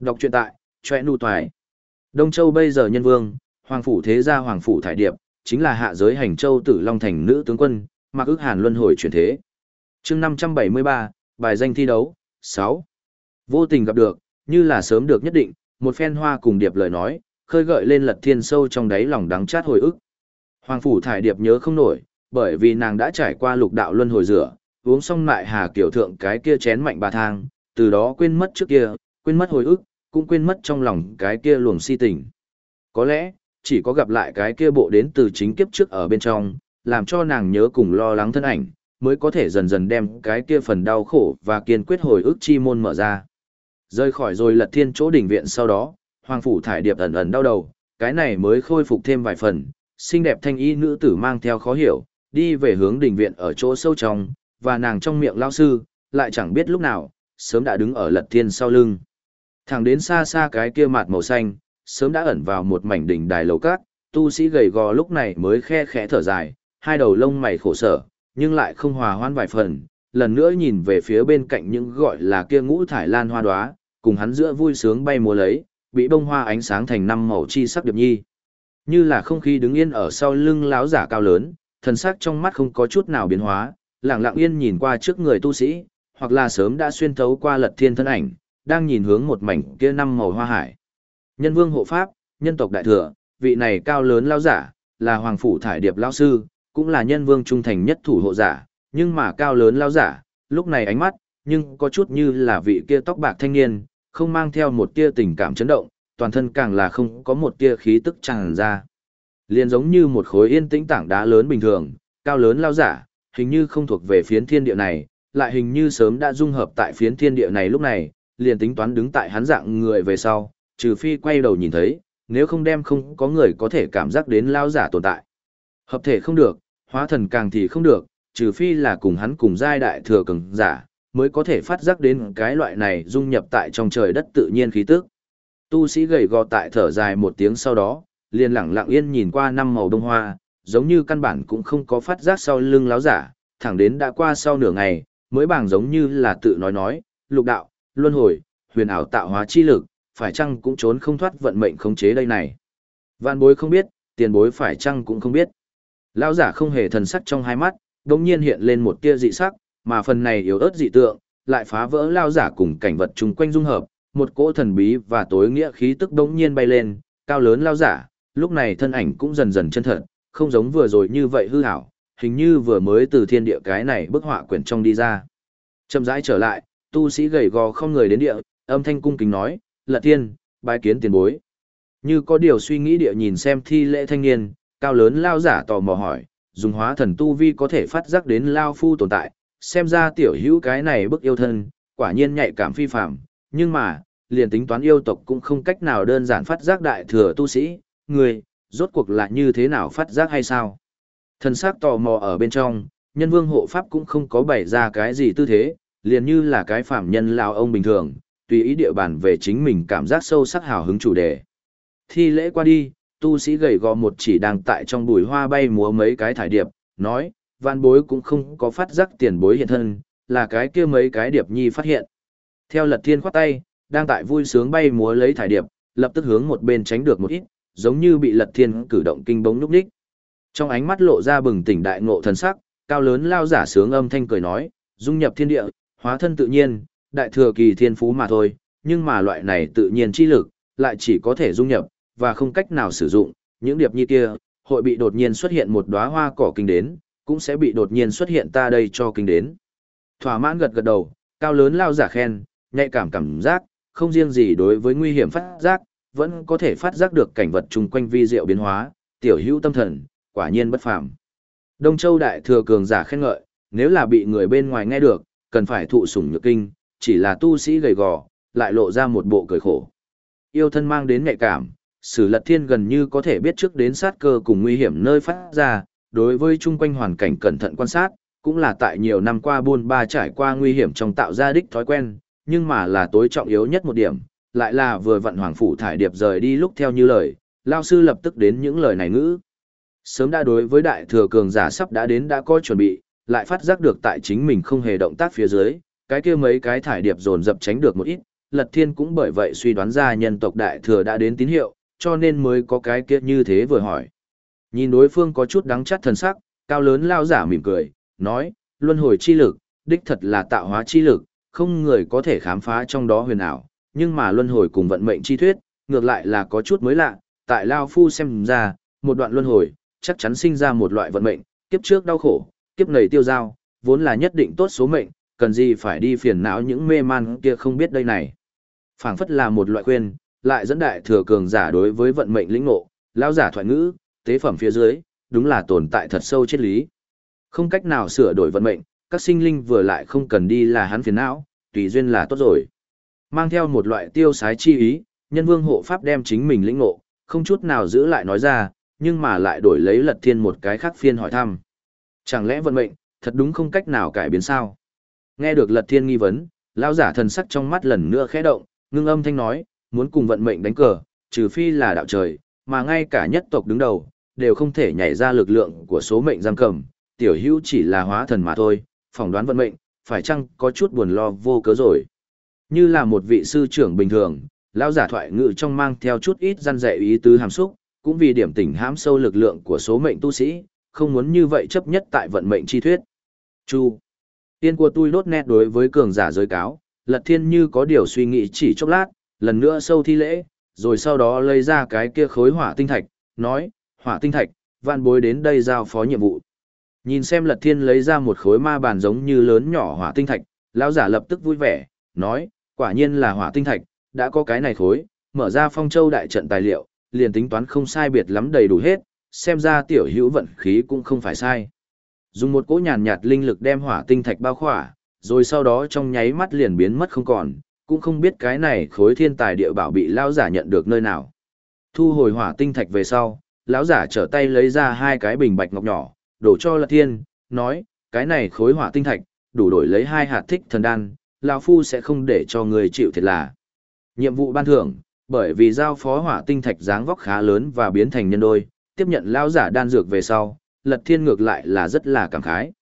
Speaker 1: Đọc truyện tại, choe nụ toài. Đông Châu bây giờ nhân vương, Hoàng Phủ Thế Gia Hoàng Phủ Thải Điệp, chính là hạ giới hành châu tử Long Thành nữ tướng quân, Mạc Ước Hàn luân hồi chuyển thế. chương 573, bài danh thi đấu, 6. Vô tình gặp được, như là sớm được nhất định, một phen hoa cùng điệp lời nói, khơi gợi lên lật thiên sâu trong đáy lòng đắng chát hồi ức. Hoàng phủ thải điệp nhớ không nổi, bởi vì nàng đã trải qua lục đạo luân hồi rửa, uống xong lại hà kiểu thượng cái kia chén mạnh bà thang, từ đó quên mất trước kia, quên mất hồi ức, cũng quên mất trong lòng cái kia luồng si tình. Có lẽ, chỉ có gặp lại cái kia bộ đến từ chính kiếp trước ở bên trong, làm cho nàng nhớ cùng lo lắng thân ảnh, mới có thể dần dần đem cái kia phần đau khổ và kiên quyết hồi ức chi môn mở ra. Rơi khỏi rồi lật thiên chỗ đỉnh viện sau đó, hoàng phủ thải điệp ẩn ẩn đau đầu, cái này mới khôi phục thêm vài phần, xinh đẹp thanh y nữ tử mang theo khó hiểu, đi về hướng đỉnh viện ở chỗ sâu trong, và nàng trong miệng lao sư, lại chẳng biết lúc nào, sớm đã đứng ở lật thiên sau lưng. Thẳng đến xa xa cái kia mặt màu xanh, sớm đã ẩn vào một mảnh đỉnh đài lầu cát, tu sĩ gầy gò lúc này mới khe khẽ thở dài, hai đầu lông mày khổ sở, nhưng lại không hòa hoan vài phần, lần nữa nhìn về phía bên cạnh những gọi là kia ngũ thải lan hoa đóa, cùng hắn giữa vui sướng bay múa lấy, bị bông hoa ánh sáng thành năm màu chi sắc điệp nhi. Như là không khí đứng yên ở sau lưng lão giả cao lớn, thần sắc trong mắt không có chút nào biến hóa, lặng lặng yên nhìn qua trước người tu sĩ, hoặc là sớm đã xuyên thấu qua lật thiên thân ảnh, đang nhìn hướng một mảnh kia năm màu hoa hải. Nhân vương hộ pháp, nhân tộc đại thừa, vị này cao lớn lão giả, là hoàng phủ thải điệp lão sư, cũng là nhân vương trung thành nhất thủ hộ giả, nhưng mà cao lớn lao giả, lúc này ánh mắt, nhưng có chút như là vị kia tóc bạc thanh niên, không mang theo một tia tình cảm chấn động, toàn thân càng là không có một tia khí tức tràn ra. Liền giống như một khối yên tĩnh tảng đá lớn bình thường, cao lớn lao giả, hình như không thuộc về phiến thiên địa này, lại hình như sớm đã dung hợp tại phiến thiên địa này lúc này, liền tính toán đứng tại hắn dạng người về sau, trừ phi quay đầu nhìn thấy, nếu không đem không có người có thể cảm giác đến lao giả tồn tại. Hợp thể không được, hóa thần càng thì không được, trừ phi là cùng hắn cùng giai đại thừa cường giả, mới có thể phát giác đến cái loại này dung nhập tại trong trời đất tự nhiên khí tức. Tu sĩ gầy gò tại thở dài một tiếng sau đó, liền lặng lặng yên nhìn qua năm màu đông hoa, giống như căn bản cũng không có phát giác sau lưng láo giả, thẳng đến đã qua sau nửa ngày, mới bảng giống như là tự nói nói, lục đạo, luân hồi, huyền ảo tạo hóa chi lực, phải chăng cũng trốn không thoát vận mệnh khống chế đây này. Vạn bối không biết, tiền bối phải chăng cũng không biết. Lão giả không hề thần sắc trong hai mắt, đột nhiên hiện lên một tia dị sắc, mà phần này yếu ớt dị tượng, lại phá vỡ lao giả cùng cảnh vật chung quanh dung hợp, một cỗ thần bí và tối nghĩa khí tức đống nhiên bay lên, cao lớn lao giả, lúc này thân ảnh cũng dần dần chân thật, không giống vừa rồi như vậy hư hảo, hình như vừa mới từ thiên địa cái này bức họa quyển trong đi ra. Chậm rãi trở lại, tu sĩ gầy gò không người đến địa, âm thanh cung kính nói, lật thiên, bái kiến tiền bối. Như có điều suy nghĩ địa nhìn xem thi lễ thanh niên, cao lớn lao giả tò mò hỏi, dùng hóa thần tu vi có thể phát giác đến lao phu tồn tại, xem ra tiểu hữu cái này bức yêu thân, quả nhiên nhạy cảm phi phạm, nhưng mà, liền tính toán yêu tộc cũng không cách nào đơn giản phát giác đại thừa tu sĩ, người, rốt cuộc là như thế nào phát giác hay sao? Thần sắc tò mò ở bên trong, nhân vương hộ pháp cũng không có bày ra cái gì tư thế, liền như là cái phạm nhân lao ông bình thường, tùy ý địa bàn về chính mình cảm giác sâu sắc hào hứng chủ đề. Thi lễ qua đi, tu sĩ gầy gò một chỉ đang tại trong bụi hoa bay múa mấy cái thải điệp, nói, văn bối cũng không có phát giác tiền bối hiện thân, là cái kia mấy cái điệp nhi phát hiện. Theo lật thiên khoát tay, đang tại vui sướng bay múa lấy thải điệp, lập tức hướng một bên tránh được một ít, giống như bị lật thiên cử động kinh bóng núp đích. Trong ánh mắt lộ ra bừng tỉnh đại ngộ thần sắc, cao lớn lao giả sướng âm thanh cười nói, dung nhập thiên địa, hóa thân tự nhiên, đại thừa kỳ thiên phú mà thôi, nhưng mà loại này tự nhiên chi lực, lại chỉ có thể dung nhập, và không cách nào sử dụng, những điệp như kia, hội bị đột nhiên xuất hiện một đóa hoa cỏ kinh đến, cũng sẽ bị đột nhiên xuất hiện ta đây cho kinh đến. Thỏa mãn gật gật đầu, cao lớn lao giả khen, nhạy cảm cảm giác, không riêng gì đối với nguy hiểm phát giác, vẫn có thể phát giác được cảnh vật chung quanh vi diệu biến hóa, tiểu hữu tâm thần, quả nhiên bất phàm. Đông Châu đại thừa cường giả khen ngợi, nếu là bị người bên ngoài nghe được, cần phải thụ sủng nhược kinh, chỉ là tu sĩ gầy gò, lại lộ ra một bộ cười khổ. Yêu thân mang đến nhạy cảm, Sử Lật Thiên gần như có thể biết trước đến sát cơ cùng nguy hiểm nơi phát ra, đối với chung quanh hoàn cảnh cẩn thận quan sát, cũng là tại nhiều năm qua buôn ba trải qua nguy hiểm trong tạo ra đích thói quen, nhưng mà là tối trọng yếu nhất một điểm, lại là vừa vận hoàng phủ thải điệp rời đi lúc theo như lời, lao sư lập tức đến những lời này ngữ. Sớm đã đối với đại thừa cường giả sắp đã đến đã có chuẩn bị, lại phát giác được tại chính mình không hề động tác phía dưới, cái kia mấy cái thải điệp dồn dập tránh được một ít, Lật Thiên cũng bởi vậy suy đoán ra nhân tộc đại thừa đã đến tín hiệu, cho nên mới có cái kia như thế vừa hỏi. Nhìn đối phương có chút đắng chát thần sắc, cao lớn lao giả mỉm cười, nói, luân hồi chi lực, đích thật là tạo hóa chi lực, không người có thể khám phá trong đó huyền ảo, nhưng mà luân hồi cùng vận mệnh chi thuyết, ngược lại là có chút mới lạ, tại Lao Phu xem ra, một đoạn luân hồi, chắc chắn sinh ra một loại vận mệnh, kiếp trước đau khổ, kiếp này tiêu giao, vốn là nhất định tốt số mệnh, cần gì phải đi phiền não những mê man kia không biết đây này. phảng phất là một loại khuyên, lại dẫn đại thừa cường giả đối với vận mệnh lĩnh ngộ, lão giả thoại ngữ, tế phẩm phía dưới, đúng là tồn tại thật sâu triết lý. Không cách nào sửa đổi vận mệnh, các sinh linh vừa lại không cần đi là hắn phiền não, tùy duyên là tốt rồi. Mang theo một loại tiêu sái chi ý, nhân vương hộ pháp đem chính mình lĩnh ngộ, không chút nào giữ lại nói ra, nhưng mà lại đổi lấy lật thiên một cái khác phiên hỏi thăm. Chẳng lẽ vận mệnh, thật đúng không cách nào cải biến sao? Nghe được lật thiên nghi vấn, lão giả thần sắc trong mắt lần nữa khẽ động, ngưng âm thanh nói, muốn cùng vận mệnh đánh cờ, trừ phi là đạo trời, mà ngay cả nhất tộc đứng đầu, đều không thể nhảy ra lực lượng của số mệnh giam cầm, tiểu hữu chỉ là hóa thần mà thôi, phỏng đoán vận mệnh, phải chăng có chút buồn lo vô cớ rồi. Như là một vị sư trưởng bình thường, lão giả thoại ngự trong mang theo chút ít răn dạy ý tứ hàm xúc, cũng vì điểm tỉnh hãm sâu lực lượng của số mệnh tu sĩ, không muốn như vậy chấp nhất tại vận mệnh chi thuyết. Chu. Tiên của tôi đốt nét đối với cường giả giới cáo, lật thiên như có điều suy nghĩ chỉ chốc lát, lần nữa sâu thi lễ, rồi sau đó lấy ra cái kia khối hỏa tinh thạch, nói, hỏa tinh thạch, vạn bối đến đây giao phó nhiệm vụ. Nhìn xem lật thiên lấy ra một khối ma bàn giống như lớn nhỏ hỏa tinh thạch, lão giả lập tức vui vẻ, nói, quả nhiên là hỏa tinh thạch, đã có cái này khối, mở ra phong châu đại trận tài liệu, liền tính toán không sai biệt lắm đầy đủ hết, xem ra tiểu hữu vận khí cũng không phải sai. Dùng một cỗ nhàn nhạt linh lực đem hỏa tinh thạch bao khỏa, rồi sau đó trong nháy mắt liền biến mất không còn, cũng không biết cái này khối thiên tài địa bảo bị lão giả nhận được nơi nào. Thu hồi hỏa tinh thạch về sau, lão giả trở tay lấy ra hai cái bình bạch ngọc nhỏ, đổ cho Lật Thiên, nói, cái này khối hỏa tinh thạch, đủ đổi lấy hai hạt thích thần đan, lão phu sẽ không để cho người chịu thiệt là. Nhiệm vụ ban thưởng, bởi vì giao phó hỏa tinh thạch dáng vóc khá lớn và biến thành nhân đôi, tiếp nhận lão giả đan dược về sau, Lật Thiên ngược lại là rất là cảm khái.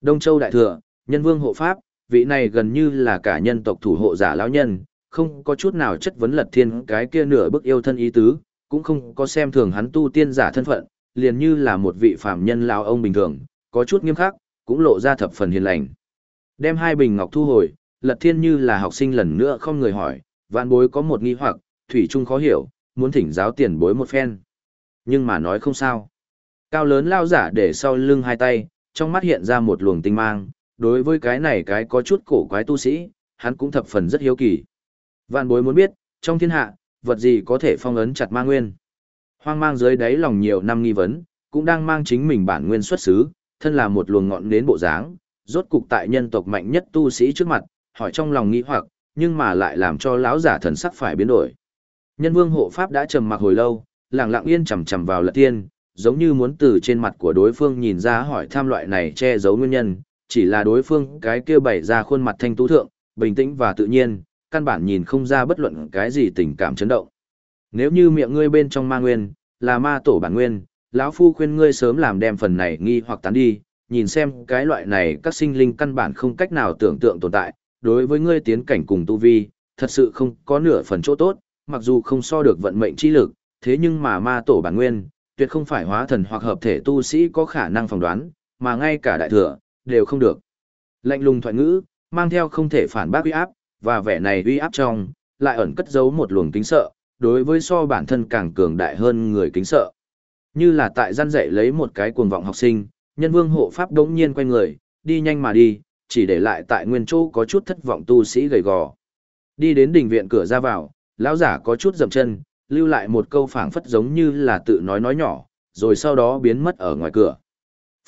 Speaker 1: Đông Châu đại thừa, nhân vương hộ pháp, vị này gần như là cả nhân tộc thủ hộ giả lão nhân, không có chút nào chất vấn Lật Thiên cái kia nửa bức yêu thân ý tứ, cũng không có xem thường hắn tu tiên giả thân phận, liền như là một vị phàm nhân lão ông bình thường, có chút nghiêm khắc, cũng lộ ra thập phần hiền lành. Đem hai bình ngọc thu hồi, Lật Thiên như là học sinh lần nữa không người hỏi, vạn bối có một nghi hoặc, thủy trung khó hiểu, muốn thỉnh giáo tiền bối một phen. Nhưng mà nói không sao. Cao lớn lao giả để sau lưng hai tay, trong mắt hiện ra một luồng tinh mang, đối với cái này cái có chút cổ quái tu sĩ, hắn cũng thập phần rất hiếu kỳ. Vạn bối muốn biết, trong thiên hạ, vật gì có thể phong ấn chặt ma nguyên. Hoang mang dưới đáy lòng nhiều năm nghi vấn, cũng đang mang chính mình bản nguyên xuất xứ, thân là một luồng ngọn nến bộ dáng, rốt cục tại nhân tộc mạnh nhất tu sĩ trước mặt, hỏi trong lòng nghi hoặc, nhưng mà lại làm cho lão giả thần sắc phải biến đổi. Nhân vương hộ pháp đã trầm mặc hồi lâu, lặng lặng yên chầm chầm vào lật tiên, giống như muốn từ trên mặt của đối phương nhìn ra hỏi tham loại này che giấu nguyên nhân, chỉ là đối phương cái kia bày ra khuôn mặt thanh tú thượng, bình tĩnh và tự nhiên, căn bản nhìn không ra bất luận cái gì tình cảm chấn động. Nếu như miệng ngươi bên trong ma nguyên, là ma tổ bản nguyên, lão phu khuyên ngươi sớm làm đem phần này nghi hoặc tán đi, nhìn xem cái loại này các sinh linh căn bản không cách nào tưởng tượng tồn tại, đối với ngươi tiến cảnh cùng tu vi, thật sự không có nửa phần chỗ tốt, mặc dù không so được vận mệnh chi lực, thế nhưng mà ma tổ bản nguyên, tuyệt không phải hóa thần hoặc hợp thể tu sĩ có khả năng phỏng đoán, mà ngay cả đại thừa, đều không được. Lạnh lùng thoại ngữ, mang theo không thể phản bác uy áp, và vẻ này uy áp trong, lại ẩn cất giấu một luồng kính sợ, đối với so bản thân càng cường đại hơn người kính sợ. Như là tại gian dạy lấy một cái cuồng vọng học sinh, nhân vương hộ pháp đống nhiên quay người, đi nhanh mà đi, chỉ để lại tại nguyên chỗ có chút thất vọng tu sĩ gầy gò. Đi đến đỉnh viện cửa ra vào, lão giả có chút dậm chân, lưu lại một câu phảng phất giống như là tự nói nói nhỏ, rồi sau đó biến mất ở ngoài cửa.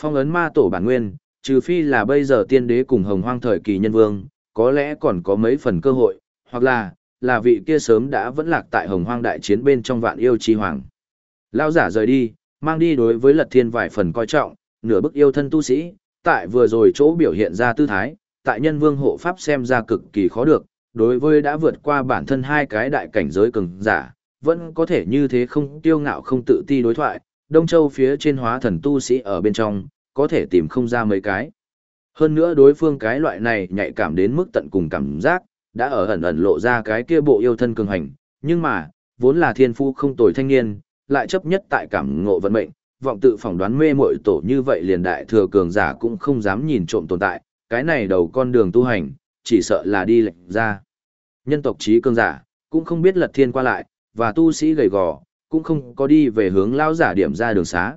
Speaker 1: Phong ấn ma tổ bản nguyên, trừ phi là bây giờ tiên đế cùng hồng hoang thời kỳ nhân vương, có lẽ còn có mấy phần cơ hội, hoặc là, là vị kia sớm đã vẫn lạc tại hồng hoang đại chiến bên trong vạn yêu chi hoàng. Lao giả rời đi, mang đi đối với lật thiên vài phần coi trọng, nửa bức yêu thân tu sĩ, tại vừa rồi chỗ biểu hiện ra tư thái, tại nhân vương hộ pháp xem ra cực kỳ khó được, đối với đã vượt qua bản thân hai cái đại cảnh giới cường giả, vẫn có thể như thế không tiêu ngạo không tự ti đối thoại, Đông Châu phía trên hóa thần tu sĩ ở bên trong, có thể tìm không ra mấy cái. Hơn nữa đối phương cái loại này nhạy cảm đến mức tận cùng cảm giác, đã ở ẩn ẩn lộ ra cái kia bộ yêu thân cường hành, nhưng mà, vốn là thiên phu không tồi thanh niên, lại chấp nhất tại cảm ngộ vận mệnh, vọng tự phỏng đoán mê muội tổ như vậy liền đại thừa cường giả cũng không dám nhìn trộm tồn tại, cái này đầu con đường tu hành, chỉ sợ là đi lệch ra. Nhân tộc trí cường giả, cũng không biết lật thiên qua lại, và tu sĩ gầy gò, cũng không có đi về hướng lao giả điểm ra đường xá.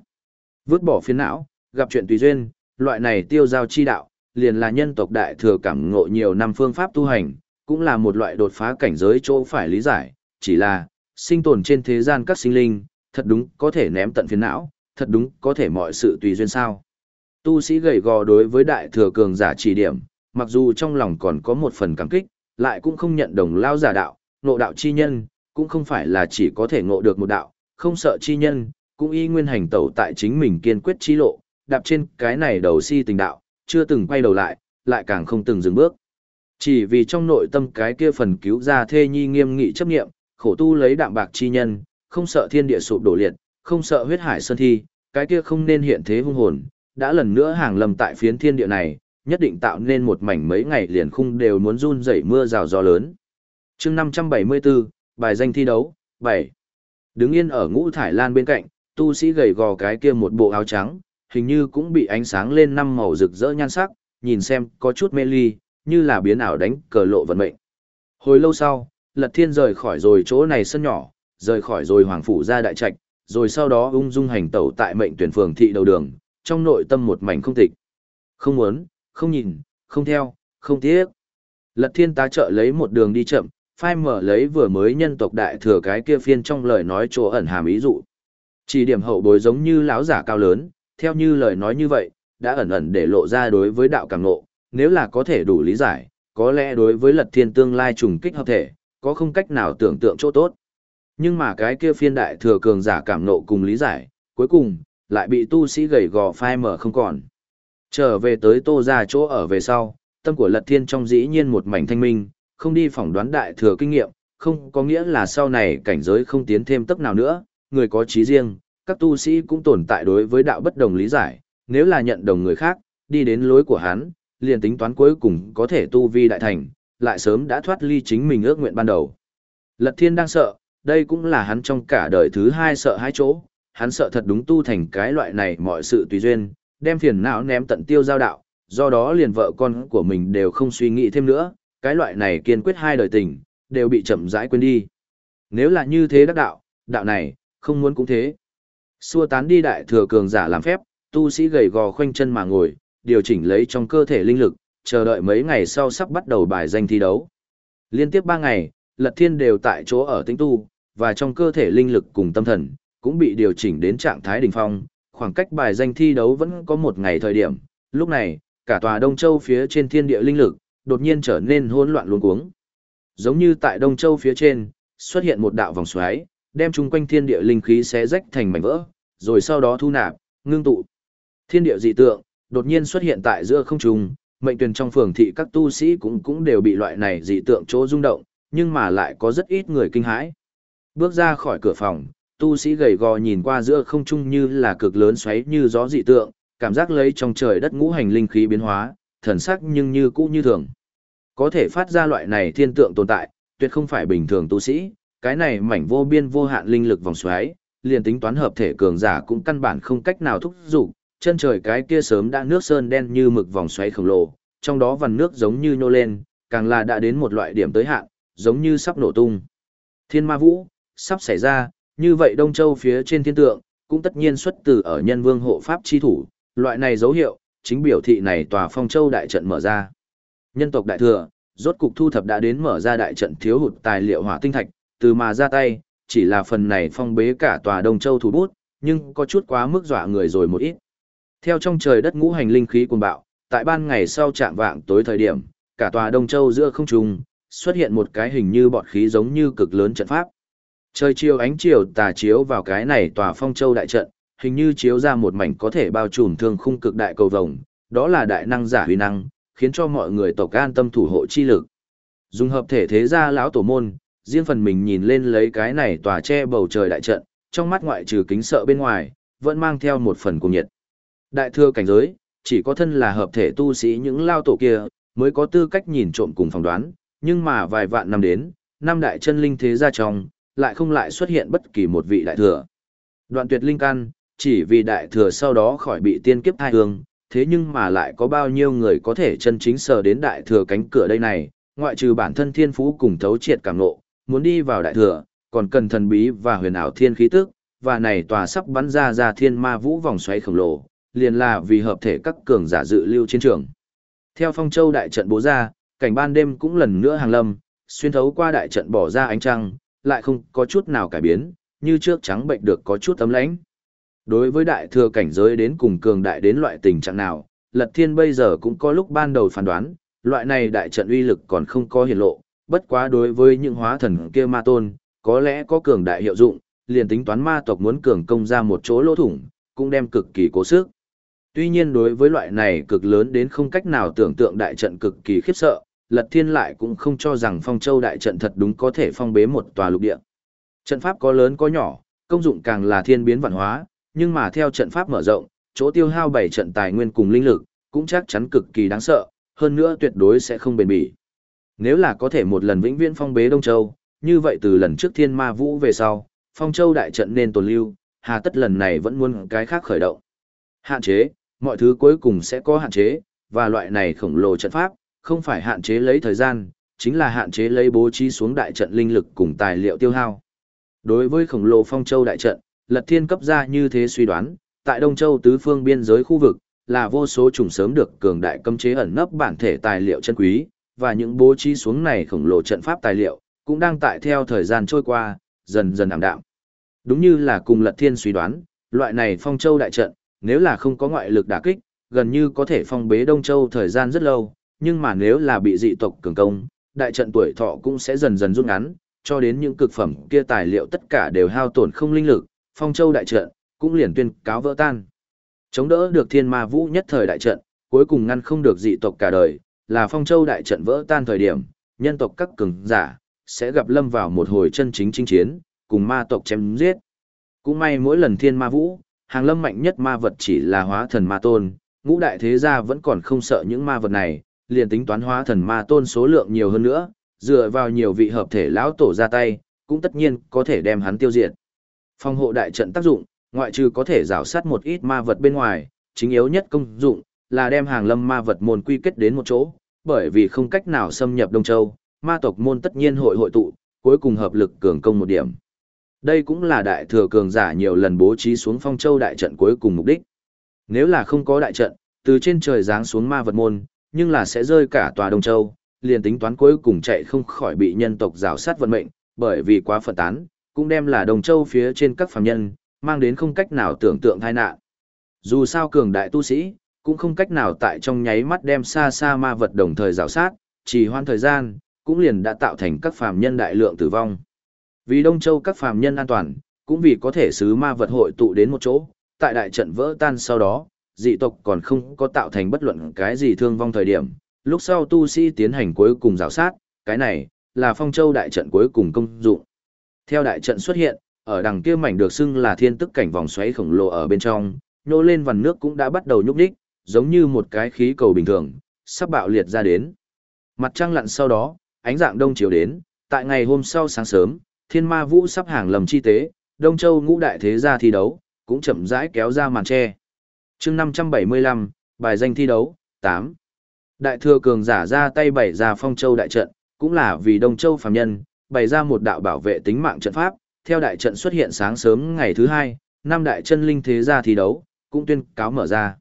Speaker 1: Vứt bỏ phiền não, gặp chuyện tùy duyên, loại này tiêu giao chi đạo, liền là nhân tộc đại thừa cảm ngộ nhiều năm phương pháp tu hành, cũng là một loại đột phá cảnh giới chỗ phải lý giải, chỉ là, sinh tồn trên thế gian các sinh linh, thật đúng có thể ném tận phiền não, thật đúng có thể mọi sự tùy duyên sao. Tu sĩ gầy gò đối với đại thừa cường giả chỉ điểm, mặc dù trong lòng còn có một phần cảm kích, lại cũng không nhận đồng lao giả đạo, ngộ đạo chi nhân, cũng không phải là chỉ có thể ngộ được một đạo, không sợ chi nhân, cũng y nguyên hành tẩu tại chính mình kiên quyết chi lộ, đạp trên cái này đầu si tình đạo, chưa từng quay đầu lại, lại càng không từng dừng bước. Chỉ vì trong nội tâm cái kia phần cứu ra thê nhi nghiêm nghị chấp nghiệm, khổ tu lấy đạm bạc chi nhân, không sợ thiên địa sụp đổ liệt, không sợ huyết hải sơn thi, cái kia không nên hiện thế hung hồn, đã lần nữa hàng lầm tại phiến thiên địa này, nhất định tạo nên một mảnh mấy ngày liền khung đều muốn run rẩy mưa rào gió lớn. chương 574, bài danh thi đấu, 7. Đứng yên ở ngũ thải lan bên cạnh, tu sĩ gầy gò cái kia một bộ áo trắng, hình như cũng bị ánh sáng lên năm màu rực rỡ nhan sắc, nhìn xem có chút mê ly, như là biến ảo đánh cờ lộ vận mệnh. Hồi lâu sau, Lật Thiên rời khỏi rồi chỗ này sân nhỏ, rời khỏi rồi hoàng phủ ra đại trạch, rồi sau đó ung dung hành tẩu tại mệnh tuyển phường thị đầu đường, trong nội tâm một mảnh không tịch. Không muốn, không nhìn, không theo, không tiếc. Lật Thiên tá trợ lấy một đường đi chậm, phai mở lấy vừa mới nhân tộc đại thừa cái kia phiên trong lời nói chỗ ẩn hàm ý dụ. Chỉ điểm hậu bối giống như lão giả cao lớn, theo như lời nói như vậy, đã ẩn ẩn để lộ ra đối với đạo càng ngộ, nếu là có thể đủ lý giải, có lẽ đối với lật thiên tương lai trùng kích hợp thể, có không cách nào tưởng tượng chỗ tốt. Nhưng mà cái kia phiên đại thừa cường giả cảm nộ cùng lý giải, cuối cùng, lại bị tu sĩ gầy gò phai mở không còn. Trở về tới tô ra chỗ ở về sau, tâm của lật thiên trong dĩ nhiên một mảnh thanh minh, không đi phỏng đoán đại thừa kinh nghiệm, không có nghĩa là sau này cảnh giới không tiến thêm tốc nào nữa, người có trí riêng, các tu sĩ cũng tồn tại đối với đạo bất đồng lý giải, nếu là nhận đồng người khác, đi đến lối của hắn, liền tính toán cuối cùng có thể tu vi đại thành, lại sớm đã thoát ly chính mình ước nguyện ban đầu. Lật thiên đang sợ, đây cũng là hắn trong cả đời thứ hai sợ hai chỗ, hắn sợ thật đúng tu thành cái loại này mọi sự tùy duyên, đem phiền não ném tận tiêu giao đạo, do đó liền vợ con của mình đều không suy nghĩ thêm nữa, cái loại này kiên quyết hai đời tình, đều bị chậm rãi quên đi. Nếu là như thế đắc đạo, đạo này, không muốn cũng thế. Xua tán đi đại thừa cường giả làm phép, tu sĩ gầy gò khoanh chân mà ngồi, điều chỉnh lấy trong cơ thể linh lực, chờ đợi mấy ngày sau sắp bắt đầu bài danh thi đấu. Liên tiếp 3 ngày, Lật Thiên đều tại chỗ ở tĩnh tu, và trong cơ thể linh lực cùng tâm thần, cũng bị điều chỉnh đến trạng thái đỉnh phong, khoảng cách bài danh thi đấu vẫn có một ngày thời điểm. Lúc này, cả tòa Đông Châu phía trên thiên địa linh lực, đột nhiên trở nên hỗn loạn luống cuống. Giống như tại Đông Châu phía trên, xuất hiện một đạo vòng xoáy, đem chung quanh thiên địa linh khí xé rách thành mảnh vỡ, rồi sau đó thu nạp, ngưng tụ. Thiên địa dị tượng, đột nhiên xuất hiện tại giữa không trung, mệnh tuyển trong phường thị các tu sĩ cũng cũng đều bị loại này dị tượng chỗ rung động, nhưng mà lại có rất ít người kinh hãi. Bước ra khỏi cửa phòng, tu sĩ gầy gò nhìn qua giữa không trung như là cực lớn xoáy như gió dị tượng, cảm giác lấy trong trời đất ngũ hành linh khí biến hóa, thần sắc nhưng như cũ như thường. Có thể phát ra loại này thiên tượng tồn tại, tuyệt không phải bình thường tu sĩ, cái này mảnh vô biên vô hạn linh lực vòng xoáy, liền tính toán hợp thể cường giả cũng căn bản không cách nào thúc dục, chân trời cái kia sớm đã nước sơn đen như mực vòng xoáy khổng lồ, trong đó vằn nước giống như nhô lên, càng là đã đến một loại điểm tới hạn, giống như sắp nổ tung. Thiên ma vũ, sắp xảy ra, như vậy Đông Châu phía trên thiên tượng, cũng tất nhiên xuất từ ở nhân vương hộ pháp chi thủ, loại này dấu hiệu, chính biểu thị này tòa phong châu đại trận mở ra. Nhân tộc đại thừa, rốt cục thu thập đã đến mở ra đại trận thiếu hụt tài liệu hỏa tinh thạch, từ mà ra tay, chỉ là phần này phong bế cả tòa Đông Châu thủ bút, nhưng có chút quá mức dọa người rồi một ít. Theo trong trời đất ngũ hành linh khí cuồng bạo, tại ban ngày sau chạm vạng tối thời điểm, cả tòa Đông Châu giữa không trung xuất hiện một cái hình như bọt khí giống như cực lớn trận pháp. Trời chiều ánh chiều tà chiếu vào cái này tòa phong châu đại trận, hình như chiếu ra một mảnh có thể bao trùm thương khung cực đại cầu vồng, đó là đại năng giả huy năng, khiến cho mọi người tộc an tâm thủ hộ chi lực. Dùng hợp thể thế gia lão tổ môn, riêng phần mình nhìn lên lấy cái này tòa che bầu trời đại trận, trong mắt ngoại trừ kính sợ bên ngoài, vẫn mang theo một phần cùng nhiệt. Đại thừa cảnh giới, chỉ có thân là hợp thể tu sĩ những lao tổ kia, mới có tư cách nhìn trộm cùng phỏng đoán, nhưng mà vài vạn năm đến, năm đại chân linh thế gia trong, lại không lại xuất hiện bất kỳ một vị đại thừa. Đoạn tuyệt linh căn, chỉ vì đại thừa sau đó khỏi bị tiên kiếp thai hương, thế nhưng mà lại có bao nhiêu người có thể chân chính sờ đến đại thừa cánh cửa đây này, ngoại trừ bản thân thiên phú cùng thấu triệt cảm ngộ, muốn đi vào đại thừa, còn cần thần bí và huyền ảo thiên khí tức, và này tòa sắp bắn ra ra thiên ma vũ vòng xoáy khổng lồ, liền là vì hợp thể các cường giả dự lưu chiến trường. Theo phong châu đại trận bố ra, cảnh ban đêm cũng lần nữa hàng lâm, xuyên thấu qua đại trận bỏ ra ánh trăng, lại không có chút nào cải biến, như trước trắng bệnh được có chút ấm lãnh. Đối với đại thừa cảnh giới đến cùng cường đại đến loại tình trạng nào, Lật Thiên bây giờ cũng có lúc ban đầu phán đoán, loại này đại trận uy lực còn không có hiển lộ, bất quá đối với những hóa thần kia ma tôn, có lẽ có cường đại hiệu dụng, liền tính toán ma tộc muốn cường công ra một chỗ lỗ thủng, cũng đem cực kỳ cố sức. Tuy nhiên đối với loại này cực lớn đến không cách nào tưởng tượng đại trận cực kỳ khiếp sợ, Lật Thiên lại cũng không cho rằng Phong Châu đại trận thật đúng có thể phong bế một tòa lục địa. Trận pháp có lớn có nhỏ, công dụng càng là thiên biến vạn hóa, nhưng mà theo trận pháp mở rộng, chỗ tiêu hao bảy trận tài nguyên cùng linh lực, cũng chắc chắn cực kỳ đáng sợ, hơn nữa tuyệt đối sẽ không bền bỉ. Nếu là có thể một lần vĩnh viễn phong bế Đông Châu, như vậy từ lần trước Thiên Ma Vũ về sau, Phong Châu đại trận nên tồn lưu, hà tất lần này vẫn muốn cái khác khởi động. Hạn chế, mọi thứ cuối cùng sẽ có hạn chế, và loại này khổng lồ trận pháp, không phải hạn chế lấy thời gian, chính là hạn chế lấy bố trí xuống đại trận linh lực cùng tài liệu tiêu hao. Đối với khổng lồ Phong Châu đại trận, Lật Thiên cấp ra như thế suy đoán, tại Đông Châu tứ phương biên giới khu vực, là vô số trùng sớm được cường đại cấm chế ẩn nấp bản thể tài liệu chân quý, và những bố trí xuống này khổng lồ trận pháp tài liệu, cũng đang tại theo thời gian trôi qua, dần dần ảm đạm. Đúng như là cùng Lật Thiên suy đoán, loại này phong châu đại trận, nếu là không có ngoại lực đả kích, gần như có thể phong bế Đông Châu thời gian rất lâu, nhưng mà nếu là bị dị tộc cường công, đại trận tuổi thọ cũng sẽ dần dần rút ngắn, cho đến những cực phẩm kia tài liệu tất cả đều hao tổn không linh lực, phong châu đại trận cũng liền tuyên cáo vỡ tan. Chống đỡ được thiên ma vũ nhất thời đại trận, cuối cùng ngăn không được dị tộc cả đời, là phong châu đại trận vỡ tan thời điểm, nhân tộc các cường giả, sẽ gặp lâm vào một hồi chân chính chinh chiến, cùng ma tộc chém giết. Cũng may mỗi lần thiên ma vũ, hàng lâm mạnh nhất ma vật chỉ là hóa thần ma tôn, ngũ đại thế gia vẫn còn không sợ những ma vật này, liền tính toán hóa thần ma tôn số lượng nhiều hơn nữa, dựa vào nhiều vị hợp thể lão tổ ra tay, cũng tất nhiên có thể đem hắn tiêu diệt. Phong hộ đại trận tác dụng, ngoại trừ có thể rào sát một ít ma vật bên ngoài, chính yếu nhất công dụng là đem hàng lâm ma vật môn quy kết đến một chỗ, bởi vì không cách nào xâm nhập Đông Châu, ma tộc môn tất nhiên hội hội tụ, cuối cùng hợp lực cường công một điểm. Đây cũng là đại thừa cường giả nhiều lần bố trí xuống phong châu đại trận cuối cùng mục đích. Nếu là không có đại trận, từ trên trời giáng xuống ma vật môn, nhưng là sẽ rơi cả tòa Đông Châu, liền tính toán cuối cùng chạy không khỏi bị nhân tộc rào sát vận mệnh, bởi vì quá phân tán, cũng đem là Đông Châu phía trên các phàm nhân, mang đến không cách nào tưởng tượng tai nạn. Dù sao cường đại tu sĩ, cũng không cách nào tại trong nháy mắt đem xa xa ma vật đồng thời rào sát, chỉ hoan thời gian, cũng liền đã tạo thành các phàm nhân đại lượng tử vong. Vì Đông Châu các phàm nhân an toàn, cũng vì có thể xứ ma vật hội tụ đến một chỗ, tại đại trận vỡ tan sau đó, dị tộc còn không có tạo thành bất luận cái gì thương vong thời điểm, lúc sau tu sĩ tiến hành cuối cùng rào sát, cái này là phong châu đại trận cuối cùng công dụng. Theo đại trận xuất hiện, ở đằng kia mảnh được xưng là thiên tức cảnh vòng xoáy khổng lồ ở bên trong, nô lên vằn nước cũng đã bắt đầu nhúc nhích, giống như một cái khí cầu bình thường, sắp bạo liệt ra đến. Mặt trăng lặn sau đó, ánh dạng đông chiều đến, tại ngày hôm sau sáng sớm, thiên ma vũ sắp hàng lầm chi tế, Đông Châu ngũ đại thế gia thi đấu, cũng chậm rãi kéo ra màn che. chương 575, bài danh thi đấu, 8. Đại thừa cường giả ra tay bày ra phong châu đại trận, cũng là vì Đông Châu phàm nhân, bày ra một đạo bảo vệ tính mạng trận pháp, theo đại trận xuất hiện sáng sớm ngày thứ hai, năm đại chân linh thế gia thi đấu, cũng tuyên cáo mở ra.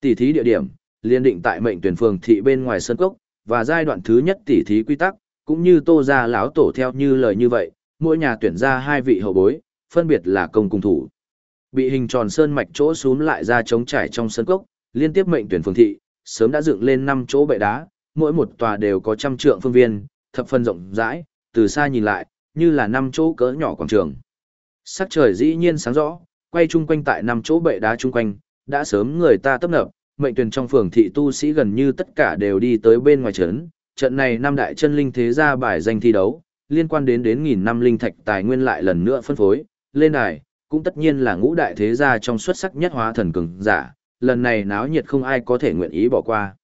Speaker 1: Tỷ thí địa điểm, liên định tại mệnh tuyển phường thị bên ngoài sân cốc, và giai đoạn thứ nhất tỷ thí quy tắc, cũng như tô ra lão tổ theo như lời như vậy, mỗi nhà tuyển ra hai vị hậu bối, phân biệt là công cùng thủ. Bị hình tròn sơn mạch chỗ xuống lại ra trống trải trong sân cốc, liên tiếp mệnh tuyển phường thị, sớm đã dựng lên năm chỗ bệ đá, mỗi một tòa đều có trăm trượng phương viên, thập phân rộng rãi, từ xa nhìn lại, như là năm chỗ cỡ nhỏ quảng trường. Sắc trời dĩ nhiên sáng rõ, quay chung quanh tại năm chỗ bệ đá chung quanh, đã sớm người ta tấp nập, mệnh tuyển trong phường thị tu sĩ gần như tất cả đều đi tới bên ngoài trấn. Trận này năm đại chân linh thế gia bài danh thi đấu, liên quan đến đến nghìn năm linh thạch tài nguyên lại lần nữa phân phối, lên đài, cũng tất nhiên là ngũ đại thế gia trong xuất sắc nhất hóa thần cường giả, lần này náo nhiệt không ai có thể nguyện ý bỏ qua.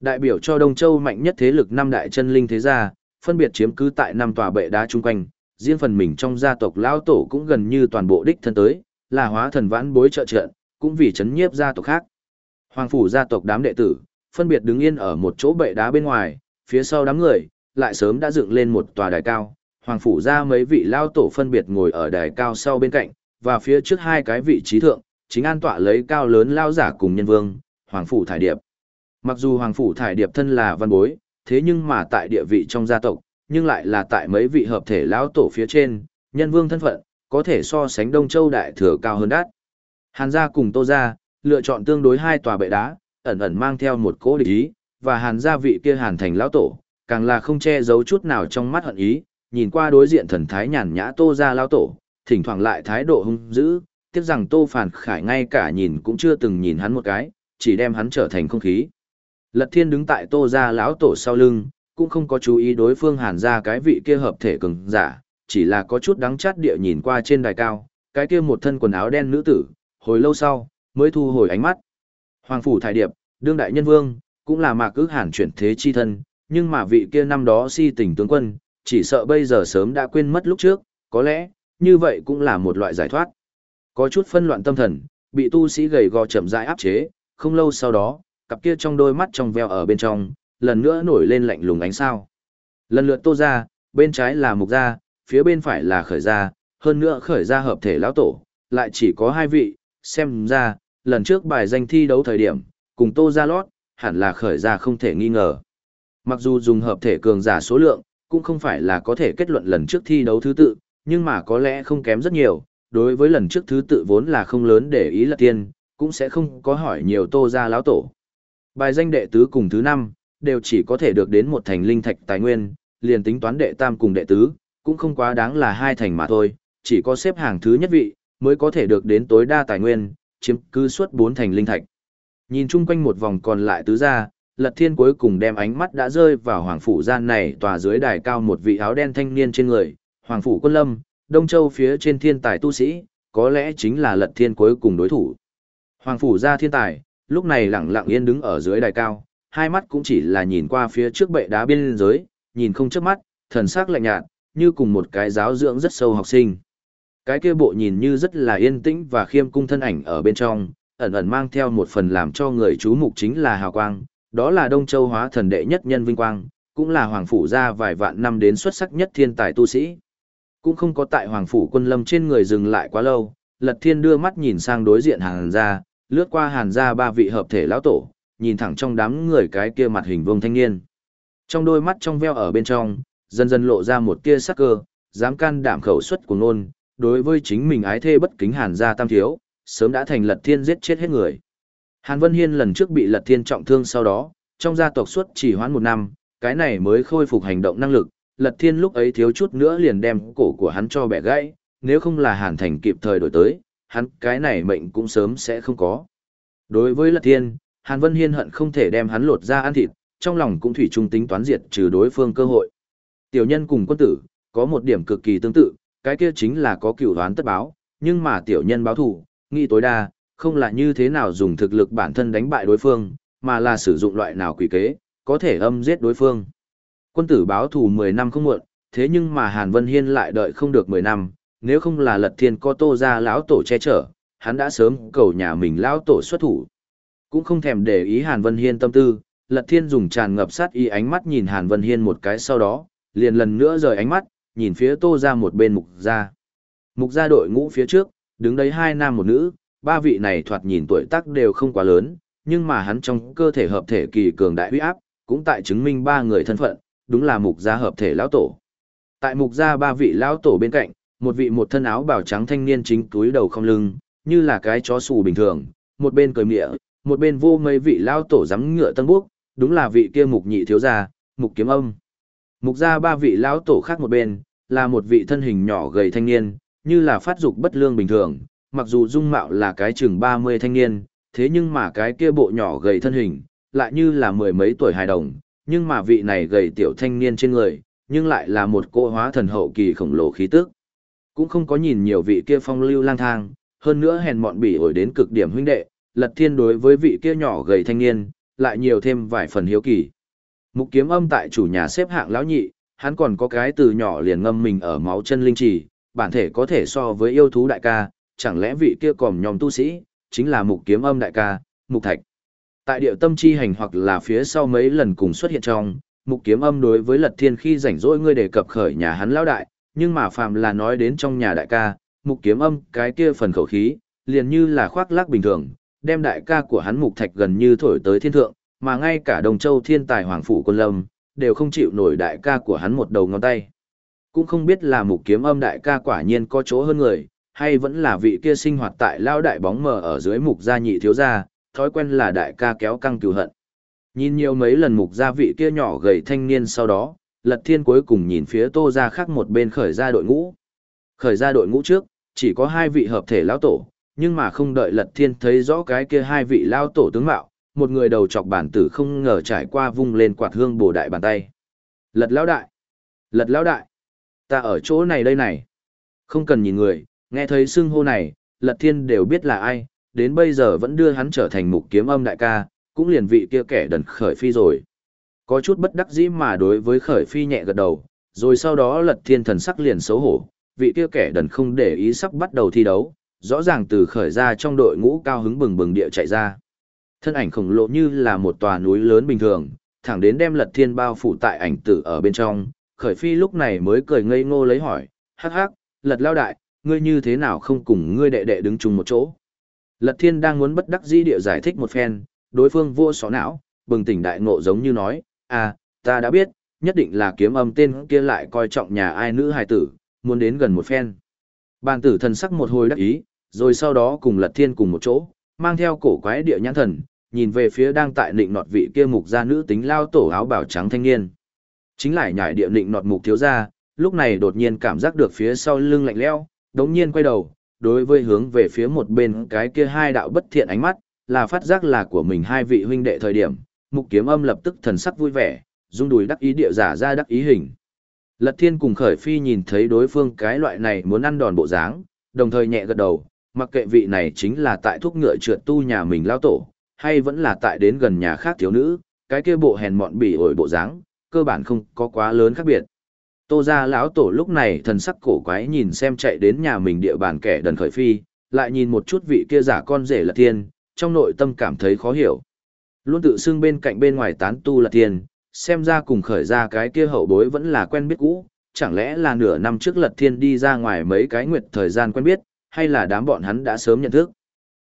Speaker 1: Đại biểu cho Đông Châu mạnh nhất thế lực năm đại chân linh thế gia, phân biệt chiếm cứ tại năm tòa bệ đá chung quanh, riêng phần mình trong gia tộc lão tổ cũng gần như toàn bộ đích thân tới, là hóa thần vãn bối trợ trận, cũng vì chấn nhiếp gia tộc khác. Hoàng phủ gia tộc đám đệ tử, phân biệt đứng yên ở một chỗ bệ đá bên ngoài, phía sau đám người, lại sớm đã dựng lên một tòa đài cao. Hoàng phủ gia mấy vị lao tổ phân biệt ngồi ở đài cao sau bên cạnh, và phía trước hai cái vị trí thượng, chính an tọa lấy cao lớn lao giả cùng nhân vương, Hoàng phủ thải điệp. Mặc dù Hoàng phủ thải điệp thân là văn bối, thế nhưng mà tại địa vị trong gia tộc, nhưng lại là tại mấy vị hợp thể lão tổ phía trên, nhân vương thân phận, có thể so sánh Đông Châu đại thừa cao hơn đắt. Hàn gia cùng Tô gia, lựa chọn tương đối hai tòa bệ đá, ẩn ẩn mang theo một cỗ địch ý, và Hàn gia vị kia Hàn thành lão tổ, càng là không che giấu chút nào trong mắt hận ý, nhìn qua đối diện thần thái nhàn nhã Tô gia lão tổ, thỉnh thoảng lại thái độ hung dữ, tiếc rằng Tô Phản Khải ngay cả nhìn cũng chưa từng nhìn hắn một cái, chỉ đem hắn trở thành không khí. Lật Thiên đứng tại Tô gia lão tổ sau lưng, cũng không có chú ý đối phương Hàn gia cái vị kia hợp thể cường giả, chỉ là có chút đắng chát địa nhìn qua trên đài cao, cái kia một thân quần áo đen nữ tử, hồi lâu sau, mới thu hồi ánh mắt. Hoàng phủ Thái điệp, đương đại nhân vương, cũng là mạc ước hàn chuyển thế chi thân, nhưng mà vị kia năm đó si tình tướng quân, chỉ sợ bây giờ sớm đã quên mất lúc trước, có lẽ, như vậy cũng là một loại giải thoát. Có chút phân loạn tâm thần, bị tu sĩ gầy gò chậm rãi áp chế, không lâu sau đó, cặp kia trong đôi mắt trong veo ở bên trong, lần nữa nổi lên lạnh lùng ánh sao. Lần lượt tô ra, bên trái là mục gia, phía bên phải là khởi gia, hơn nữa khởi gia hợp thể lão tổ, lại chỉ có hai vị, xem ra, lần trước bài danh thi đấu thời điểm, cùng tô ra lót, hẳn là khởi ra không thể nghi ngờ. Mặc dù dùng hợp thể cường giả số lượng, cũng không phải là có thể kết luận lần trước thi đấu thứ tự, nhưng mà có lẽ không kém rất nhiều, đối với lần trước thứ tự vốn là không lớn để ý là tiên, cũng sẽ không có hỏi nhiều tô ra lão tổ. Bài danh đệ tứ cùng thứ năm, đều chỉ có thể được đến một thành linh thạch tài nguyên, liền tính toán đệ tam cùng đệ tứ, cũng không quá đáng là hai thành mà thôi, chỉ có xếp hàng thứ nhất vị, mới có thể được đến tối đa tài nguyên, chiếm cứ suốt bốn thành linh thạch. Nhìn chung quanh một vòng còn lại tứ gia, Lật Thiên cuối cùng đem ánh mắt đã rơi vào Hoàng Phủ gian này tòa dưới đài cao một vị áo đen thanh niên trên người, Hoàng Phủ Quân Lâm, Đông Châu phía trên thiên tài tu sĩ, có lẽ chính là Lật Thiên cuối cùng đối thủ. Hoàng Phủ gia thiên tài, lúc này lặng lặng yên đứng ở dưới đài cao, hai mắt cũng chỉ là nhìn qua phía trước bệ đá biên giới, nhìn không chớp mắt, thần sắc lạnh nhạt, như cùng một cái giáo dưỡng rất sâu học sinh. Cái kia bộ nhìn như rất là yên tĩnh và khiêm cung thân ảnh ở bên trong, ẩn ẩn mang theo một phần làm cho người chú mục chính là hào quang, đó là Đông Châu hóa thần đệ nhất nhân vinh quang, cũng là hoàng phủ gia vài vạn năm đến xuất sắc nhất thiên tài tu sĩ. Cũng không có tại hoàng phủ quân lâm trên người dừng lại quá lâu, Lật Thiên đưa mắt nhìn sang đối diện Hàn gia, lướt qua Hàn gia ba vị hợp thể lão tổ, nhìn thẳng trong đám người cái kia mặt hình vuông thanh niên. Trong đôi mắt trong veo ở bên trong, dần dần lộ ra một tia sắc cơ, dám can đảm khẩu xuất của nôn, đối với chính mình ái thê bất kính Hàn gia tam thiếu, sớm đã thành Lật Thiên giết chết hết người. Hàn Vân Hiên lần trước bị Lật Thiên trọng thương sau đó, trong gia tộc suốt chỉ hoãn một năm, cái này mới khôi phục hành động năng lực, Lật Thiên lúc ấy thiếu chút nữa liền đem cổ của hắn cho bẻ gãy, nếu không là Hàn Thành kịp thời đổi tới, hắn cái này mệnh cũng sớm sẽ không có. Đối với Lật Thiên, Hàn Vân Hiên hận không thể đem hắn lột ra ăn thịt, trong lòng cũng thủy chung tính toán diệt trừ đối phương cơ hội. Tiểu nhân cùng quân tử, có một điểm cực kỳ tương tự, cái kia chính là có cựu đoán tất báo, nhưng mà tiểu nhân báo thủ, nghĩ tối đa, không là như thế nào dùng thực lực bản thân đánh bại đối phương, mà là sử dụng loại nào quỷ kế, có thể âm giết đối phương. Quân tử báo thủ 10 năm không muộn, thế nhưng mà Hàn Vân Hiên lại đợi không được 10 năm, nếu không là Lật Thiên có Tô ra lão tổ che chở, hắn đã sớm cầu nhà mình lão tổ xuất thủ. Cũng không thèm để ý Hàn Vân Hiên tâm tư, Lật Thiên dùng tràn ngập sát ý ánh mắt nhìn Hàn Vân Hiên một cái sau đó, liền lần nữa rời ánh mắt, nhìn phía Tô ra một bên mục gia. Mục gia đội ngũ phía trước, đứng đấy hai nam một nữ, ba vị này thoạt nhìn tuổi tác đều không quá lớn, nhưng mà hắn trong cơ thể hợp thể kỳ cường đại huy áp, cũng tại chứng minh ba người thân phận, đúng là mục gia hợp thể lão tổ. Tại mục gia ba vị lão tổ bên cạnh, một vị một thân áo bào trắng thanh niên chính túi đầu không lưng, như là cái chó xù bình thường, một bên cười mỉa, một bên vô mấy vị lão tổ giắm ngựa tân bước, đúng là vị kia mục nhị thiếu gia, mục kiếm âm. Mục ra ba vị lão tổ khác một bên, là một vị thân hình nhỏ gầy thanh niên, như là phát dục bất lương bình thường, mặc dù dung mạo là cái chừng 30 thanh niên, thế nhưng mà cái kia bộ nhỏ gầy thân hình, lại như là mười mấy tuổi hài đồng, nhưng mà vị này gầy tiểu thanh niên trên người, nhưng lại là một cô hóa thần hậu kỳ khổng lồ khí tức. Cũng không có nhìn nhiều vị kia phong lưu lang thang, hơn nữa hèn mọn bỉ ổi đến cực điểm huynh đệ, lật thiên đối với vị kia nhỏ gầy thanh niên, lại nhiều thêm vài phần hiếu kỳ. Mục kiếm âm tại chủ nhà xếp hạng lão nhị, hắn còn có cái từ nhỏ liền ngâm mình ở máu chân linh trì, bản thể có thể so với yêu thú đại ca, chẳng lẽ vị kia còn nhóm tu sĩ, chính là mục kiếm âm đại ca, mục thạch. Tại điệu tâm chi hành hoặc là phía sau mấy lần cùng xuất hiện trong, mục kiếm âm đối với lật thiên khi rảnh rỗi ngươi đề cập khởi nhà hắn lão đại, nhưng mà phàm là nói đến trong nhà đại ca, mục kiếm âm cái kia phần khẩu khí, liền như là khoác lác bình thường, đem đại ca của hắn mục thạch gần như thổi tới thiên thượng, mà ngay cả đồng châu thiên tài hoàng phủ quân lâm, đều không chịu nổi đại ca của hắn một đầu ngón tay. Cũng không biết là mục kiếm âm đại ca quả nhiên có chỗ hơn người, hay vẫn là vị kia sinh hoạt tại lao đại bóng mờ ở dưới mục gia nhị thiếu gia, thói quen là đại ca kéo căng cừu hận. Nhìn nhiều mấy lần mục gia vị kia nhỏ gầy thanh niên sau đó, Lật Thiên cuối cùng nhìn phía Tô gia khác một bên khởi ra đội ngũ. Khởi ra đội ngũ trước, chỉ có hai vị hợp thể lão tổ, nhưng mà không đợi Lật Thiên thấy rõ cái kia hai vị lao tổ tướng mạo, một người đầu chọc bản tử không ngờ trải qua vung lên quạt hương bổ đại bàn tay. Lật lão đại! Lật lão đại! Ta ở chỗ này đây này! Không cần nhìn người, nghe thấy xưng hô này, Lật Thiên đều biết là ai, đến bây giờ vẫn đưa hắn trở thành mục kiếm âm đại ca, cũng liền vị kia kẻ đần khởi phi rồi. Có chút bất đắc dĩ mà đối với khởi phi nhẹ gật đầu, rồi sau đó lật thiên thần sắc liền xấu hổ, vị kia kẻ đần không để ý sắp bắt đầu thi đấu, rõ ràng từ khởi ra trong đội ngũ cao hứng bừng bừng địa chạy ra. Thân ảnh khổng lồ như là một tòa núi lớn bình thường, thẳng đến đem lật thiên bao phủ tại ảnh tử ở bên trong, khởi phi lúc này mới cười ngây ngô lấy hỏi, hắc hắc, lật lao đại, ngươi như thế nào không cùng ngươi đệ đệ đứng chung một chỗ. Lật thiên đang muốn bất đắc dĩ địa giải thích một phen, đối phương vô xó não, bừng tỉnh đại ngộ giống như nói, à, ta đã biết, nhất định là kiếm âm tên kia lại coi trọng nhà ai nữ hài tử, muốn đến gần một phen. Bàn tử thần sắc một hồi đắc ý, rồi sau đó cùng lật thiên cùng một chỗ, mang theo cổ quái địa nhãn thần, nhìn về phía đang tại nịnh nọt vị kia mục gia nữ tính lao tổ áo bảo trắng thanh niên. Chính lại nhảy địa nịnh nọt mục thiếu gia, lúc này đột nhiên cảm giác được phía sau lưng lạnh lẽo, đống nhiên quay đầu, đối với hướng về phía một bên cái kia hai đạo bất thiện ánh mắt, là phát giác là của mình hai vị huynh đệ thời điểm, mục kiếm âm lập tức thần sắc vui vẻ, rung đùi đắc ý địa giả ra đắc ý hình. Lật thiên cùng khởi phi nhìn thấy đối phương cái loại này muốn ăn đòn bộ dáng, đồng thời nhẹ gật đầu, mặc kệ vị này chính là tại thuốc ngựa trượt tu nhà mình lao tổ, hay vẫn là tại đến gần nhà khác thiếu nữ, cái kia bộ hèn mọn bỉ ổi bộ dáng, cơ bản không có quá lớn khác biệt. Tô gia lão tổ lúc này thần sắc cổ quái nhìn xem chạy đến nhà mình địa bàn kẻ đần khởi phi, lại nhìn một chút vị kia giả con rể là thiên, trong nội tâm cảm thấy khó hiểu. Luôn tự xưng bên cạnh bên ngoài tán tu là thiên, xem ra cùng khởi ra cái kia hậu bối vẫn là quen biết cũ, chẳng lẽ là nửa năm trước lật thiên đi ra ngoài mấy cái nguyệt thời gian quen biết, hay là đám bọn hắn đã sớm nhận thức.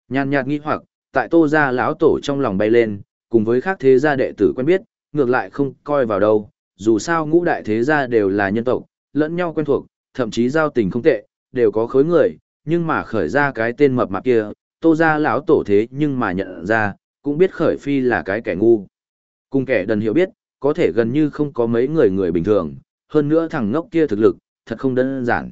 Speaker 1: Nhàn nhạt nghi hoặc, tại tô gia lão tổ trong lòng bay lên, cùng với khác thế gia đệ tử quen biết, ngược lại không coi vào đâu, dù sao ngũ đại thế gia đều là nhân tộc, lẫn nhau quen thuộc, thậm chí giao tình không tệ, đều có khối người, nhưng mà khởi ra cái tên mập mạp kia, tô gia lão tổ thế nhưng mà nhận ra, cũng biết khởi phi là cái kẻ ngu. Cùng kẻ đần hiểu biết, có thể gần như không có mấy người người bình thường, hơn nữa thằng ngốc kia thực lực, thật không đơn giản.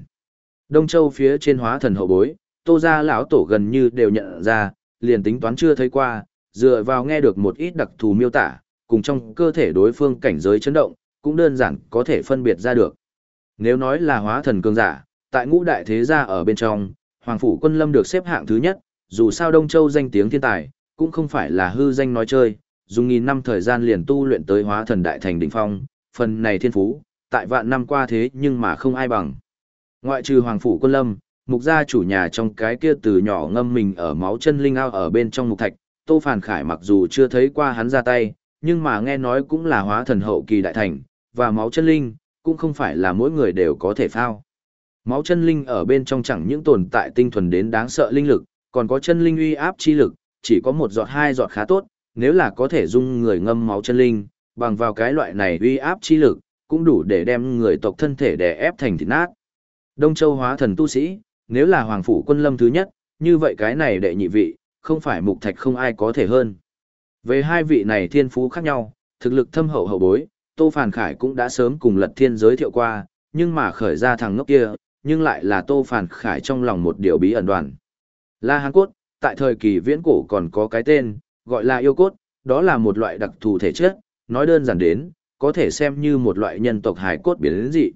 Speaker 1: Đông Châu phía trên hóa thần hậu bối, tô gia lão tổ gần như đều nhận ra, liền tính toán chưa thấy qua, dựa vào nghe được một ít đặc thù miêu tả, cùng trong cơ thể đối phương cảnh giới chấn động, cũng đơn giản có thể phân biệt ra được. Nếu nói là hóa thần cường giả, tại ngũ đại thế gia ở bên trong, Hoàng Phủ Quân Lâm được xếp hạng thứ nhất, dù sao Đông Châu danh tiếng thiên tài, cũng không phải là hư danh nói chơi, dùng nghìn năm thời gian liền tu luyện tới hóa thần đại thành đỉnh phong, phần này thiên phú, tại vạn năm qua thế nhưng mà không ai bằng. Ngoại trừ Hoàng Phủ Quân Lâm, mục gia chủ nhà trong cái kia từ nhỏ ngâm mình ở máu chân linh ao ở bên trong mục thạch, Tô Phản Khải mặc dù chưa thấy qua hắn ra tay, nhưng mà nghe nói cũng là hóa thần hậu kỳ đại thành, và máu chân linh, cũng không phải là mỗi người đều có thể phao. Máu chân linh ở bên trong chẳng những tồn tại tinh thuần đến đáng sợ linh lực, còn có chân linh uy áp chi lực, chỉ có một giọt hai giọt khá tốt, nếu là có thể dung người ngâm máu chân linh, bằng vào cái loại này uy áp chi lực, cũng đủ để đem người tộc thân thể đè ép thành thịt nát. Đông Châu hóa thần tu sĩ, nếu là hoàng phủ quân lâm thứ nhất, như vậy cái này đệ nhị vị, không phải mục thạch không ai có thể hơn. Về hai vị này thiên phú khác nhau, thực lực thâm hậu hậu bối, Tô Phàn Khải cũng đã sớm cùng Lật Thiên giới thiệu qua, nhưng mà khởi ra thằng ngốc kia, nhưng lại là Tô Phàn Khải trong lòng một điều bí ẩn đoàn. La Hán Cốt, tại thời kỳ viễn cổ còn có cái tên, gọi là yêu cốt, đó là một loại đặc thù thể chất, nói đơn giản đến, có thể xem như một loại nhân tộc hải cốt biến dị.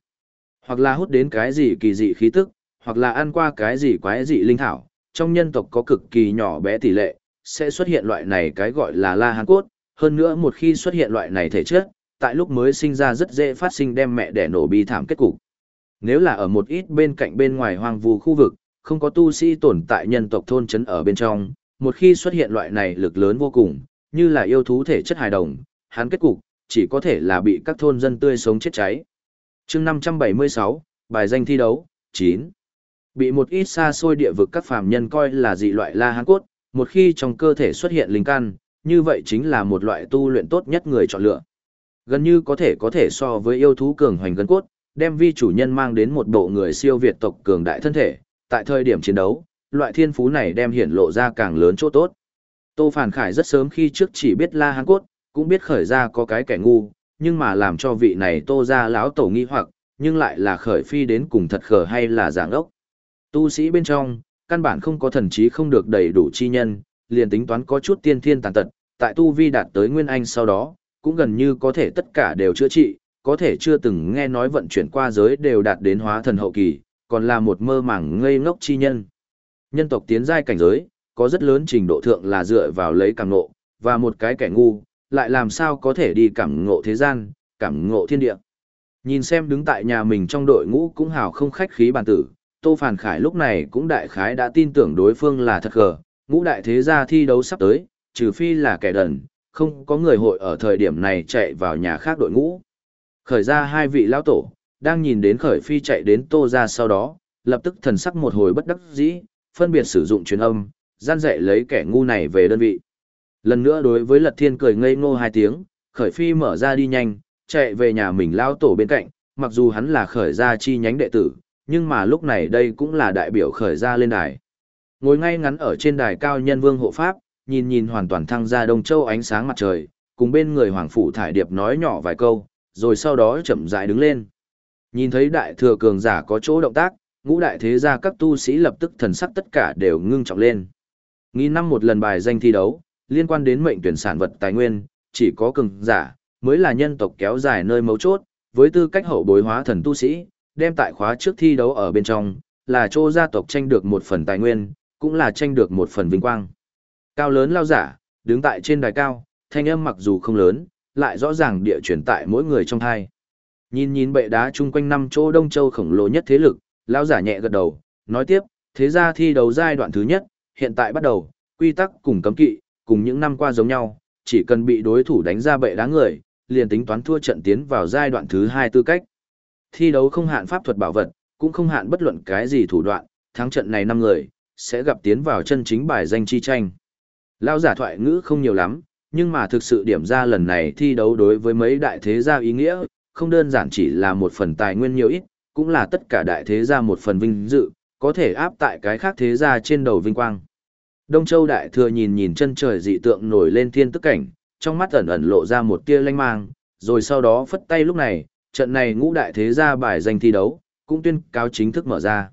Speaker 1: Hoặc là hút đến cái gì kỳ dị khí tức, hoặc là ăn qua cái gì quái dị linh thảo, trong nhân tộc có cực kỳ nhỏ bé tỷ lệ, sẽ xuất hiện loại này cái gọi là la hán cốt, hơn nữa một khi xuất hiện loại này thể chất, tại lúc mới sinh ra rất dễ phát sinh đem mẹ đẻ nổ bi thảm kết cục. Nếu là ở một ít bên cạnh bên ngoài hoang vu khu vực, không có tu sĩ tồn tại nhân tộc thôn trấn ở bên trong, một khi xuất hiện loại này lực lớn vô cùng, như là yêu thú thể chất hài đồng, hắn kết cục, chỉ có thể là bị các thôn dân tươi sống chết cháy. chương 576, bài danh thi đấu, 9. Bị một ít xa xôi địa vực các phàm nhân coi là dị loại la hán cốt, một khi trong cơ thể xuất hiện linh căn, như vậy chính là một loại tu luyện tốt nhất người chọn lựa. Gần như có thể có thể so với yêu thú cường hoành gân cốt, đem vi chủ nhân mang đến một bộ người siêu việt tộc cường đại thân thể, tại thời điểm chiến đấu, loại thiên phú này đem hiển lộ ra càng lớn chỗ tốt. Tô Phản Khải rất sớm khi trước chỉ biết La Hán Cốt, cũng biết khởi ra có cái kẻ ngu, nhưng mà làm cho vị này Tô ra lão tổ nghi hoặc, nhưng lại là khởi phi đến cùng thật khờ hay là giảng ốc. Tu sĩ bên trong, căn bản không có thần trí không được đầy đủ chi nhân, liền tính toán có chút tiên thiên tàn tật, tại tu vi đạt tới nguyên anh sau đó, cũng gần như có thể tất cả đều chữa trị, có thể chưa từng nghe nói vận chuyển qua giới đều đạt đến hóa thần hậu kỳ, còn là một mơ màng ngây ngốc chi nhân. Nhân tộc tiến giai cảnh giới, có rất lớn trình độ thượng là dựa vào lấy cảm nộ, và một cái kẻ ngu, lại làm sao có thể đi cảm ngộ thế gian, cảm ngộ thiên địa. Nhìn xem đứng tại nhà mình trong đội ngũ cũng hào không khách khí bàn tử, Tô Phản Khải lúc này cũng đại khái đã tin tưởng đối phương là thật gờ, ngũ đại thế gia thi đấu sắp tới, trừ phi là kẻ đần, không có người hội ở thời điểm này chạy vào nhà khác đội ngũ. Khởi ra hai vị lão tổ, đang nhìn đến khởi phi chạy đến tô ra sau đó, lập tức thần sắc một hồi bất đắc dĩ, phân biệt sử dụng truyền âm, gian dạy lấy kẻ ngu này về đơn vị. Lần nữa đối với lật thiên cười ngây ngô hai tiếng, khởi phi mở ra đi nhanh, chạy về nhà mình lao tổ bên cạnh, mặc dù hắn là khởi gia chi nhánh đệ tử, nhưng mà lúc này đây cũng là đại biểu khởi ra lên đài. Ngồi ngay ngắn ở trên đài cao nhân vương hộ pháp, nhìn nhìn hoàn toàn thăng ra Đông Châu ánh sáng mặt trời, cùng bên người Hoàng Phủ Thải Điệp nói nhỏ vài câu, rồi sau đó chậm rãi đứng lên. Nhìn thấy đại thừa cường giả có chỗ động tác, ngũ đại thế gia các tu sĩ lập tức thần sắc tất cả đều ngưng trọng lên. Nghi năm một lần bài danh thi đấu, liên quan đến mệnh tuyển sản vật tài nguyên, chỉ có cường giả, mới là nhân tộc kéo dài nơi mấu chốt, với tư cách hậu bối hóa thần tu sĩ, đem tại khóa trước thi đấu ở bên trong, là chỗ gia tộc tranh được một phần tài nguyên, cũng là tranh được một phần vinh quang. Cao lớn lao giả, đứng tại trên đài cao, thanh âm mặc dù không lớn, lại rõ ràng địa chuyển tại mỗi người trong thai. Nhìn nhìn bệ đá chung quanh năm chỗ Đông Châu khổng lồ nhất thế lực, lao giả nhẹ gật đầu, nói tiếp, thế ra thi đấu giai đoạn thứ nhất, hiện tại bắt đầu, quy tắc cùng cấm kỵ, cùng những năm qua giống nhau, chỉ cần bị đối thủ đánh ra bệ đá người, liền tính toán thua trận tiến vào giai đoạn thứ hai tư cách. Thi đấu không hạn pháp thuật bảo vật, cũng không hạn bất luận cái gì thủ đoạn, thắng trận này năm người, sẽ gặp tiến vào chân chính bài danh chi tranh. Lao giả thoại ngữ không nhiều lắm, nhưng mà thực sự điểm ra lần này thi đấu đối với mấy đại thế gia ý nghĩa, không đơn giản chỉ là một phần tài nguyên nhiều ít, cũng là tất cả đại thế gia một phần vinh dự, có thể áp tại cái khác thế gia trên đầu vinh quang. Đông Châu đại thừa nhìn nhìn chân trời dị tượng nổi lên thiên tức cảnh, trong mắt ẩn ẩn lộ ra một tia lanh mang, rồi sau đó phất tay lúc này, trận này ngũ đại thế gia bài danh thi đấu, cũng tuyên cáo chính thức mở ra.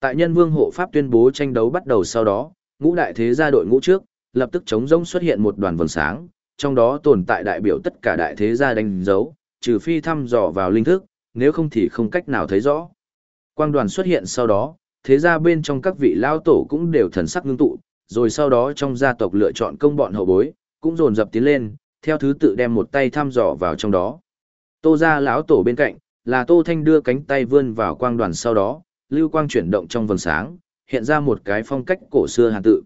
Speaker 1: Tại nhân vương hộ pháp tuyên bố tranh đấu bắt đầu sau đó, ngũ đại thế gia đội ngũ trước, lập tức chống rỗng xuất hiện một đoàn vầng sáng, trong đó tồn tại đại biểu tất cả đại thế gia đánh dấu, trừ phi thăm dò vào linh thức, nếu không thì không cách nào thấy rõ. Quang đoàn xuất hiện sau đó, thế gia bên trong các vị lao tổ cũng đều thần sắc ngưng tụ, rồi sau đó trong gia tộc lựa chọn công bọn hậu bối, cũng dồn dập tiến lên, theo thứ tự đem một tay thăm dò vào trong đó. Tô gia lão tổ bên cạnh, là Tô Thanh đưa cánh tay vươn vào quang đoàn sau đó, lưu quang chuyển động trong vầng sáng, hiện ra một cái phong cách cổ xưa hàn tự.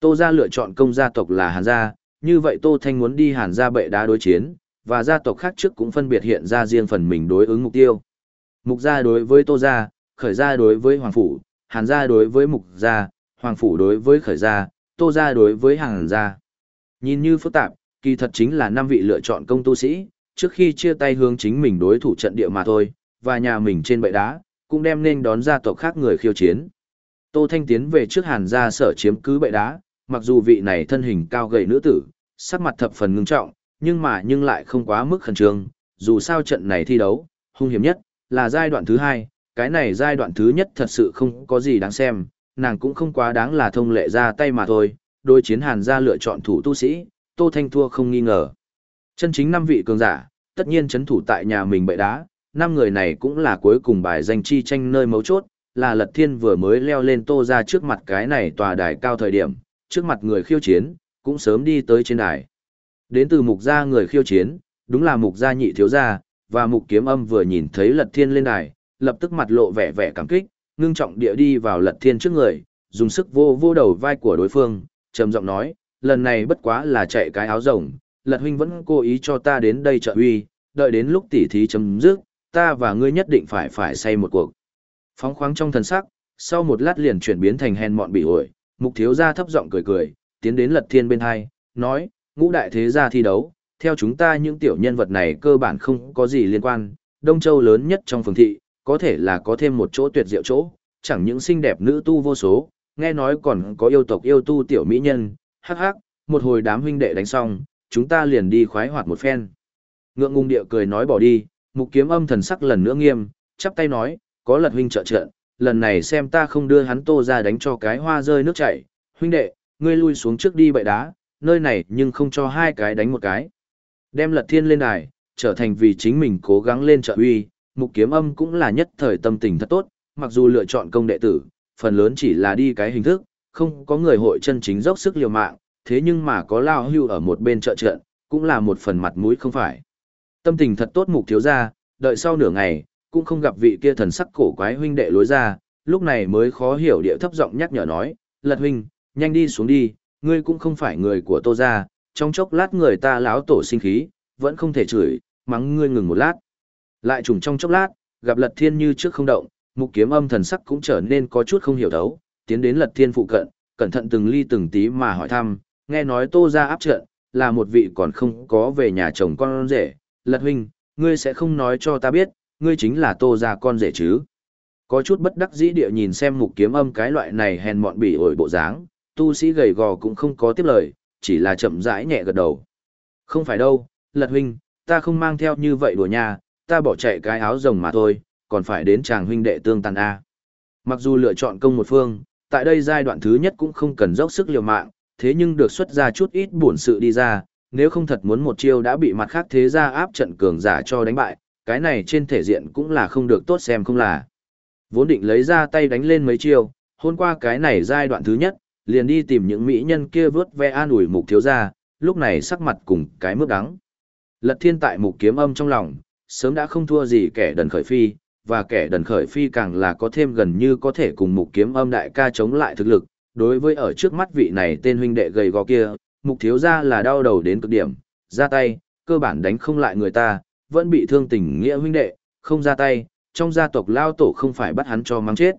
Speaker 1: Tô gia lựa chọn công gia tộc là Hàn gia, như vậy Tô Thanh muốn đi Hàn gia bệ đá đối chiến, và gia tộc khác trước cũng phân biệt hiện ra riêng phần mình đối ứng mục tiêu. Mục gia đối với Tô gia, Khởi gia đối với Hoàng phủ, Hàn gia đối với Mục gia, Hoàng phủ đối với Khởi gia, Tô gia đối với Hàn gia. Nhìn như phức tạp, kỳ thật chính là năm vị lựa chọn công tu sĩ, trước khi chia tay hướng chính mình đối thủ trận địa mà thôi, và nhà mình trên bệ đá, cũng đem nên đón gia tộc khác người khiêu chiến. Tô Thanh tiến về trước Hàn gia sở chiếm cứ bệ đá, mặc dù vị này thân hình cao gầy nữ tử, sắc mặt thập phần ngưng trọng, nhưng mà nhưng lại không quá mức khẩn trương, dù sao trận này thi đấu, hung hiểm nhất, là giai đoạn thứ hai, cái này giai đoạn thứ nhất thật sự không có gì đáng xem, nàng cũng không quá đáng là thông lệ ra tay mà thôi, đôi chiến hàn gia lựa chọn thủ tu sĩ, Tô Thanh thua không nghi ngờ. Chân chính năm vị cường giả, tất nhiên chấn thủ tại nhà mình bậy đá, năm người này cũng là cuối cùng bài danh chi tranh nơi mấu chốt, là Lật Thiên vừa mới leo lên Tô ra trước mặt cái này tòa đài cao thời điểm, trước mặt người khiêu chiến, cũng sớm đi tới trên đài. Đến từ mục gia người khiêu chiến, đúng là mục gia nhị thiếu gia, và mục kiếm âm vừa nhìn thấy lật thiên lên đài, lập tức mặt lộ vẻ vẻ cảm kích, ngưng trọng địa đi vào lật thiên trước người, dùng sức vô vô đầu vai của đối phương, trầm giọng nói, lần này bất quá là chạy cái áo rồng, lật huynh vẫn cố ý cho ta đến đây trợ uy, đợi đến lúc tỉ thí chấm dứt, ta và ngươi nhất định phải phải say một cuộc. Phóng khoáng trong thần sắc, sau một lát liền chuyển biến thành hèn mọn bị ổi, Mục thiếu gia thấp giọng cười cười, tiến đến lật thiên bên hai, nói, ngũ đại thế gia thi đấu, theo chúng ta những tiểu nhân vật này cơ bản không có gì liên quan, Đông Châu lớn nhất trong phường thị, có thể là có thêm một chỗ tuyệt diệu chỗ, chẳng những xinh đẹp nữ tu vô số, nghe nói còn có yêu tộc yêu tu tiểu mỹ nhân, hắc hắc, một hồi đám huynh đệ đánh xong, chúng ta liền đi khoái hoạt một phen. Ngượng ngung địa cười nói bỏ đi, mục kiếm âm thần sắc lần nữa nghiêm, chắp tay nói, có lật huynh trợ trợ, lần này xem ta không đưa hắn tô ra đánh cho cái hoa rơi nước chảy, huynh đệ, ngươi lui xuống trước đi bậy đá, nơi này nhưng không cho hai cái đánh một cái. Đem lật thiên lên đài, trở thành vì chính mình cố gắng lên trợ uy, mục kiếm âm cũng là nhất thời tâm tình thật tốt, mặc dù lựa chọn công đệ tử, phần lớn chỉ là đi cái hình thức, không có người hội chân chính dốc sức liều mạng, thế nhưng mà có lao hưu ở một bên trợ trận, cũng là một phần mặt mũi không phải. Tâm tình thật tốt mục thiếu ra, đợi sau nửa ngày, cũng không gặp vị kia thần sắc cổ quái huynh đệ lối ra, lúc này mới khó hiểu địa thấp giọng nhắc nhở nói, lật huynh, nhanh đi xuống đi, ngươi cũng không phải người của tô ra, trong chốc lát người ta láo tổ sinh khí, vẫn không thể chửi, mắng ngươi ngừng một lát. Lại trùng trong chốc lát, gặp lật thiên như trước không động, mục kiếm âm thần sắc cũng trở nên có chút không hiểu thấu, tiến đến lật thiên phụ cận, cẩn thận từng ly từng tí mà hỏi thăm, nghe nói tô ra áp trận, là một vị còn không có về nhà chồng con rể, lật huynh, ngươi sẽ không nói cho ta biết, ngươi chính là tô ra con rể chứ. Có chút bất đắc dĩ địa nhìn xem mục kiếm âm cái loại này hèn mọn bỉ ổi bộ dáng, tu sĩ gầy gò cũng không có tiếp lời, chỉ là chậm rãi nhẹ gật đầu. Không phải đâu, lật huynh, ta không mang theo như vậy đùa nha, ta bỏ chạy cái áo rồng mà thôi, còn phải đến chàng huynh đệ tương tàn A. Mặc dù lựa chọn công một phương, tại đây giai đoạn thứ nhất cũng không cần dốc sức liều mạng, thế nhưng được xuất ra chút ít buồn sự đi ra, nếu không thật muốn một chiêu đã bị mặt khác thế ra áp trận cường giả cho đánh bại, cái này trên thể diện cũng là không được tốt xem không là. Vốn định lấy ra tay đánh lên mấy chiêu, hôm qua cái này giai đoạn thứ nhất, liền đi tìm những mỹ nhân kia vớt ve an ủi mục thiếu gia lúc này sắc mặt cùng cái mức đắng. Lật thiên tại mục kiếm âm trong lòng, sớm đã không thua gì kẻ đần khởi phi, và kẻ đần khởi phi càng là có thêm gần như có thể cùng mục kiếm âm đại ca chống lại thực lực. Đối với ở trước mắt vị này tên huynh đệ gầy gò kia, mục thiếu gia là đau đầu đến cực điểm, ra tay, cơ bản đánh không lại người ta, vẫn bị thương tình nghĩa huynh đệ, không ra tay, trong gia tộc lao tổ không phải bắt hắn cho mang chết.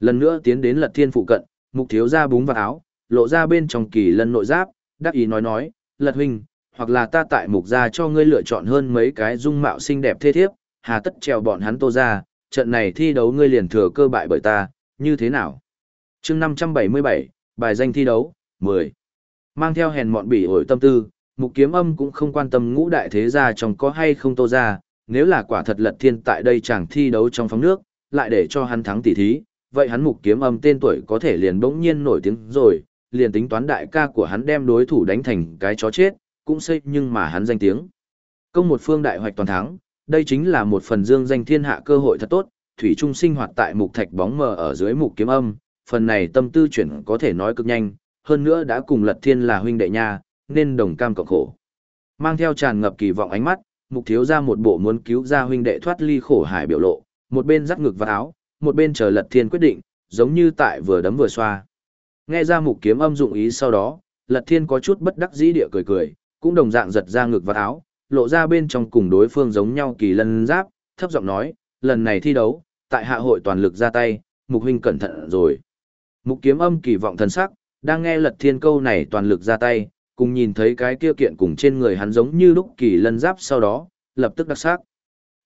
Speaker 1: Lần nữa tiến đến lật thiên phụ cận, mục thiếu gia búng vào áo, lộ ra bên trong kỳ lân nội giáp, đắc ý nói nói, lật huynh, hoặc là ta tại mục gia cho ngươi lựa chọn hơn mấy cái dung mạo xinh đẹp thê thiếp, hà tất trèo bọn hắn tô ra, trận này thi đấu ngươi liền thừa cơ bại bởi ta, như thế nào? Chương 577, bài danh thi đấu, 10. Mang theo hèn mọn bỉ ổi tâm tư, mục kiếm âm cũng không quan tâm ngũ đại thế gia trong có hay không tô ra, nếu là quả thật lật thiên tại đây chẳng thi đấu trong phóng nước, lại để cho hắn thắng tỷ thí, vậy hắn mục kiếm âm tên tuổi có thể liền bỗng nhiên nổi tiếng rồi, liền tính toán đại ca của hắn đem đối thủ đánh thành cái chó chết, cũng xây nhưng mà hắn danh tiếng. Công một phương đại hoạch toàn thắng, đây chính là một phần dương danh thiên hạ cơ hội thật tốt, thủy trung sinh hoạt tại mục thạch bóng mờ ở dưới mục kiếm âm, phần này tâm tư chuyển có thể nói cực nhanh, hơn nữa đã cùng lật thiên là huynh đệ nha, nên đồng cam cộng khổ. Mang theo tràn ngập kỳ vọng ánh mắt, mục thiếu ra một bộ muốn cứu ra huynh đệ thoát ly khổ hải biểu lộ, một bên dắt ngực vào áo, một bên chờ lật thiên quyết định, giống như tại vừa đấm vừa xoa. Nghe ra mục kiếm âm dụng ý sau đó, lật thiên có chút bất đắc dĩ địa cười cười, cũng đồng dạng giật ra ngực vào áo, lộ ra bên trong cùng đối phương giống nhau kỳ lân giáp, thấp giọng nói, lần này thi đấu, tại hạ hội toàn lực ra tay, mục huynh cẩn thận rồi. Mục kiếm âm kỳ vọng thần sắc, đang nghe lật thiên câu này toàn lực ra tay, cùng nhìn thấy cái kia kiện cùng trên người hắn giống như lúc kỳ lân giáp sau đó, lập tức đặc sắc.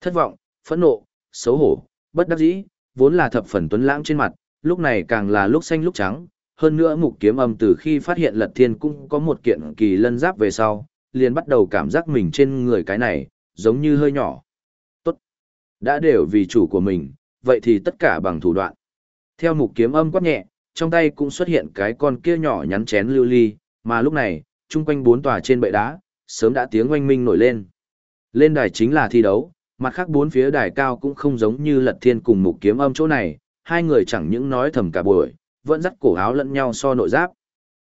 Speaker 1: Thất vọng, phẫn nộ, xấu hổ, bất đắc dĩ, vốn là thập phần tuấn lãng trên mặt, lúc này càng là lúc xanh lúc trắng. Hơn nữa mục kiếm âm từ khi phát hiện lật thiên cũng có một kiện kỳ lân giáp về sau, liền bắt đầu cảm giác mình trên người cái này, giống như hơi nhỏ. Tốt. Đã đều vì chủ của mình, vậy thì tất cả bằng thủ đoạn. Theo mục kiếm âm quát nhẹ, trong tay cũng xuất hiện cái con kia nhỏ nhắn chén lưu ly, mà lúc này, chung quanh bốn tòa trên bệ đá, sớm đã tiếng oanh minh nổi lên. Lên đài chính là thi đấu, mặt khác bốn phía đài cao cũng không giống như lật thiên cùng mục kiếm âm chỗ này, hai người chẳng những nói thầm cả buổi, vẫn dắt cổ áo lẫn nhau so nội giáp.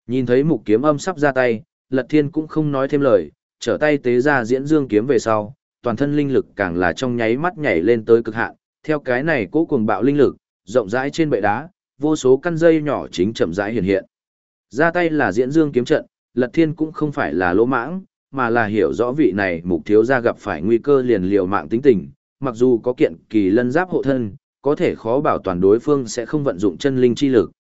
Speaker 1: Nhìn thấy mục kiếm âm sắp ra tay, lật thiên cũng không nói thêm lời, trở tay tế ra diễn dương kiếm về sau, toàn thân linh lực càng là trong nháy mắt nhảy lên tới cực hạn, theo cái này cố cuồng bạo linh lực, rộng rãi trên bệ đá, vô số căn dây nhỏ chính chậm rãi hiện hiện. Ra tay là diễn dương kiếm trận, Lật Thiên cũng không phải là lỗ mãng, mà là hiểu rõ vị này mục thiếu gia gặp phải nguy cơ liền liều mạng tính tình, mặc dù có kiện kỳ lân giáp hộ thân, có thể khó bảo toàn đối phương sẽ không vận dụng chân linh chi lực.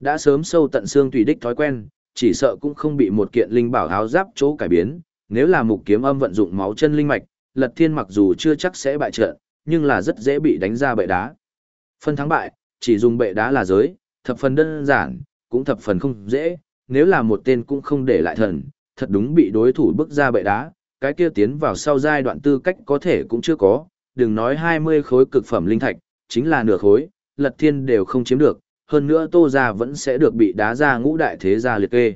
Speaker 1: Đã sớm sâu tận xương tùy đích thói quen, chỉ sợ cũng không bị một kiện linh bảo áo giáp chỗ cải biến, nếu là mục kiếm âm vận dụng máu chân linh mạch, Lật Thiên mặc dù chưa chắc sẽ bại trận, nhưng là rất dễ bị đánh ra bệ đá. Phân thắng bại, chỉ dùng bệ đá là giới, thập phần đơn giản, cũng thập phần không dễ, nếu là một tên cũng không để lại thần, thật đúng bị đối thủ bước ra bệ đá, cái kia tiến vào sau giai đoạn tư cách có thể cũng chưa có, đừng nói 20 khối cực phẩm linh thạch, chính là nửa khối, lật thiên đều không chiếm được, hơn nữa tô ra vẫn sẽ được bị đá ra ngũ đại thế gia liệt kê.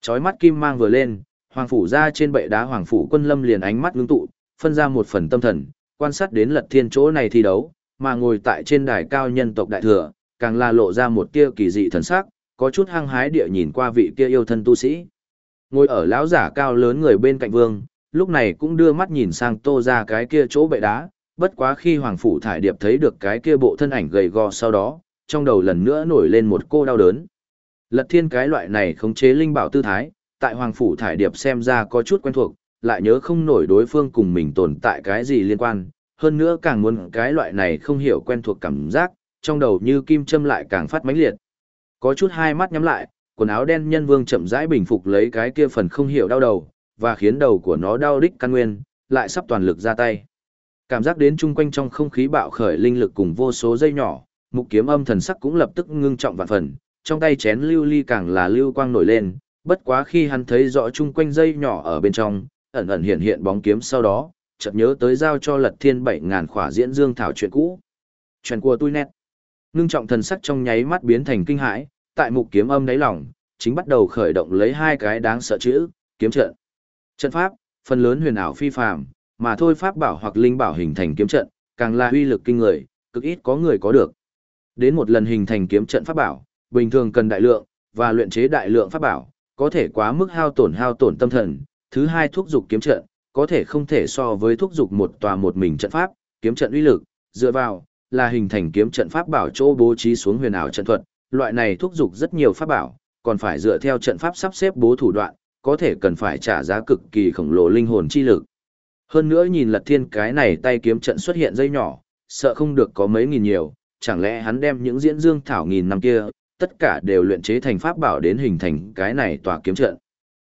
Speaker 1: Chói mắt kim mang vừa lên, hoàng phủ ra trên bệ đá hoàng phủ quân lâm liền ánh mắt ngưng tụ, phân ra một phần tâm thần, quan sát đến lật thiên chỗ này thi đấu, mà ngồi tại trên đài cao nhân tộc đại thừa, càng là lộ ra một tia kỳ dị thần sắc, có chút hăng hái địa nhìn qua vị kia yêu thân tu sĩ. Ngồi ở lão giả cao lớn người bên cạnh vương, lúc này cũng đưa mắt nhìn sang tô ra cái kia chỗ bệ đá, bất quá khi Hoàng Phủ Thải Điệp thấy được cái kia bộ thân ảnh gầy gò sau đó, trong đầu lần nữa nổi lên một cô đau đớn. Lật thiên cái loại này khống chế linh bảo tư thái, tại Hoàng Phủ Thải Điệp xem ra có chút quen thuộc, lại nhớ không nổi đối phương cùng mình tồn tại cái gì liên quan, hơn nữa càng muốn cái loại này không hiểu quen thuộc cảm giác, trong đầu như kim châm lại càng phát mãnh liệt. Có chút hai mắt nhắm lại, quần áo đen nhân vương chậm rãi bình phục lấy cái kia phần không hiểu đau đầu, và khiến đầu của nó đau đích căn nguyên, lại sắp toàn lực ra tay. Cảm giác đến chung quanh trong không khí bạo khởi linh lực cùng vô số dây nhỏ, mục kiếm âm thần sắc cũng lập tức ngưng trọng vạn phần, trong tay chén lưu ly càng là lưu quang nổi lên, bất quá khi hắn thấy rõ chung quanh dây nhỏ ở bên trong, ẩn ẩn hiện hiện bóng kiếm sau đó, chợt nhớ tới giao cho Lật Thiên bảy ngàn khỏa diễn dương thảo chuyện cũ. Chuyện của tôi nét. Ngưng trọng thần sắc trong nháy mắt biến thành kinh hãi, tại mục kiếm âm đáy lòng, chính bắt đầu khởi động lấy hai cái đáng sợ chữ, kiếm trận. Trận pháp, phần lớn huyền ảo phi phàm, mà thôi pháp bảo hoặc linh bảo hình thành kiếm trận, càng là uy lực kinh người, cực ít có người có được. Đến một lần hình thành kiếm trận pháp bảo, bình thường cần đại lượng và luyện chế đại lượng pháp bảo, có thể quá mức hao tổn hao tổn tâm thần. Thứ hai thúc dục kiếm trận, có thể không thể so với thúc dục một tòa một mình trận pháp, kiếm trận uy lực, dựa vào là hình thành kiếm trận pháp bảo chỗ bố trí xuống huyền ảo trận thuật, loại này thúc dục rất nhiều pháp bảo, còn phải dựa theo trận pháp sắp xếp bố thủ đoạn, có thể cần phải trả giá cực kỳ khổng lồ linh hồn chi lực. Hơn nữa nhìn lật thiên cái này tay kiếm trận xuất hiện dây nhỏ, sợ không được có mấy nghìn nhiều, chẳng lẽ hắn đem những diễn dương thảo nghìn năm kia, tất cả đều luyện chế thành pháp bảo đến hình thành cái này tòa kiếm trận.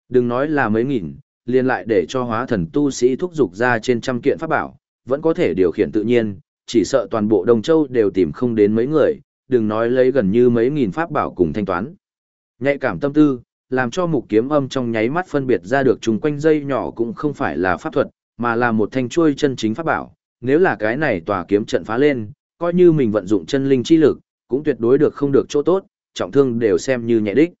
Speaker 1: Đừng nói là mấy nghìn, liền lại để cho hóa thần tu sĩ thúc dục ra trên trăm kiện pháp bảo, vẫn có thể điều khiển tự nhiên, chỉ sợ toàn bộ Đông Châu đều tìm không đến mấy người, đừng nói lấy gần như mấy nghìn pháp bảo cùng thanh toán. Nhạy cảm tâm tư, làm cho mục kiếm âm trong nháy mắt phân biệt ra được chung quanh dây nhỏ cũng không phải là pháp thuật, mà là một thanh chuôi chân chính pháp bảo. Nếu là cái này tòa kiếm trận phá lên, coi như mình vận dụng chân linh chi lực, cũng tuyệt đối được không được chỗ tốt, trọng thương đều xem như nhẹ đích.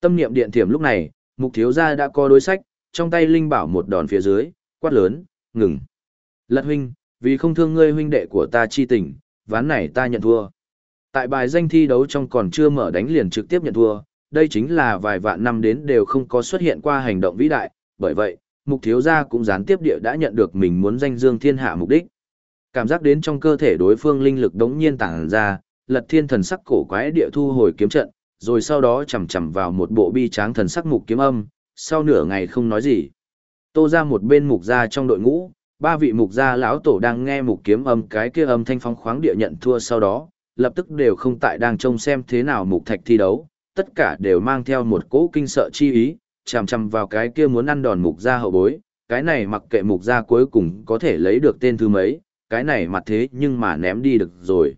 Speaker 1: Tâm niệm điện thiểm lúc này, mục thiếu gia đã có đối sách, trong tay linh bảo một đòn phía dưới, quát lớn, ngừng. Lật huynh, vì không thương ngươi huynh đệ của ta chi tình, ván này ta nhận thua. Tại bài danh thi đấu trong còn chưa mở đánh liền trực tiếp nhận thua, đây chính là vài vạn năm đến đều không có xuất hiện qua hành động vĩ đại, bởi vậy, mục thiếu gia cũng gián tiếp địa đã nhận được mình muốn danh dương thiên hạ mục đích. Cảm giác đến trong cơ thể đối phương linh lực đống nhiên tàng ra, lật thiên thần sắc cổ quái địa thu hồi kiếm trận, rồi sau đó chầm chầm vào một bộ bi tráng thần sắc mục kiếm âm, sau nửa ngày không nói gì. Tô ra một bên mục gia trong đội ngũ, ba vị mục gia lão tổ đang nghe mục kiếm âm cái kia âm thanh phóng khoáng địa nhận thua sau đó, lập tức đều không tại đang trông xem thế nào mục thạch thi đấu, tất cả đều mang theo một cỗ kinh sợ chi ý, chằm chằm vào cái kia muốn ăn đòn mục gia hậu bối, cái này mặc kệ mục gia cuối cùng có thể lấy được tên thứ mấy, cái này mặt thế nhưng mà ném đi được rồi.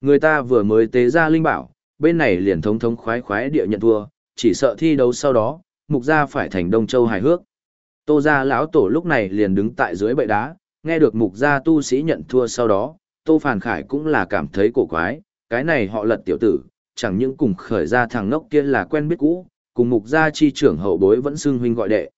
Speaker 1: Người ta vừa mới tế ra linh bảo, bên này liền thống thống khoái khoái địa nhận thua, chỉ sợ thi đấu sau đó, mục gia phải thành Đông Châu hài hước. Tô gia lão tổ lúc này liền đứng tại dưới bệ đá, nghe được mục gia tu sĩ nhận thua sau đó, Tô Phản Khải cũng là cảm thấy cổ quái, cái này họ lật tiểu tử, chẳng những cùng khởi ra thằng ngốc kia là quen biết cũ, cùng mục gia chi trưởng hậu bối vẫn xưng huynh gọi đệ.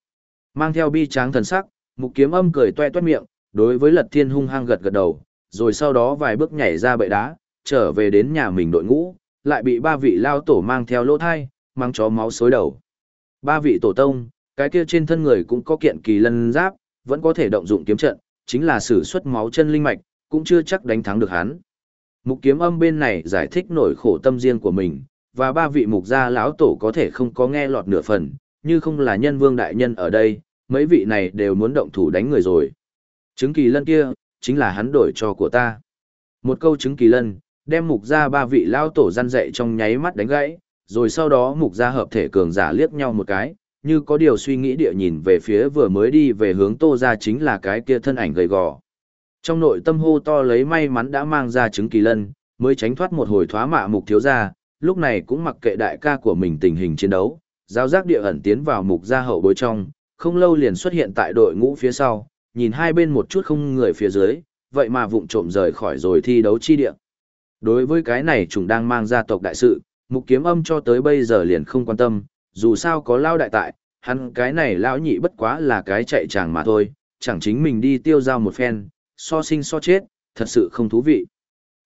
Speaker 1: Mang theo bi tráng thần sắc, mục kiếm âm cười toe toét miệng, đối với lật thiên hung hăng gật gật đầu, rồi sau đó vài bước nhảy ra bệ đá, trở về đến nhà mình đội ngũ, lại bị ba vị lao tổ mang theo lỗ thai, mang chó máu xối đầu. Ba vị tổ tông, cái kia trên thân người cũng có kiện kỳ lân giáp, vẫn có thể động dụng kiếm trận, chính là sử xuất máu chân linh mạch, cũng chưa chắc đánh thắng được hắn. Mục kiếm âm bên này giải thích nổi khổ tâm riêng của mình, và ba vị mục gia lão tổ có thể không có nghe lọt nửa phần, như không là nhân vương đại nhân ở đây, mấy vị này đều muốn động thủ đánh người rồi. Chứng kỳ lân kia, chính là hắn đổi cho của ta. Một câu chứng kỳ lân, đem mục gia ba vị lão tổ gian dạy trong nháy mắt đánh gãy, rồi sau đó mục gia hợp thể cường giả liếc nhau một cái, như có điều suy nghĩ địa nhìn về phía vừa mới đi về hướng tô ra chính là cái kia thân ảnh gầy gò. Trong nội tâm hô to lấy may mắn đã mang ra chứng kỳ lân, mới tránh thoát một hồi thoá mạ mục thiếu gia, lúc này cũng mặc kệ đại ca của mình tình hình chiến đấu, giao giác địa ẩn tiến vào mục gia hậu bối trong, không lâu liền xuất hiện tại đội ngũ phía sau, nhìn hai bên một chút không người phía dưới, vậy mà vụng trộm rời khỏi rồi thi đấu chi địa. Đối với cái này chúng đang mang gia tộc đại sự, mục kiếm âm cho tới bây giờ liền không quan tâm, dù sao có lao đại tại, hắn cái này lão nhị bất quá là cái chạy chàng mà thôi, chẳng chính mình đi tiêu giao một phen, so sinh so chết, thật sự không thú vị.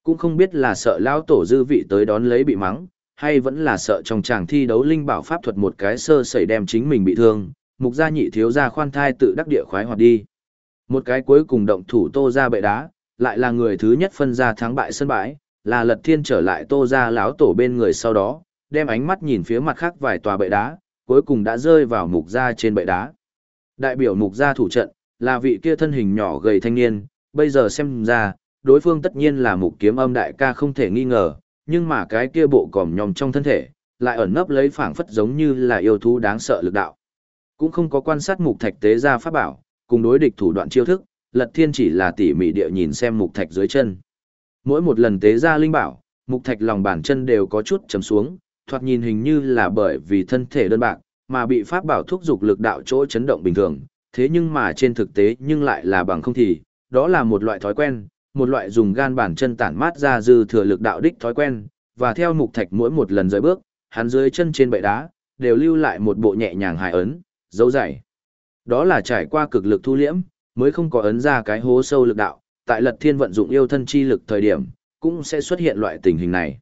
Speaker 1: Cũng không biết là sợ lão tổ dư vị tới đón lấy bị mắng, hay vẫn là sợ trong chàng thi đấu linh bảo pháp thuật một cái sơ sẩy đem chính mình bị thương, mục gia nhị thiếu gia khoan thai tự đắc địa khoái hoạt đi. Một cái cuối cùng động thủ tô ra bệ đá, lại là người thứ nhất phân ra thắng bại sân bãi, là lật thiên trở lại tô ra láo tổ bên người sau đó, đem ánh mắt nhìn phía mặt khác vài tòa bệ đá, cuối cùng đã rơi vào mục gia trên bệ đá. Đại biểu mục gia thủ trận, là vị kia thân hình nhỏ gầy thanh niên, bây giờ xem ra, đối phương tất nhiên là mục kiếm âm đại ca không thể nghi ngờ, nhưng mà cái kia bộ còm nhòm trong thân thể, lại ẩn nấp lấy phảng phất giống như là yêu thú đáng sợ lực đạo. Cũng không có quan sát mục thạch tế ra pháp bảo, cùng đối địch thủ đoạn chiêu thức, lật thiên chỉ là tỉ mỉ địa nhìn xem mục thạch dưới chân. Mỗi một lần tế ra linh bảo, mục thạch lòng bàn chân đều có chút chấm xuống, thoạt nhìn hình như là bởi vì thân thể đơn bạc, mà bị pháp bảo thúc dục lực đạo chỗ chấn động bình thường, thế nhưng mà trên thực tế nhưng lại là bằng không thì, đó là một loại thói quen, một loại dùng gan bản chân tản mát ra dư thừa lực đạo đích thói quen, và theo mục thạch mỗi một lần rời bước, hắn dưới chân trên bệ đá, đều lưu lại một bộ nhẹ nhàng hài ấn, dấu dày. Đó là trải qua cực lực thu liễm, mới không có ấn ra cái hố sâu lực đạo, tại lật thiên vận dụng yêu thân chi lực thời điểm, cũng sẽ xuất hiện loại tình hình này.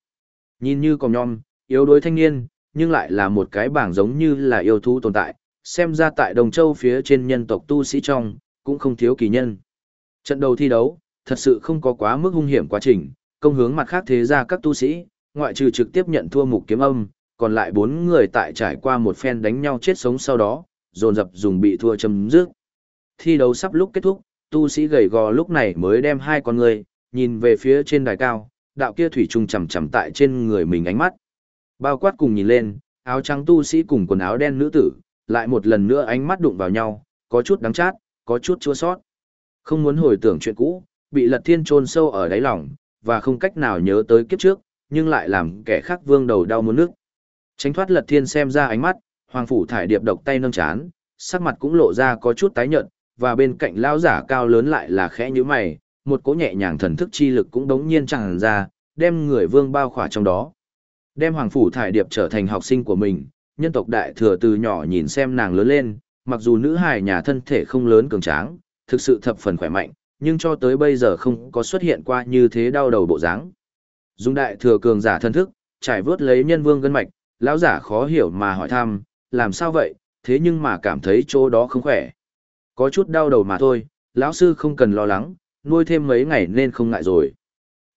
Speaker 1: Nhìn như còn nhom, yếu đối thanh niên, nhưng lại là một cái bảng giống như là yêu thú tồn tại, xem ra tại Đồng Châu phía trên nhân tộc tu sĩ trong, cũng không thiếu kỳ nhân. Trận đầu thi đấu, thật sự không có quá mức hung hiểm quá trình, công hướng mặt khác thế ra các tu sĩ, ngoại trừ trực tiếp nhận thua mục kiếm âm, còn lại bốn người tại trải qua một phen đánh nhau chết sống sau đó, dồn dập dùng bị thua chấm dứt. Thi đấu sắp lúc kết thúc, tu sĩ gầy gò lúc này mới đem hai con người, nhìn về phía trên đài cao, đạo kia thủy trung chầm chầm tại trên người mình ánh mắt. Bao quát cùng nhìn lên, áo trắng tu sĩ cùng quần áo đen nữ tử, lại một lần nữa ánh mắt đụng vào nhau, có chút đắng chát, có chút chua sót. Không muốn hồi tưởng chuyện cũ, bị lật thiên trôn sâu ở đáy lòng, và không cách nào nhớ tới kiếp trước, nhưng lại làm kẻ khác vương đầu đau muốn nước. Tránh thoát lật thiên xem ra ánh mắt, hoàng phủ thải điệp độc tay nâng chán, sắc mặt cũng lộ ra có chút tái nhợt, và bên cạnh lão giả cao lớn lại là khẽ như mày, một cỗ nhẹ nhàng thần thức chi lực cũng đống nhiên tràn ra, đem người vương bao khỏa trong đó. Đem hoàng phủ thải điệp trở thành học sinh của mình, nhân tộc đại thừa từ nhỏ nhìn xem nàng lớn lên, mặc dù nữ hài nhà thân thể không lớn cường tráng, thực sự thập phần khỏe mạnh, nhưng cho tới bây giờ không có xuất hiện qua như thế đau đầu bộ dáng. Dung đại thừa cường giả thân thức, trải vớt lấy nhân vương gân mạch, lão giả khó hiểu mà hỏi thăm, làm sao vậy, thế nhưng mà cảm thấy chỗ đó không khỏe. Có chút đau đầu mà thôi, lão sư không cần lo lắng, nuôi thêm mấy ngày nên không ngại rồi.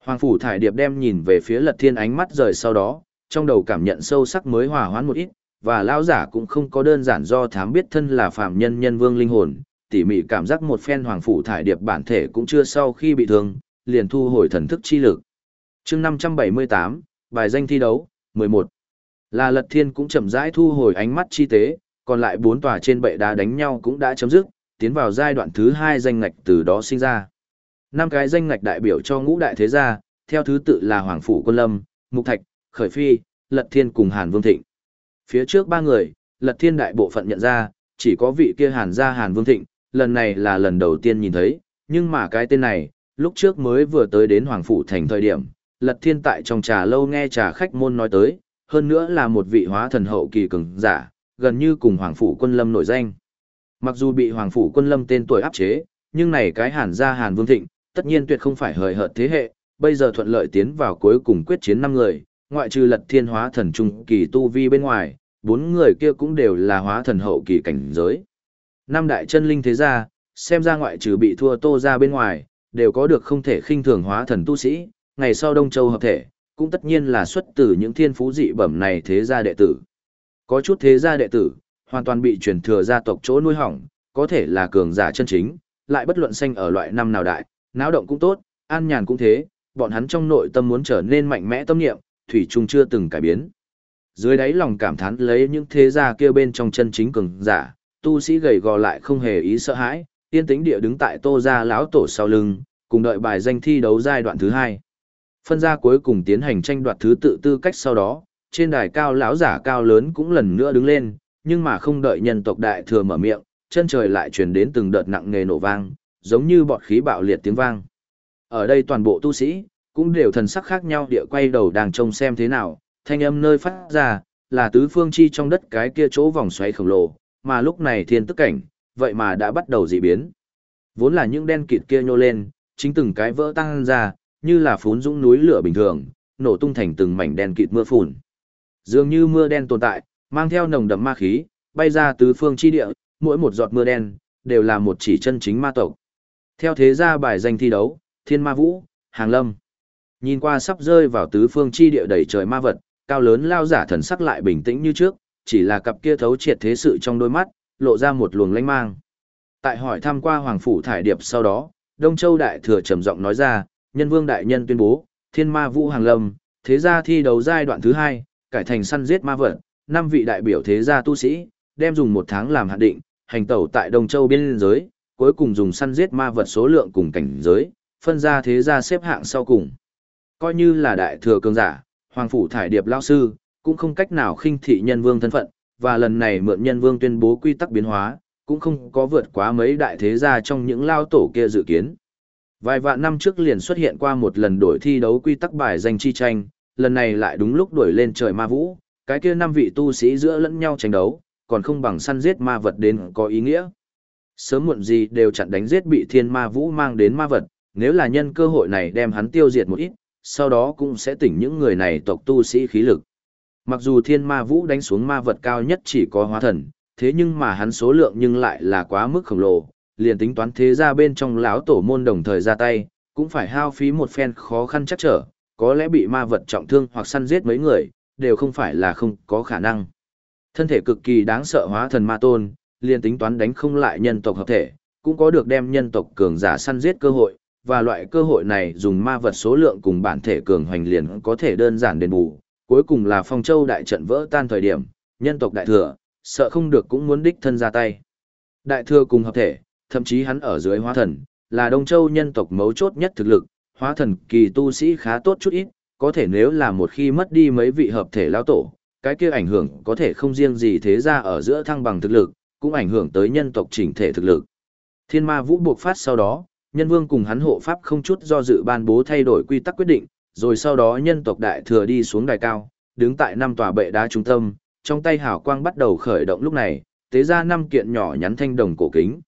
Speaker 1: Hoàng phủ thải điệp đem nhìn về phía lật thiên ánh mắt rời sau đó, trong đầu cảm nhận sâu sắc mới hòa hoãn một ít, và lão giả cũng không có đơn giản do thám biết thân là phạm nhân nhân vương linh hồn, tỉ mỉ cảm giác một phen hoàng phủ thải điệp bản thể cũng chưa sau khi bị thương, liền thu hồi thần thức chi lực. chương 578, bài danh thi đấu, 11. Là lật thiên cũng chậm rãi thu hồi ánh mắt chi tế, còn lại bốn tòa trên bệ đá đánh nhau cũng đã chấm dứt, tiến vào giai đoạn thứ hai danh ngạch từ đó sinh ra. Năm cái danh ngạch đại biểu cho ngũ đại thế gia, theo thứ tự là Hoàng Phủ Quân Lâm, Mục Thạch, Khởi Phi, Lật Thiên cùng Hàn Vương Thịnh. Phía trước ba người, Lật Thiên đại bộ phận nhận ra, chỉ có vị kia Hàn gia Hàn Vương Thịnh, lần này là lần đầu tiên nhìn thấy, nhưng mà cái tên này, lúc trước mới vừa tới đến Hoàng Phủ thành thời điểm, Lật Thiên tại trong trà lâu nghe trà khách môn nói tới, hơn nữa là một vị hóa thần hậu kỳ cường giả, gần như cùng Hoàng Phủ Quân Lâm nổi danh. Mặc dù bị Hoàng Phủ Quân Lâm tên tuổi áp chế, nhưng này cái Hàn gia Hàn Vương Thịnh, tất nhiên tuyệt không phải hời hợt thế hệ, bây giờ thuận lợi tiến vào cuối cùng quyết chiến năm người, ngoại trừ Lật Thiên hóa thần trung kỳ tu vi bên ngoài, bốn người kia cũng đều là hóa thần hậu kỳ cảnh giới. Năm đại chân linh thế gia, xem ra ngoại trừ bị thua Tô ra bên ngoài, đều có được không thể khinh thường hóa thần tu sĩ, ngày sau Đông Châu hợp thể, cũng tất nhiên là xuất từ những thiên phú dị bẩm này thế gia đệ tử. Có chút thế gia đệ tử, hoàn toàn bị truyền thừa gia tộc chỗ nuôi hỏng, có thể là cường giả chân chính, lại bất luận sinh ở loại năm nào đại, náo động cũng tốt, an nhàn cũng thế, bọn hắn trong nội tâm muốn trở nên mạnh mẽ tâm niệm, thủy chung chưa từng cải biến. Dưới đáy lòng cảm thán lấy những thế gia kia bên trong chân chính cường giả, tu sĩ gầy gò lại không hề ý sợ hãi, yên tĩnh địa đứng tại Tô gia lão tổ sau lưng, cùng đợi bài danh thi đấu giai đoạn thứ hai. Phân gia cuối cùng tiến hành tranh đoạt thứ tự tư cách sau đó, trên đài cao lão giả cao lớn cũng lần nữa đứng lên, nhưng mà không đợi nhân tộc đại thừa mở miệng, chân trời lại truyền đến từng đợt nặng nề nổ vang, giống như bọt khí bạo liệt tiếng vang. Ở đây toàn bộ tu sĩ, cũng đều thần sắc khác nhau địa quay đầu đang trông xem thế nào, thanh âm nơi phát ra, là tứ phương chi trong đất cái kia chỗ vòng xoáy khổng lồ, mà lúc này thiên tức cảnh, vậy mà đã bắt đầu dị biến. Vốn là những đen kịt kia nhô lên, chính từng cái vỡ tăng ra, như là phún dũng núi lửa bình thường, nổ tung thành từng mảnh đen kịt mưa phùn. Dường như mưa đen tồn tại, mang theo nồng đậm ma khí, bay ra tứ phương chi địa, mỗi một giọt mưa đen, đều là một chỉ chân chính ma tộc. Theo thế gia bài danh thi đấu, Thiên Ma Vũ, Hàng Lâm. Nhìn qua sắp rơi vào tứ phương chi địa đầy trời ma vật, cao lớn lao giả thần sắc lại bình tĩnh như trước, chỉ là cặp kia thấu triệt thế sự trong đôi mắt, lộ ra một luồng lanh mang. Tại hỏi thăm qua Hoàng Phủ Thải Điệp sau đó, Đông Châu Đại Thừa trầm giọng nói ra, nhân vương đại nhân tuyên bố, thiên ma vũ hàng lâm, thế gia thi đấu giai đoạn thứ hai, cải thành săn giết ma vật, năm vị đại biểu thế gia tu sĩ, đem dùng một tháng làm hạn định, hành tẩu tại Đông Châu biên giới, cuối cùng dùng săn giết ma vật số lượng cùng cảnh giới, phân ra thế gia xếp hạng sau cùng. Coi như là đại thừa cường giả, Hoàng Phủ Thải Điệp Lao Sư, cũng không cách nào khinh thị nhân vương thân phận, và lần này mượn nhân vương tuyên bố quy tắc biến hóa, cũng không có vượt quá mấy đại thế gia trong những lao tổ kia dự kiến. Vài vạn năm trước liền xuất hiện qua một lần đổi thi đấu quy tắc bài danh chi tranh, lần này lại đúng lúc đổi lên trời ma vũ, cái kia năm vị tu sĩ giữa lẫn nhau tranh đấu, còn không bằng săn giết ma vật đến có ý nghĩa. Sớm muộn gì đều chặn đánh giết bị thiên ma vũ mang đến ma vật, nếu là nhân cơ hội này đem hắn tiêu diệt một ít, sau đó cũng sẽ tỉnh những người này tộc tu sĩ khí lực. Mặc dù thiên ma vũ đánh xuống ma vật cao nhất chỉ có hóa thần, thế nhưng mà hắn số lượng nhưng lại là quá mức khổng lồ, liền tính toán thế ra bên trong lão tổ môn đồng thời ra tay, cũng phải hao phí một phen khó khăn chắc trở, có lẽ bị ma vật trọng thương hoặc săn giết mấy người, đều không phải là không có khả năng. Thân thể cực kỳ đáng sợ hóa thần ma tôn, liền tính toán đánh không lại nhân tộc hợp thể, cũng có được đem nhân tộc cường giả săn giết cơ hội, và loại cơ hội này dùng ma vật số lượng cùng bản thể cường hoành liền có thể đơn giản đền bù. Cuối cùng là phong châu đại trận vỡ tan thời điểm, nhân tộc đại thừa, sợ không được cũng muốn đích thân ra tay. Đại thừa cùng hợp thể, thậm chí hắn ở dưới hóa thần, là Đông Châu nhân tộc mấu chốt nhất thực lực, hóa thần kỳ tu sĩ khá tốt chút ít, có thể nếu là một khi mất đi mấy vị hợp thể lao tổ, cái kia ảnh hưởng có thể không riêng gì thế ra ở giữa thăng bằng thực lực, cũng ảnh hưởng tới nhân tộc chỉnh thể thực lực. Thiên ma vũ buộc phát sau đó, nhân vương cùng hắn hộ pháp không chút do dự ban bố thay đổi quy tắc quyết định, rồi sau đó nhân tộc đại thừa đi xuống đài cao, đứng tại năm tòa bệ đá trung tâm, trong tay hào quang bắt đầu khởi động lúc này, tế ra năm kiện nhỏ nhắn thanh đồng cổ kính.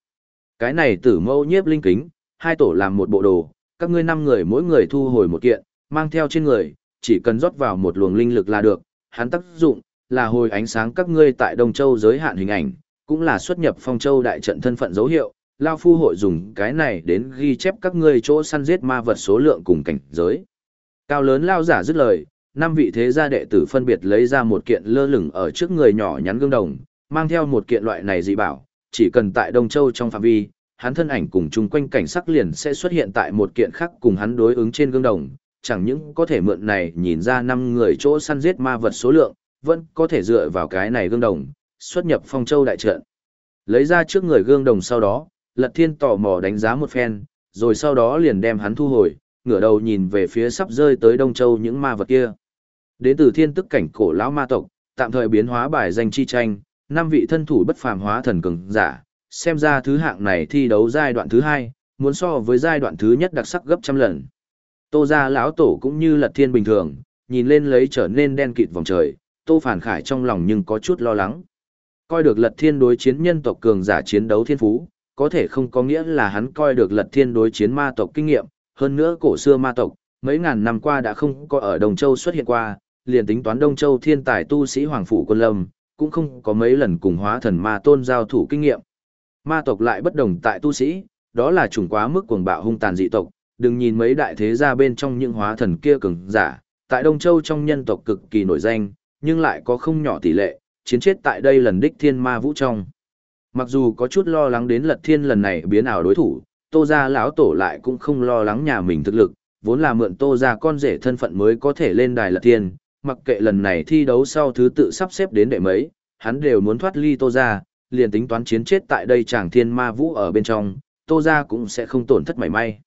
Speaker 1: Cái này tử mâu nhiếp linh kính, hai tổ làm một bộ đồ, các ngươi năm người mỗi người thu hồi một kiện, mang theo trên người, chỉ cần rót vào một luồng linh lực là được, hắn tác dụng là hồi ánh sáng các ngươi tại Đông Châu giới hạn hình ảnh, cũng là xuất nhập Phong Châu đại trận thân phận dấu hiệu, Lao Phu hội dùng cái này đến ghi chép các ngươi chỗ săn giết ma vật số lượng cùng cảnh giới. Cao lớn Lao giả dứt lời, năm vị thế gia đệ tử phân biệt lấy ra một kiện lơ lửng ở trước người nhỏ nhắn gương đồng, mang theo một kiện loại này dị bảo, chỉ cần tại Đông Châu trong phạm vi, hắn thân ảnh cùng chung quanh cảnh sắc liền sẽ xuất hiện tại một kiện khác cùng hắn đối ứng trên gương đồng, chẳng những có thể mượn này nhìn ra năm người chỗ săn giết ma vật số lượng, vẫn có thể dựa vào cái này gương đồng, xuất nhập phong châu đại trận. Lấy ra trước người gương đồng sau đó, Lật Thiên tò mò đánh giá một phen, rồi sau đó liền đem hắn thu hồi, ngửa đầu nhìn về phía sắp rơi tới Đông Châu những ma vật kia. Đến từ thiên tức cảnh cổ lão ma tộc, tạm thời biến hóa bài danh chi tranh, năm vị thân thủ bất phàm hóa thần cường giả, xem ra thứ hạng này thi đấu giai đoạn thứ hai, muốn so với giai đoạn thứ nhất đặc sắc gấp trăm lần. Tô gia lão tổ cũng như lật thiên bình thường, nhìn lên lấy trở nên đen kịt vòng trời, Tô Phản Khải trong lòng nhưng có chút lo lắng. Coi được lật thiên đối chiến nhân tộc cường giả chiến đấu thiên phú, có thể không có nghĩa là hắn coi được lật thiên đối chiến ma tộc kinh nghiệm, hơn nữa cổ xưa ma tộc, mấy ngàn năm qua đã không có ở Đồng Châu xuất hiện qua, liền tính toán Đông Châu thiên tài tu sĩ Hoàng Phủ Quân Lâm, cũng không có mấy lần cùng hóa thần ma tôn giao thủ kinh nghiệm. Ma tộc lại bất đồng tại tu sĩ, đó là chủng quá mức cuồng bạo hung tàn dị tộc, đừng nhìn mấy đại thế gia bên trong những hóa thần kia cường giả, tại Đông Châu trong nhân tộc cực kỳ nổi danh, nhưng lại có không nhỏ tỷ lệ, chiến chết tại đây lần đích thiên ma vũ trong. Mặc dù có chút lo lắng đến lật thiên lần này biến ảo đối thủ, tô gia lão tổ lại cũng không lo lắng nhà mình thực lực, vốn là mượn tô gia con rể thân phận mới có thể lên đài lật thiên, mặc kệ lần này thi đấu sau thứ tự sắp xếp đến đệ mấy, hắn đều muốn thoát ly tô gia, liền tính toán chiến chết tại đây chàng thiên ma vũ ở bên trong, tô gia cũng sẽ không tổn thất mảy may.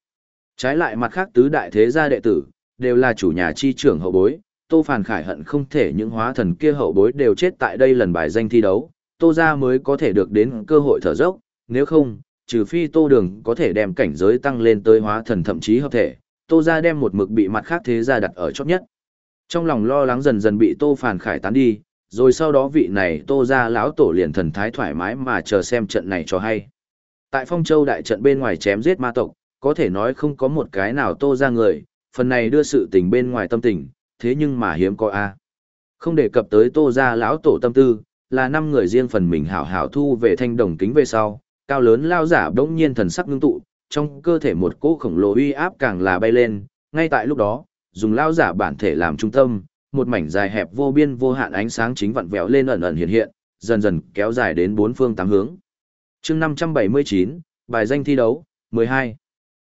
Speaker 1: Trái lại mặt khác tứ đại thế gia đệ tử, đều là chủ nhà chi trưởng hậu bối, tô phản khải hận không thể những hóa thần kia hậu bối đều chết tại đây lần bài danh thi đấu, tô gia mới có thể được đến cơ hội thở dốc, nếu không, trừ phi tô đường có thể đem cảnh giới tăng lên tới hóa thần thậm chí hợp thể, tô gia đem một mực bị mặt khác thế gia đặt ở chót nhất. Trong lòng lo lắng dần dần bị tô phản khải tán đi, rồi sau đó vị này tô gia lão tổ liền thần thái thoải mái mà chờ xem trận này cho hay. Tại phong châu đại trận bên ngoài chém giết ma tộc, có thể nói không có một cái nào tô ra người, phần này đưa sự tình bên ngoài tâm tình, thế nhưng mà hiếm có a. Không đề cập tới tô ra lão tổ tâm tư, là năm người riêng phần mình hảo hảo thu về thanh đồng kính về sau, cao lớn lao giả đống nhiên thần sắc ngưng tụ, trong cơ thể một cỗ khổng lồ uy áp càng là bay lên, ngay tại lúc đó, dùng lao giả bản thể làm trung tâm, một mảnh dài hẹp vô biên vô hạn ánh sáng chính vặn vẹo lên ẩn ẩn hiện hiện, dần dần kéo dài đến bốn phương tám hướng. Chương 579, bài danh thi đấu, 12.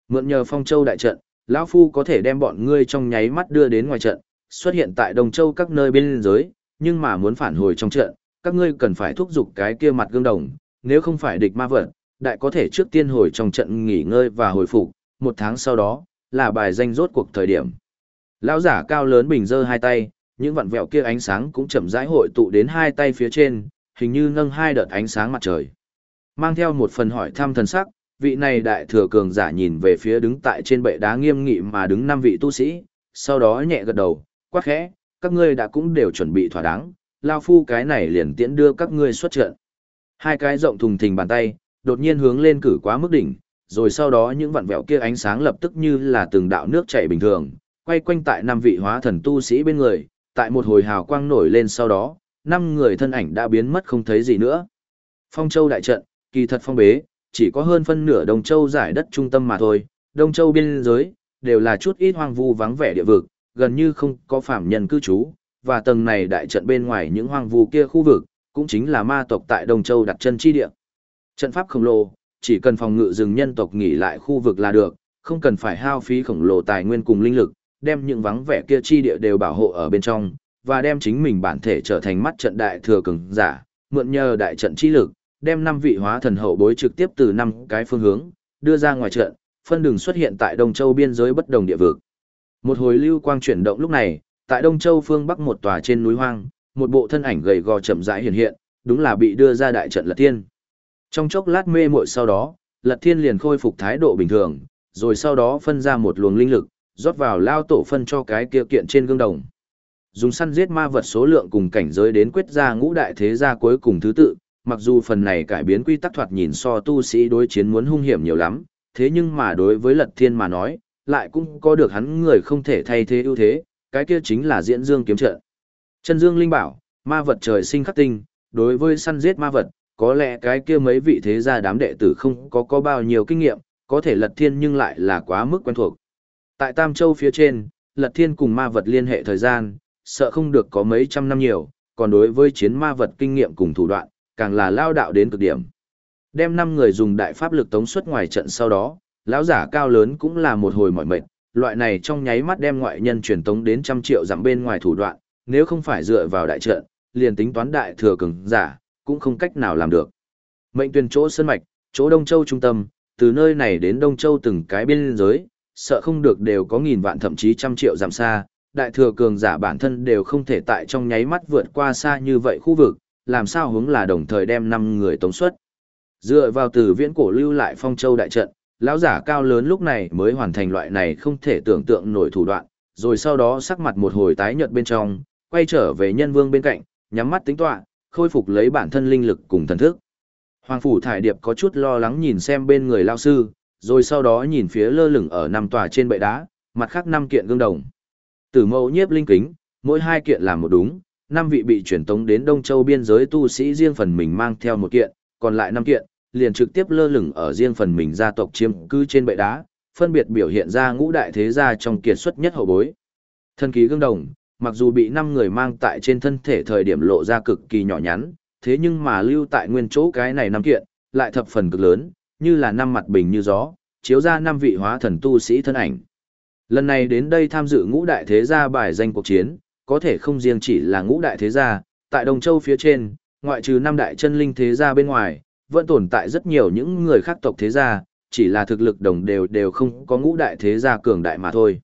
Speaker 1: Mượn nhờ Phong Châu đại trận, lão phu có thể đem bọn ngươi trong nháy mắt đưa đến ngoài trận, xuất hiện tại Đồng Châu các nơi bên giới, nhưng mà muốn phản hồi trong trận, các ngươi cần phải thúc giục cái kia mặt gương đồng, nếu không phải địch ma vật, đại có thể trước tiên hồi trong trận nghỉ ngơi và hồi phục, một tháng sau đó, là bài danh rốt cuộc thời điểm. Lão giả cao lớn bình dơ hai tay, những vặn vẹo kia ánh sáng cũng chậm rãi hội tụ đến hai tay phía trên, hình như nâng hai đợt ánh sáng mặt trời. Mang theo một phần hỏi thăm thần sắc, vị này đại thừa cường giả nhìn về phía đứng tại trên bệ đá nghiêm nghị mà đứng năm vị tu sĩ, sau đó nhẹ gật đầu, quát khẽ, các ngươi đã cũng đều chuẩn bị thỏa đáng, lao phu cái này liền tiễn đưa các ngươi xuất trận. Hai cái rộng thùng thình bàn tay, đột nhiên hướng lên cử quá mức đỉnh, rồi sau đó những vặn vẹo kia ánh sáng lập tức như là từng đạo nước chảy bình thường, quay quanh tại năm vị hóa thần tu sĩ bên người, tại một hồi hào quang nổi lên sau đó, năm người thân ảnh đã biến mất không thấy gì nữa. Phong Châu đại trận, kỳ thật phong bế, chỉ có hơn phân nửa Đông Châu giải đất trung tâm mà thôi, Đông Châu biên giới, đều là chút ít hoang vu vắng vẻ địa vực, gần như không có phạm nhân cư trú, và tầng này đại trận bên ngoài những hoang vu kia khu vực, cũng chính là ma tộc tại Đông Châu đặt chân chi địa. Trận pháp khổng lồ, chỉ cần phòng ngự rừng nhân tộc nghỉ lại khu vực là được, không cần phải hao phí khổng lồ tài nguyên cùng linh lực, đem những vắng vẻ kia chi địa đều bảo hộ ở bên trong, và đem chính mình bản thể trở thành mắt trận đại thừa cường giả, mượn nhờ đại trận chi lực, đem năm vị hóa thần hậu bối trực tiếp từ năm cái phương hướng, đưa ra ngoài trận, phân đường xuất hiện tại Đông Châu biên giới bất đồng địa vực. Một hồi lưu quang chuyển động lúc này, tại Đông Châu phương bắc một tòa trên núi hoang, một bộ thân ảnh gầy gò chậm rãi hiện hiện, đúng là bị đưa ra đại trận Lật Thiên. Trong chốc lát mê muội sau đó, Lật Thiên liền khôi phục thái độ bình thường, rồi sau đó phân ra một luồng linh lực, rót vào lao tổ phân cho cái kia kiện trên gương đồng. Dùng săn giết ma vật số lượng cùng cảnh giới đến quyết ra ngũ đại thế gia cuối cùng thứ tự, mặc dù phần này cải biến quy tắc thoạt nhìn so tu sĩ đối chiến muốn hung hiểm nhiều lắm, thế nhưng mà đối với Lật Thiên mà nói, lại cũng có được hắn người không thể thay thế ưu thế, cái kia chính là diễn dương kiếm trận. Chân dương linh bảo, ma vật trời sinh khắc tinh, đối với săn giết ma vật, có lẽ cái kia mấy vị thế gia đám đệ tử không có có bao nhiêu kinh nghiệm, có thể Lật Thiên nhưng lại là quá mức quen thuộc. Tại Tam Châu phía trên, Lật Thiên cùng ma vật liên hệ thời gian, sợ không được có mấy trăm năm nhiều, còn đối với chiến ma vật kinh nghiệm cùng thủ đoạn, càng là lao đạo đến cực điểm. Đem năm người dùng đại pháp lực tống xuất ngoài trận sau đó, lão giả cao lớn cũng là một hồi mỏi mệt, loại này trong nháy mắt đem ngoại nhân truyền tống đến trăm triệu dặm bên ngoài thủ đoạn, nếu không phải dựa vào đại trận, liền tính toán đại thừa cường giả, cũng không cách nào làm được. Mệnh tuyển chỗ sơn mạch, chỗ Đông Châu trung tâm, từ nơi này đến Đông Châu từng cái biên giới, sợ không được đều có nghìn vạn thậm chí trăm triệu dặm xa, đại thừa cường giả bản thân đều không thể tại trong nháy mắt vượt qua xa như vậy khu vực, làm sao hướng là đồng thời đem năm người tống xuất. Dựa vào từ viễn cổ lưu lại phong châu đại trận, lão giả cao lớn lúc này mới hoàn thành loại này không thể tưởng tượng nổi thủ đoạn, rồi sau đó sắc mặt một hồi tái nhợt bên trong, quay trở về nhân vương bên cạnh, nhắm mắt tính tọa, khôi phục lấy bản thân linh lực cùng thần thức. Hoàng phủ thải điệp có chút lo lắng nhìn xem bên người lao sư, rồi sau đó nhìn phía lơ lửng ở năm tòa trên bệ đá, mặt khác năm kiện gương đồng. Tử mẫu nhiếp linh kính, mỗi hai kiện làm một đúng, năm vị bị chuyển tống đến Đông Châu biên giới tu sĩ riêng phần mình mang theo một kiện, còn lại năm kiện, liền trực tiếp lơ lửng ở riêng phần mình gia tộc chiếm cư trên bệ đá, phân biệt biểu hiện ra ngũ đại thế gia trong kiệt xuất nhất hậu bối. Thân ký gương đồng, mặc dù bị năm người mang tại trên thân thể thời điểm lộ ra cực kỳ nhỏ nhắn, thế nhưng mà lưu tại nguyên chỗ cái này năm kiện, lại thập phần cực lớn, như là năm mặt bình như gió, chiếu ra năm vị hóa thần tu sĩ thân ảnh. Lần này đến đây tham dự ngũ đại thế gia bài danh cuộc chiến, có thể không riêng chỉ là ngũ đại thế gia, tại Đông Châu phía trên, ngoại trừ năm đại chân linh thế gia bên ngoài, vẫn tồn tại rất nhiều những người khác tộc thế gia, chỉ là thực lực đồng đều đều không có ngũ đại thế gia cường đại mà thôi.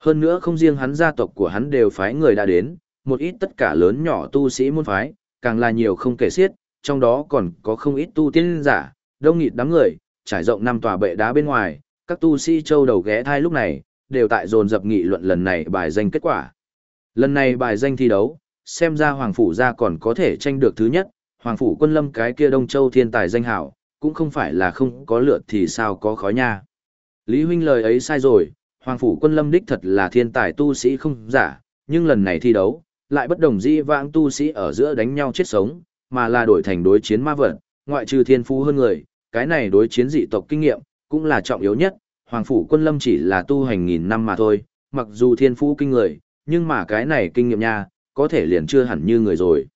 Speaker 1: Hơn nữa không riêng hắn gia tộc của hắn đều phái người đã đến, một ít tất cả lớn nhỏ tu sĩ môn phái, càng là nhiều không kể xiết, trong đó còn có không ít tu tiên giả, đông nghịt đám người, trải rộng năm tòa bệ đá bên ngoài, các tu sĩ châu đầu ghé thai lúc này, đều tại dồn dập nghị luận lần này bài danh kết quả. Lần này bài danh thi đấu, xem ra Hoàng Phủ gia còn có thể tranh được thứ nhất, Hoàng Phủ quân lâm cái kia Đông Châu thiên tài danh hảo, cũng không phải là không có lượt thì sao có khói nha. Lý huynh lời ấy sai rồi, Hoàng Phủ quân lâm đích thật là thiên tài tu sĩ không giả, nhưng lần này thi đấu, lại bất đồng di vãng tu sĩ ở giữa đánh nhau chết sống, mà là đổi thành đối chiến ma vật, ngoại trừ thiên phú hơn người, cái này đối chiến dị tộc kinh nghiệm, cũng là trọng yếu nhất, Hoàng Phủ Quân Lâm chỉ là tu hành nghìn năm mà thôi, mặc dù thiên phú kinh người, nhưng mà cái này kinh nghiệm nha, có thể liền chưa hẳn như người rồi.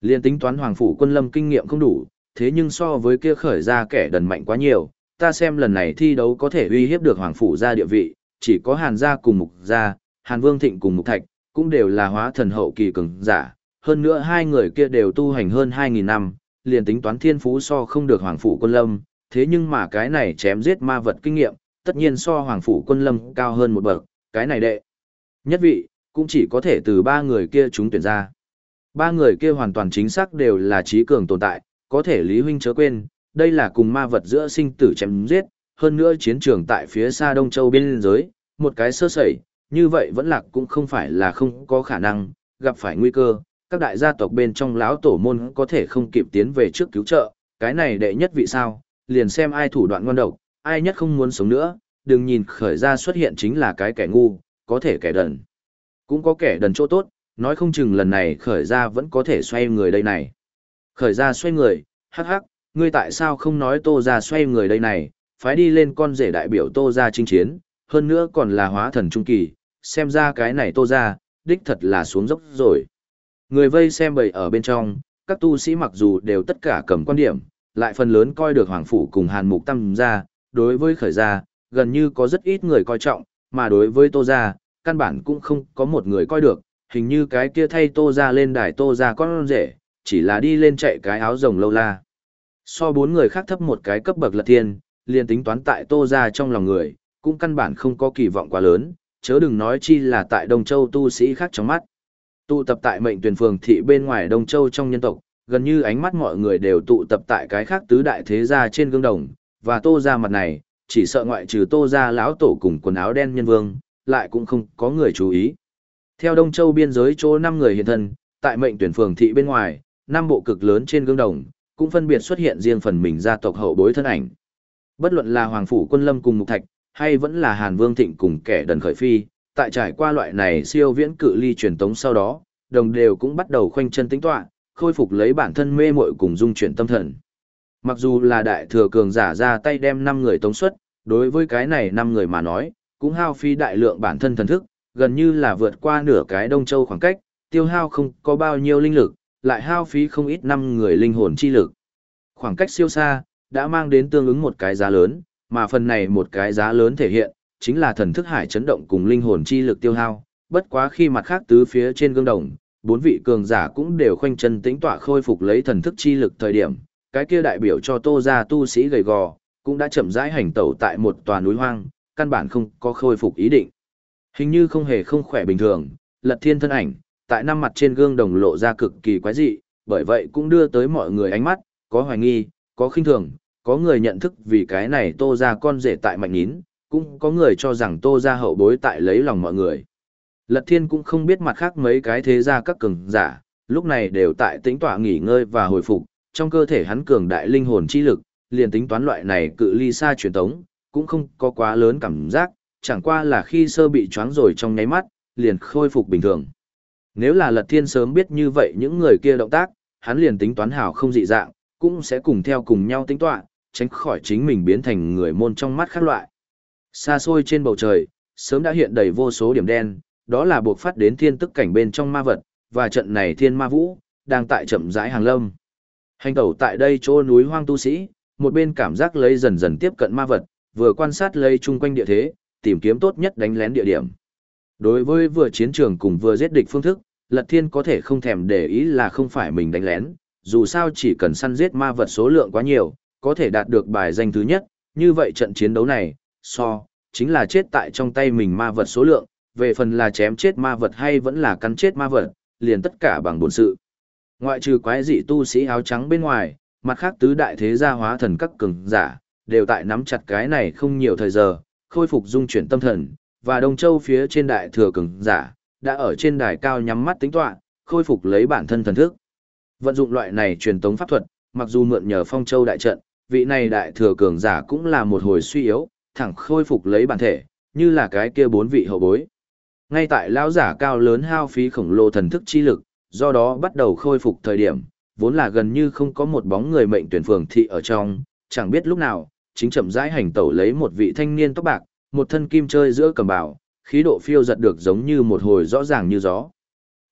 Speaker 1: Liên tính toán Hoàng Phủ Quân Lâm kinh nghiệm không đủ, thế nhưng so với kia khởi ra kẻ đần mạnh quá nhiều, ta xem lần này thi đấu có thể uy hiếp được Hoàng Phủ ra địa vị, chỉ có Hàn gia cùng Mục gia, Hàn Vương Thịnh cùng Mục Thạch, cũng đều là hóa thần hậu kỳ cường giả, hơn nữa hai người kia đều tu hành hơn 2.000 năm, liền tính toán thiên phú so không được Hoàng Phủ Quân Lâm, thế nhưng mà cái này chém giết ma vật kinh nghiệm, tất nhiên so Hoàng Phủ Quân Lâm cao hơn một bậc, cái này đệ. Nhất vị, cũng chỉ có thể từ ba người kia chúng tuyển ra. Ba người kia hoàn toàn chính xác đều là trí cường tồn tại, có thể Lý Huynh chớ quên, đây là cùng ma vật giữa sinh tử chém giết, hơn nữa chiến trường tại phía xa Đông Châu biên giới, một cái sơ sẩy, như vậy vẫn lạc cũng không phải là không có khả năng, gặp phải nguy cơ, các đại gia tộc bên trong lão tổ môn có thể không kịp tiến về trước cứu trợ, cái này đệ nhất vị sao, liền xem ai thủ đoạn ngon độc, ai nhất không muốn sống nữa, đừng nhìn khởi ra xuất hiện chính là cái kẻ ngu, có thể kẻ đần. Cũng có kẻ đần chỗ tốt, nói không chừng lần này khởi ra vẫn có thể xoay người đây này. Khởi ra xoay người, hắc hắc, ngươi tại sao không nói tô ra xoay người đây này, phải đi lên con rể đại biểu tô ra chinh chiến, hơn nữa còn là hóa thần trung kỳ, xem ra cái này tô ra, đích thật là xuống dốc rồi. Người vây xem bầy ở bên trong, các tu sĩ mặc dù đều tất cả cầm quan điểm, lại phần lớn coi được Hoàng Phủ cùng Hàn Mục Tâm ra, đối với khởi gia, gần như có rất ít người coi trọng, mà đối với tô gia, căn bản cũng không có một người coi được, hình như cái kia thay tô ra lên đài tô ra con rể, chỉ là đi lên chạy cái áo rồng lâu la. So bốn người khác thấp một cái cấp bậc lật thiên, liền tính toán tại tô ra trong lòng người, cũng căn bản không có kỳ vọng quá lớn, chớ đừng nói chi là tại Đông Châu tu sĩ khác trong mắt. Tụ tập tại mệnh tuyển phường thị bên ngoài Đông Châu trong nhân tộc, gần như ánh mắt mọi người đều tụ tập tại cái khác tứ đại thế gia trên gương đồng, và tô ra mặt này, chỉ sợ ngoại trừ tô ra lão tổ cùng quần áo đen nhân vương, lại cũng không có người chú ý. Theo Đông Châu biên giới chỗ năm người hiện thân, tại mệnh tuyển phường thị bên ngoài, năm bộ cực lớn trên gương đồng, cũng phân biệt xuất hiện riêng phần mình gia tộc hậu bối thân ảnh. Bất luận là Hoàng Phủ Quân Lâm cùng Mục Thạch, hay vẫn là Hàn Vương Thịnh cùng kẻ đần khởi phi, tại trải qua loại này siêu viễn cự ly truyền tống sau đó, đồng đều cũng bắt đầu khoanh chân tính tọa, khôi phục lấy bản thân mê muội cùng dung chuyển tâm thần. Mặc dù là đại thừa cường giả ra tay đem 5 người tống xuất, đối với cái này 5 người mà nói, cũng hao phí đại lượng bản thân thần thức, gần như là vượt qua nửa cái Đông Châu khoảng cách, tiêu hao không có bao nhiêu linh lực, lại hao phí không ít năm người linh hồn chi lực. Khoảng cách siêu xa, đã mang đến tương ứng một cái giá lớn, mà phần này một cái giá lớn thể hiện, chính là thần thức hải chấn động cùng linh hồn chi lực tiêu hao, bất quá khi mặt khác tứ phía trên gương đồng, bốn vị cường giả cũng đều khoanh chân tĩnh tọa khôi phục lấy thần thức chi lực thời điểm, cái kia đại biểu cho Tô gia tu sĩ gầy gò, cũng đã chậm rãi hành tẩu tại một tòa núi hoang, căn bản không có khôi phục ý định. Hình như không hề không khỏe bình thường, Lật Thiên thân ảnh, tại năm mặt trên gương đồng lộ ra cực kỳ quái dị, bởi vậy cũng đưa tới mọi người ánh mắt, có hoài nghi, có khinh thường, có người nhận thức vì cái này Tô ra con rể tại mạnh nín, cũng có người cho rằng Tô ra hậu bối tại lấy lòng mọi người. Lật Thiên cũng không biết mặt khác mấy cái thế gia các cường giả, lúc này đều tại tính tỏa nghỉ ngơi và hồi phục, trong cơ thể hắn cường đại linh hồn chi lực, liền tính toán loại này cự ly xa truyền tống, cũng không có quá lớn cảm giác, chẳng qua là khi sơ bị choáng rồi trong nháy mắt, liền khôi phục bình thường. Nếu là Lật Thiên sớm biết như vậy những người kia động tác, hắn liền tính toán hảo không dị dạng, cũng sẽ cùng theo cùng nhau tính toán tránh khỏi chính mình biến thành người môn trong mắt khác loại. Xa xôi trên bầu trời, sớm đã hiện đầy vô số điểm đen, đó là buộc phát đến thiên tức cảnh bên trong ma vật, và trận này thiên ma vũ, đang tại chậm rãi hàng lâm. Hành tẩu tại đây chỗ núi hoang tu sĩ, một bên cảm giác lấy dần dần tiếp cận ma vật, vừa quan sát lấy chung quanh địa thế, tìm kiếm tốt nhất đánh lén địa điểm. Đối với vừa chiến trường cùng vừa giết địch phương thức, Lật Thiên có thể không thèm để ý là không phải mình đánh lén, dù sao chỉ cần săn giết ma vật số lượng quá nhiều, có thể đạt được bài danh thứ nhất, như vậy trận chiến đấu này, so, chính là chết tại trong tay mình ma vật số lượng, về phần là chém chết ma vật hay vẫn là cắn chết ma vật, liền tất cả bằng bổn sự. Ngoại trừ quái dị tu sĩ áo trắng bên ngoài, mặt khác tứ đại thế gia hóa thần các cường giả, đều tại nắm chặt cái này không nhiều thời giờ, khôi phục dung chuyển tâm thần, và Đông Châu phía trên đại thừa cường giả, đã ở trên đài cao nhắm mắt tính tọa, khôi phục lấy bản thân thần thức. Vận dụng loại này truyền tống pháp thuật, mặc dù mượn nhờ Phong Châu đại trận, vị này đại thừa cường giả cũng là một hồi suy yếu, thẳng khôi phục lấy bản thể, như là cái kia bốn vị hậu bối. Ngay tại lão giả cao lớn hao phí khổng lồ thần thức chi lực, do đó bắt đầu khôi phục thời điểm, vốn là gần như không có một bóng người mệnh tuyển phường thị ở trong, chẳng biết lúc nào, chính chậm rãi hành tẩu lấy một vị thanh niên tóc bạc, một thân kim chơi giữa cầm bảo, khí độ phiêu giật được giống như một hồi rõ ràng như gió.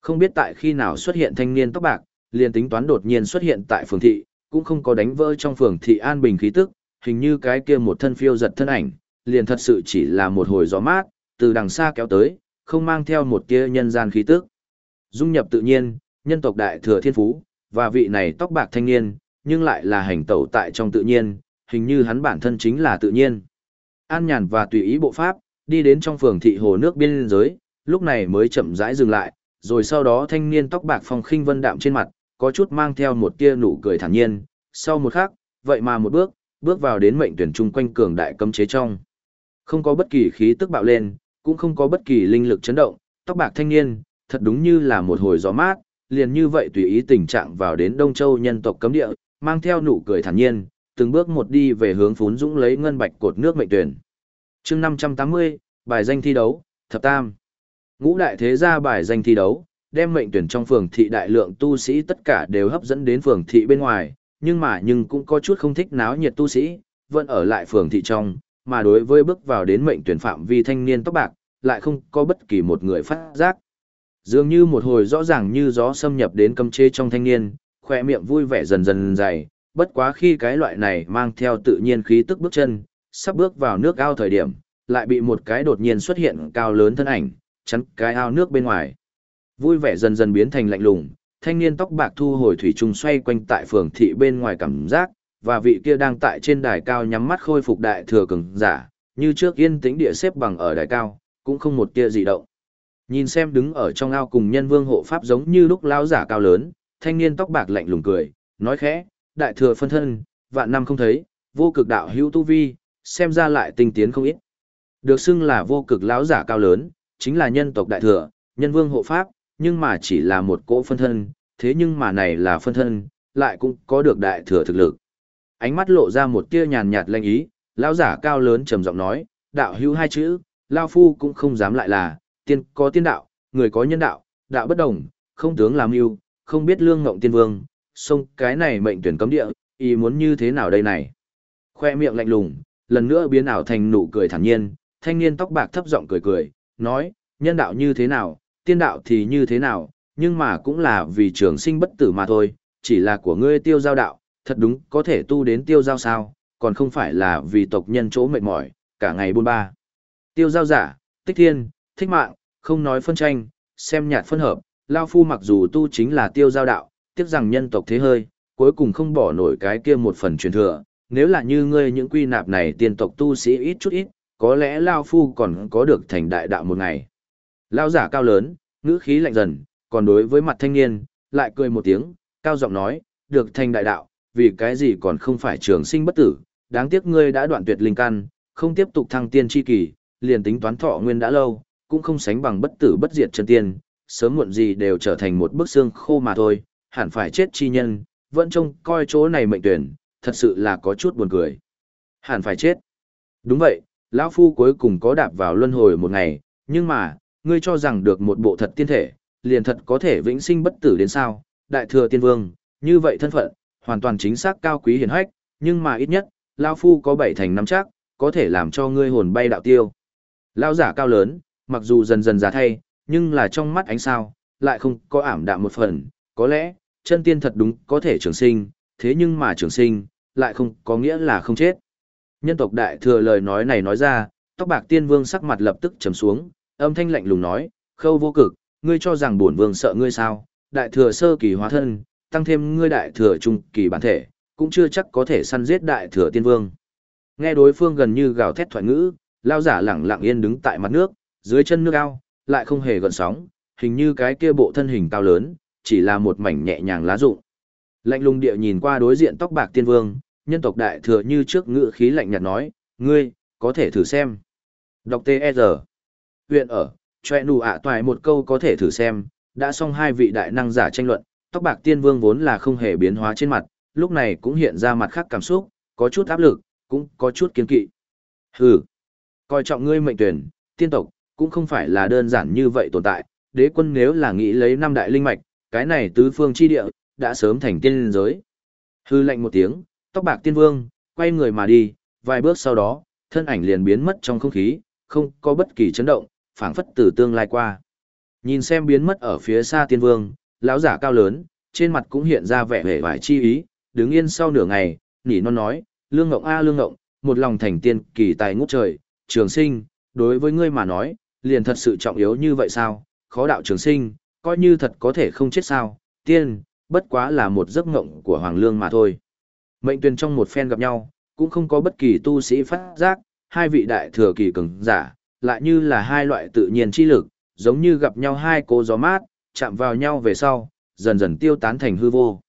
Speaker 1: Không biết tại khi nào xuất hiện thanh niên tóc bạc, liền tính toán đột nhiên xuất hiện tại phường thị, cũng không có đánh vỡ trong phường thị an bình khí tức, hình như cái kia một thân phiêu giật thân ảnh, liền thật sự chỉ là một hồi gió mát, từ đằng xa kéo tới, không mang theo một tia nhân gian khí tức. Dung nhập tự nhiên, nhân tộc đại thừa thiên phú, và vị này tóc bạc thanh niên, nhưng lại là hành tẩu tại trong tự nhiên, hình như hắn bản thân chính là tự nhiên. An nhàn và tùy ý bộ pháp, đi đến trong phường thị hồ nước biên giới, lúc này mới chậm rãi dừng lại, rồi sau đó thanh niên tóc bạc phong khinh vân đạm trên mặt, có chút mang theo một tia nụ cười thản nhiên, sau một khắc, vậy mà một bước, bước vào đến mệnh tuyển trung quanh cường đại cấm chế trong. Không có bất kỳ khí tức bạo lên, cũng không có bất kỳ linh lực chấn động, tóc bạc thanh niên, thật đúng như là một hồi gió mát, liền như vậy tùy ý tình trạng vào đến Đông Châu nhân tộc cấm địa, mang theo nụ cười thản nhiên, từng bước một đi về hướng phún dũng lấy ngân bạch cột nước mệnh tuyển. chương 580, bài danh thi đấu, thập tam. Ngũ đại thế gia bài danh thi đấu, đem mệnh tuyển trong phường thị đại lượng tu sĩ tất cả đều hấp dẫn đến phường thị bên ngoài, nhưng mà nhưng cũng có chút không thích náo nhiệt tu sĩ, vẫn ở lại phường thị trong, mà đối với bước vào đến mệnh tuyển phạm vi thanh niên tóc bạc, lại không có bất kỳ một người phát giác. Dường như một hồi rõ ràng như gió xâm nhập đến cấm chế trong thanh niên, khỏe miệng vui vẻ dần dần dày, bất quá khi cái loại này mang theo tự nhiên khí tức bước chân, sắp bước vào nước ao thời điểm, lại bị một cái đột nhiên xuất hiện cao lớn thân ảnh, chắn cái ao nước bên ngoài. Vui vẻ dần dần biến thành lạnh lùng, thanh niên tóc bạc thu hồi thủy trùng xoay quanh tại phường thị bên ngoài cảm giác, và vị kia đang tại trên đài cao nhắm mắt khôi phục đại thừa cường giả, như trước yên tĩnh địa xếp bằng ở đài cao, cũng không một tia gì động. Nhìn xem đứng ở trong ao cùng nhân vương hộ pháp giống như lúc lao giả cao lớn, thanh niên tóc bạc lạnh lùng cười, nói khẽ, đại thừa phân thân, vạn năm không thấy, vô cực đạo hữu tu vi, xem ra lại tinh tiến không ít. Được xưng là vô cực lão giả cao lớn, chính là nhân tộc đại thừa, nhân vương hộ pháp, nhưng mà chỉ là một cỗ phân thân, thế nhưng mà này là phân thân, lại cũng có được đại thừa thực lực. Ánh mắt lộ ra một tia nhàn nhạt lanh ý, lão giả cao lớn trầm giọng nói, đạo hữu hai chữ, lao phu cũng không dám lại là, tiên có tiên đạo, người có nhân đạo, đạo bất đồng, không tướng làm yêu, không biết lương ngộng tiên vương, xông cái này mệnh tuyển cấm địa, ý muốn như thế nào đây này. Khoe miệng lạnh lùng, lần nữa biến ảo thành nụ cười thản nhiên, thanh niên tóc bạc thấp giọng cười cười, nói, nhân đạo như thế nào, tiên đạo thì như thế nào, nhưng mà cũng là vì trường sinh bất tử mà thôi, chỉ là của ngươi tiêu giao đạo, thật đúng có thể tu đến tiêu giao sao, còn không phải là vì tộc nhân chỗ mệt mỏi, cả ngày buôn ba. Tiêu giao giả, tích thiên, thích mạng, không nói phân tranh, xem nhạt phân hợp, Lao Phu mặc dù tu chính là tiêu giao đạo, tiếc rằng nhân tộc thế hơi, cuối cùng không bỏ nổi cái kia một phần truyền thừa, nếu là như ngươi những quy nạp này tiên tộc tu sĩ ít chút ít, có lẽ Lao Phu còn có được thành đại đạo một ngày. Lao giả cao lớn, ngữ khí lạnh dần, còn đối với mặt thanh niên, lại cười một tiếng, cao giọng nói, được thành đại đạo, vì cái gì còn không phải trường sinh bất tử, đáng tiếc ngươi đã đoạn tuyệt linh căn, không tiếp tục thăng tiên chi kỳ, liền tính toán thọ nguyên đã lâu, cũng không sánh bằng bất tử bất diệt chân tiên, sớm muộn gì đều trở thành một bức xương khô mà thôi, hẳn phải chết chi nhân, vẫn trông coi chỗ này mệnh tuyển, thật sự là có chút buồn cười. Hẳn phải chết. Đúng vậy, lão phu cuối cùng có đạp vào luân hồi một ngày, nhưng mà, ngươi cho rằng được một bộ thật tiên thể, liền thật có thể vĩnh sinh bất tử đến sao? Đại thừa tiên vương, như vậy thân phận, hoàn toàn chính xác cao quý hiển hách, nhưng mà ít nhất, lão phu có bảy thành năm chắc, có thể làm cho ngươi hồn bay đạo tiêu. Lão giả cao lớn, mặc dù dần dần già thay, nhưng là trong mắt ánh sao, lại không có ảm đạm một phần, có lẽ, chân tiên thật đúng có thể trường sinh, thế nhưng mà trường sinh, lại không có nghĩa là không chết. Nhân tộc đại thừa lời nói này nói ra, tóc bạc tiên vương sắc mặt lập tức trầm xuống, âm thanh lạnh lùng nói, khâu vô cực, ngươi cho rằng bổn vương sợ ngươi sao, đại thừa sơ kỳ hóa thân, tăng thêm ngươi đại thừa trung kỳ bản thể, cũng chưa chắc có thể săn giết đại thừa tiên vương. Nghe đối phương gần như gào thét thoại ngữ, lao giả lẳng lặng yên đứng tại mặt nước, dưới chân nước ao, lại không hề gợn sóng, hình như cái kia bộ thân hình cao lớn, chỉ là một mảnh nhẹ nhàng lá rụng. Lạnh lùng địa nhìn qua đối diện tóc bạc tiên vương, nhân tộc đại thừa như trước ngựa khí lạnh nhạt nói, ngươi, có thể thử xem. Đọc T.E.R. Huyện ở, choe nụ ạ toài một câu có thể thử xem, đã xong hai vị đại năng giả tranh luận, tóc bạc tiên vương vốn là không hề biến hóa trên mặt, lúc này cũng hiện ra mặt khác cảm xúc, có chút áp lực, cũng có chút kiên kỵ. Hừ, coi trọng ngươi mệnh tuyển, tiên tộc, cũng không phải là đơn giản như vậy tồn tại, đế quân nếu là nghĩ lấy năm đại linh mạch, cái này tứ phương chi địa, đã sớm thành tiên giới. Hư lệnh một tiếng, tóc bạc tiên vương, quay người mà đi, vài bước sau đó, thân ảnh liền biến mất trong không khí, không có bất kỳ chấn động, phảng phất từ tương lai qua. Nhìn xem biến mất ở phía xa tiên vương, lão giả cao lớn, trên mặt cũng hiện ra vẻ vẻ vải chi ý, đứng yên sau nửa ngày, nỉ non nói, lương ngộng a lương ngộng, một lòng thành tiên kỳ tài ngút trời, trường sinh, đối với ngươi mà nói, liền thật sự trọng yếu như vậy sao, khó đạo trường sinh, coi như thật có thể không chết sao, tiên, bất quá là một giấc ngộng của Hoàng Lương mà thôi. Mệnh tuyên trong một phen gặp nhau, cũng không có bất kỳ tu sĩ phát giác, hai vị đại thừa kỳ cường giả, lại như là hai loại tự nhiên chi lực, giống như gặp nhau hai cố gió mát, chạm vào nhau về sau, dần dần tiêu tán thành hư vô.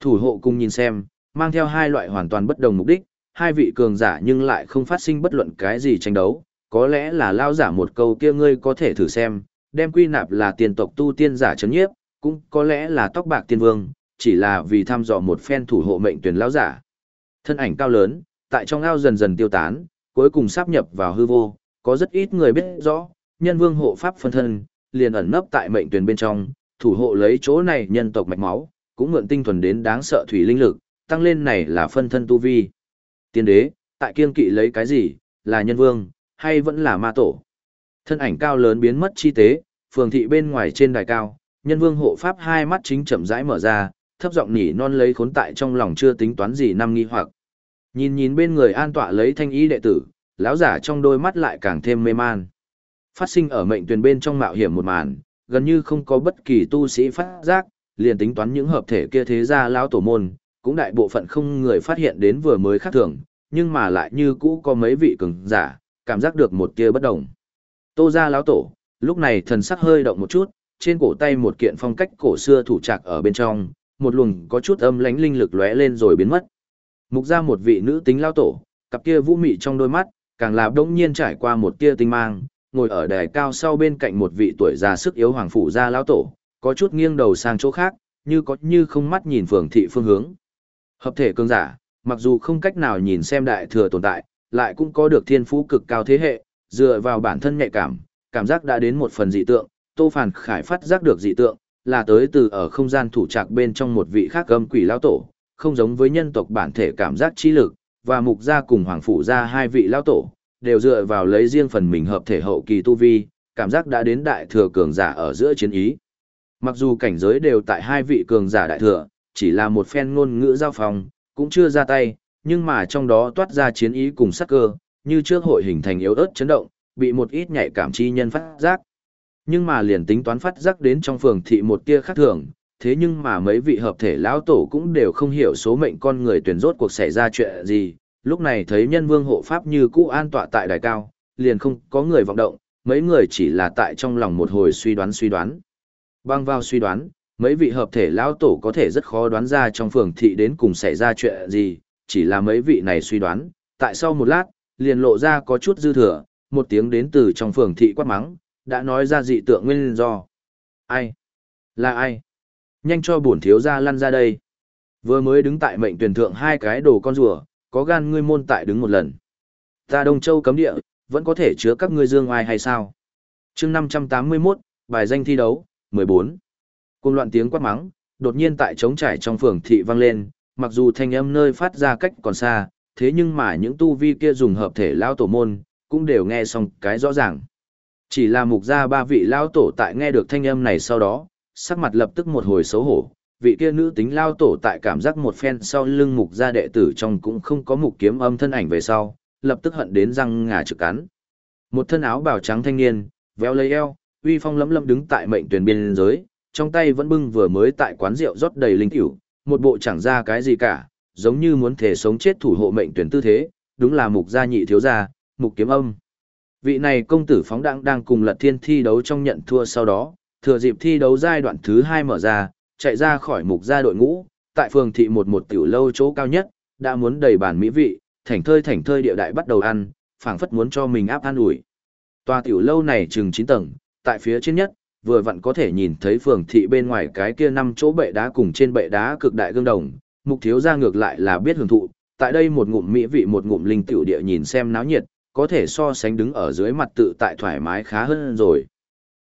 Speaker 1: Thủ hộ cùng nhìn xem, mang theo hai loại hoàn toàn bất đồng mục đích, hai vị cường giả nhưng lại không phát sinh bất luận cái gì tranh đấu, có lẽ là lao giả một câu kia ngươi có thể thử xem, đem quy nạp là tiền tộc tu tiên giả chấn nhiếp, cũng có lẽ là tóc bạc tiên vương, chỉ là vì thăm dò một phen thủ hộ mệnh tuyển lão giả. Thân ảnh cao lớn, tại trong ao dần dần tiêu tán, cuối cùng sáp nhập vào hư vô, có rất ít người biết rõ, nhân vương hộ pháp phân thân, liền ẩn nấp tại mệnh tuyển bên trong, thủ hộ lấy chỗ này nhân tộc mạch máu, cũng mượn tinh thuần đến đáng sợ thủy linh lực, tăng lên này là phân thân tu vi. Tiên đế, tại kiên kỵ lấy cái gì, là nhân vương, hay vẫn là ma tổ? Thân ảnh cao lớn biến mất chi tế, phường thị bên ngoài trên đài cao, nhân vương hộ pháp hai mắt chính chậm rãi mở ra, thấp giọng nhỉ non lấy khốn tại trong lòng chưa tính toán gì năm nghi hoặc. Nhìn nhìn bên người an tọa lấy thanh ý đệ tử, lão giả trong đôi mắt lại càng thêm mê man. Phát sinh ở mệnh tuyển bên trong mạo hiểm một màn, gần như không có bất kỳ tu sĩ phát giác, liền tính toán những hợp thể kia thế gia lão tổ môn, cũng đại bộ phận không người phát hiện đến vừa mới khác thường, nhưng mà lại như cũ có mấy vị cường giả, cảm giác được một tia bất đồng. Tô gia lão tổ, lúc này thần sắc hơi động một chút, trên cổ tay một kiện phong cách cổ xưa thủ trạc ở bên trong, một luồng có chút âm lánh linh lực lóe lên rồi biến mất. Mục ra một vị nữ tính lão tổ, cặp kia vũ mị trong đôi mắt, càng là đống nhiên trải qua một tia tinh mang, ngồi ở đài cao sau bên cạnh một vị tuổi già sức yếu hoàng phủ gia lão tổ, có chút nghiêng đầu sang chỗ khác, như có như không mắt nhìn phường thị phương hướng. Hợp thể cường giả, mặc dù không cách nào nhìn xem đại thừa tồn tại, lại cũng có được thiên phú cực cao thế hệ, dựa vào bản thân nhạy cảm, cảm giác đã đến một phần dị tượng, Tô Phản Khải phát giác được dị tượng, là tới từ ở không gian thủ trạc bên trong một vị khác âm quỷ lão tổ, không giống với nhân tộc bản thể cảm giác trí lực, và mục gia cùng hoàng phủ gia hai vị lão tổ, đều dựa vào lấy riêng phần mình hợp thể hậu kỳ tu vi, cảm giác đã đến đại thừa cường giả ở giữa chiến ý. Mặc dù cảnh giới đều tại hai vị cường giả đại thừa, chỉ là một phen ngôn ngữ giao phòng, cũng chưa ra tay, nhưng mà trong đó toát ra chiến ý cùng sắc cơ, như trước hội hình thành yếu ớt chấn động, bị một ít nhạy cảm chi nhân phát giác. Nhưng mà liền tính toán phát giác đến trong phường thị một tia khác thường, thế nhưng mà mấy vị hợp thể lão tổ cũng đều không hiểu số mệnh con người tuyển rốt cuộc xảy ra chuyện gì, lúc này thấy nhân vương hộ pháp như cũ an tọa tại đài cao, liền không có người vọng động, mấy người chỉ là tại trong lòng một hồi suy đoán suy đoán. Bang vào suy đoán, mấy vị hợp thể lão tổ có thể rất khó đoán ra trong phường thị đến cùng xảy ra chuyện gì, chỉ là mấy vị này suy đoán, tại sau một lát, liền lộ ra có chút dư thừa, một tiếng đến từ trong phường thị quát mắng, đã nói ra dị tượng nguyên do. Ai? Là ai? Nhanh cho bổn thiếu gia lăn ra đây. Vừa mới đứng tại mệnh tuyển thượng hai cái đồ con rùa, có gan ngươi môn tại đứng một lần. Ta Đông Châu cấm địa, vẫn có thể chứa các ngươi dương ai hay sao? chương 581, bài danh thi đấu, 14. Cùng loạn tiếng quát mắng, đột nhiên tại trống trải trong phường thị vang lên, mặc dù thanh âm nơi phát ra cách còn xa, thế nhưng mà những tu vi kia dùng hợp thể lao tổ môn, cũng đều nghe xong cái rõ ràng. Chỉ là mục gia ba vị lao tổ tại nghe được thanh âm này sau đó, sắc mặt lập tức một hồi xấu hổ, vị kia nữ tính lao tổ tại cảm giác một phen sau lưng mục gia đệ tử trong cũng không có mục kiếm âm thân ảnh về sau, lập tức hận đến răng ngà trực cắn. Một thân áo bào trắng thanh niên, véo lấy eo, uy phong lấm lấm đứng tại mệnh tuyển biên giới, trong tay vẫn bưng vừa mới tại quán rượu rót đầy linh tiểu, một bộ chẳng ra cái gì cả, giống như muốn thể sống chết thủ hộ mệnh tuyển tư thế, đúng là mục gia nhị thiếu gia, mục kiếm âm. Vị này công tử phóng đẳng đang cùng lật thiên thi đấu trong nhận thua sau đó, thừa dịp thi đấu giai đoạn thứ hai mở ra, chạy ra khỏi mục gia đội ngũ, tại phường thị một một tiểu lâu chỗ cao nhất, đã muốn đầy bản mỹ vị, thảnh thơi thảnh thơi địa đại bắt đầu ăn, phảng phất muốn cho mình áp ăn ủi. Tòa tiểu lâu này chừng 9 tầng, tại phía trên nhất, vừa vặn có thể nhìn thấy phường thị bên ngoài cái kia năm chỗ bệ đá cùng trên bệ đá cực đại gương đồng, mục thiếu ra ngược lại là biết hưởng thụ, tại đây một ngụm mỹ vị một ngụm linh tiểu địa nhìn xem náo nhiệt, có thể so sánh đứng ở dưới mặt tự tại thoải mái khá hơn rồi.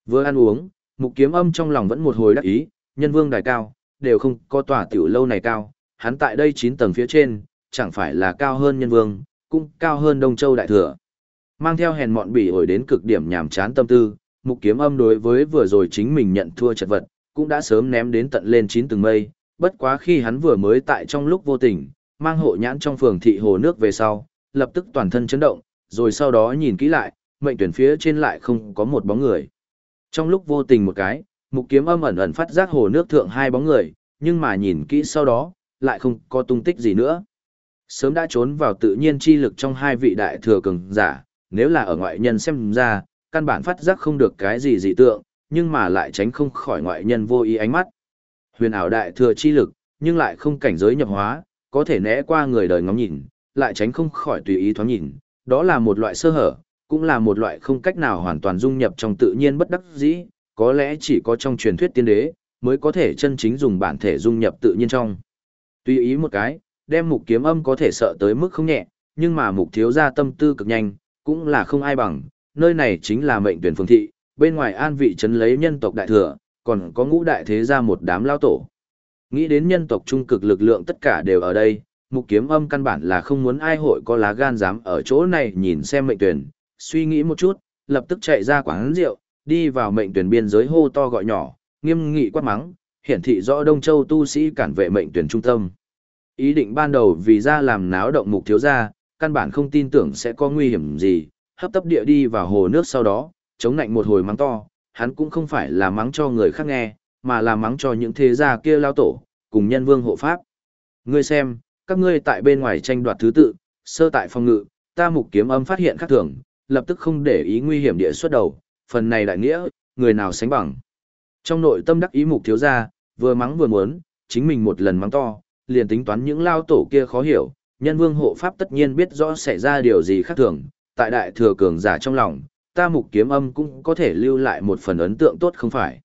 Speaker 1: Vừa ăn uống, mục kiếm âm trong lòng vẫn một hồi đắc ý, nhân vương đài cao, đều không có tòa tiểu lâu này cao, hắn tại đây 9 tầng phía trên, chẳng phải là cao hơn nhân vương, cũng cao hơn Đông Châu đại thừa. Mang theo hèn mọn bỉ ổi đến cực điểm nhàm chán tâm tư, mục kiếm âm đối với vừa rồi chính mình nhận thua chật vật, cũng đã sớm ném đến tận lên 9 tầng mây, bất quá khi hắn vừa mới tại trong lúc vô tình, mang hộ nhãn trong phường thị hồ nước về sau, lập tức toàn thân chấn động, rồi sau đó nhìn kỹ lại, mệnh tuyển phía trên lại không có một bóng người. Trong lúc vô tình một cái, mục kiếm âm ẩn ẩn phát giác hồ nước thượng hai bóng người, nhưng mà nhìn kỹ sau đó, lại không có tung tích gì nữa. Sớm đã trốn vào tự nhiên chi lực trong hai vị đại thừa cường giả, nếu là ở ngoại nhân xem ra, căn bản phát giác không được cái gì dị tượng, nhưng mà lại tránh không khỏi ngoại nhân vô ý ánh mắt. Huyền ảo đại thừa chi lực, nhưng lại không cảnh giới nhập hóa, có thể né qua người đời ngóng nhìn, lại tránh không khỏi tùy ý thoáng nhìn, đó là một loại sơ hở, cũng là một loại không cách nào hoàn toàn dung nhập trong tự nhiên bất đắc dĩ, có lẽ chỉ có trong truyền thuyết tiên đế, mới có thể chân chính dùng bản thể dung nhập tự nhiên trong. Tùy ý một cái, đem mục kiếm âm có thể sợ tới mức không nhẹ, nhưng mà mục thiếu gia tâm tư cực nhanh, cũng là không ai bằng, nơi này chính là mệnh tuyển phương thị, bên ngoài an vị trấn lấy nhân tộc đại thừa, còn có ngũ đại thế gia một đám lao tổ. Nghĩ đến nhân tộc trung cực lực lượng tất cả đều ở đây, mục kiếm âm căn bản là không muốn ai hội có lá gan dám ở chỗ này nhìn xem mệnh tuyển, suy nghĩ một chút, lập tức chạy ra quán rượu, đi vào mệnh tuyển biên giới hô to gọi nhỏ, nghiêm nghị quát mắng, hiển thị rõ Đông Châu tu sĩ cản vệ mệnh tuyển trung tâm. Ý định ban đầu vì ra làm náo động mục thiếu gia, căn bản không tin tưởng sẽ có nguy hiểm gì, hấp tấp địa đi vào hồ nước sau đó, chống nạnh một hồi mắng to, hắn cũng không phải là mắng cho người khác nghe, mà là mắng cho những thế gia kia lao tổ, cùng nhân vương hộ pháp. Ngươi xem, các ngươi tại bên ngoài tranh đoạt thứ tự, sơ tại phòng ngự, ta mục kiếm âm phát hiện khác thường, lập tức không để ý nguy hiểm địa xuất đầu, phần này đại nghĩa, người nào sánh bằng. Trong nội tâm đắc ý mục thiếu gia, vừa mắng vừa muốn, chính mình một lần mắng to, liền tính toán những lao tổ kia khó hiểu, nhân vương hộ pháp tất nhiên biết rõ xảy ra điều gì khác thường, tại đại thừa cường giả trong lòng, ta mục kiếm âm cũng có thể lưu lại một phần ấn tượng tốt không phải.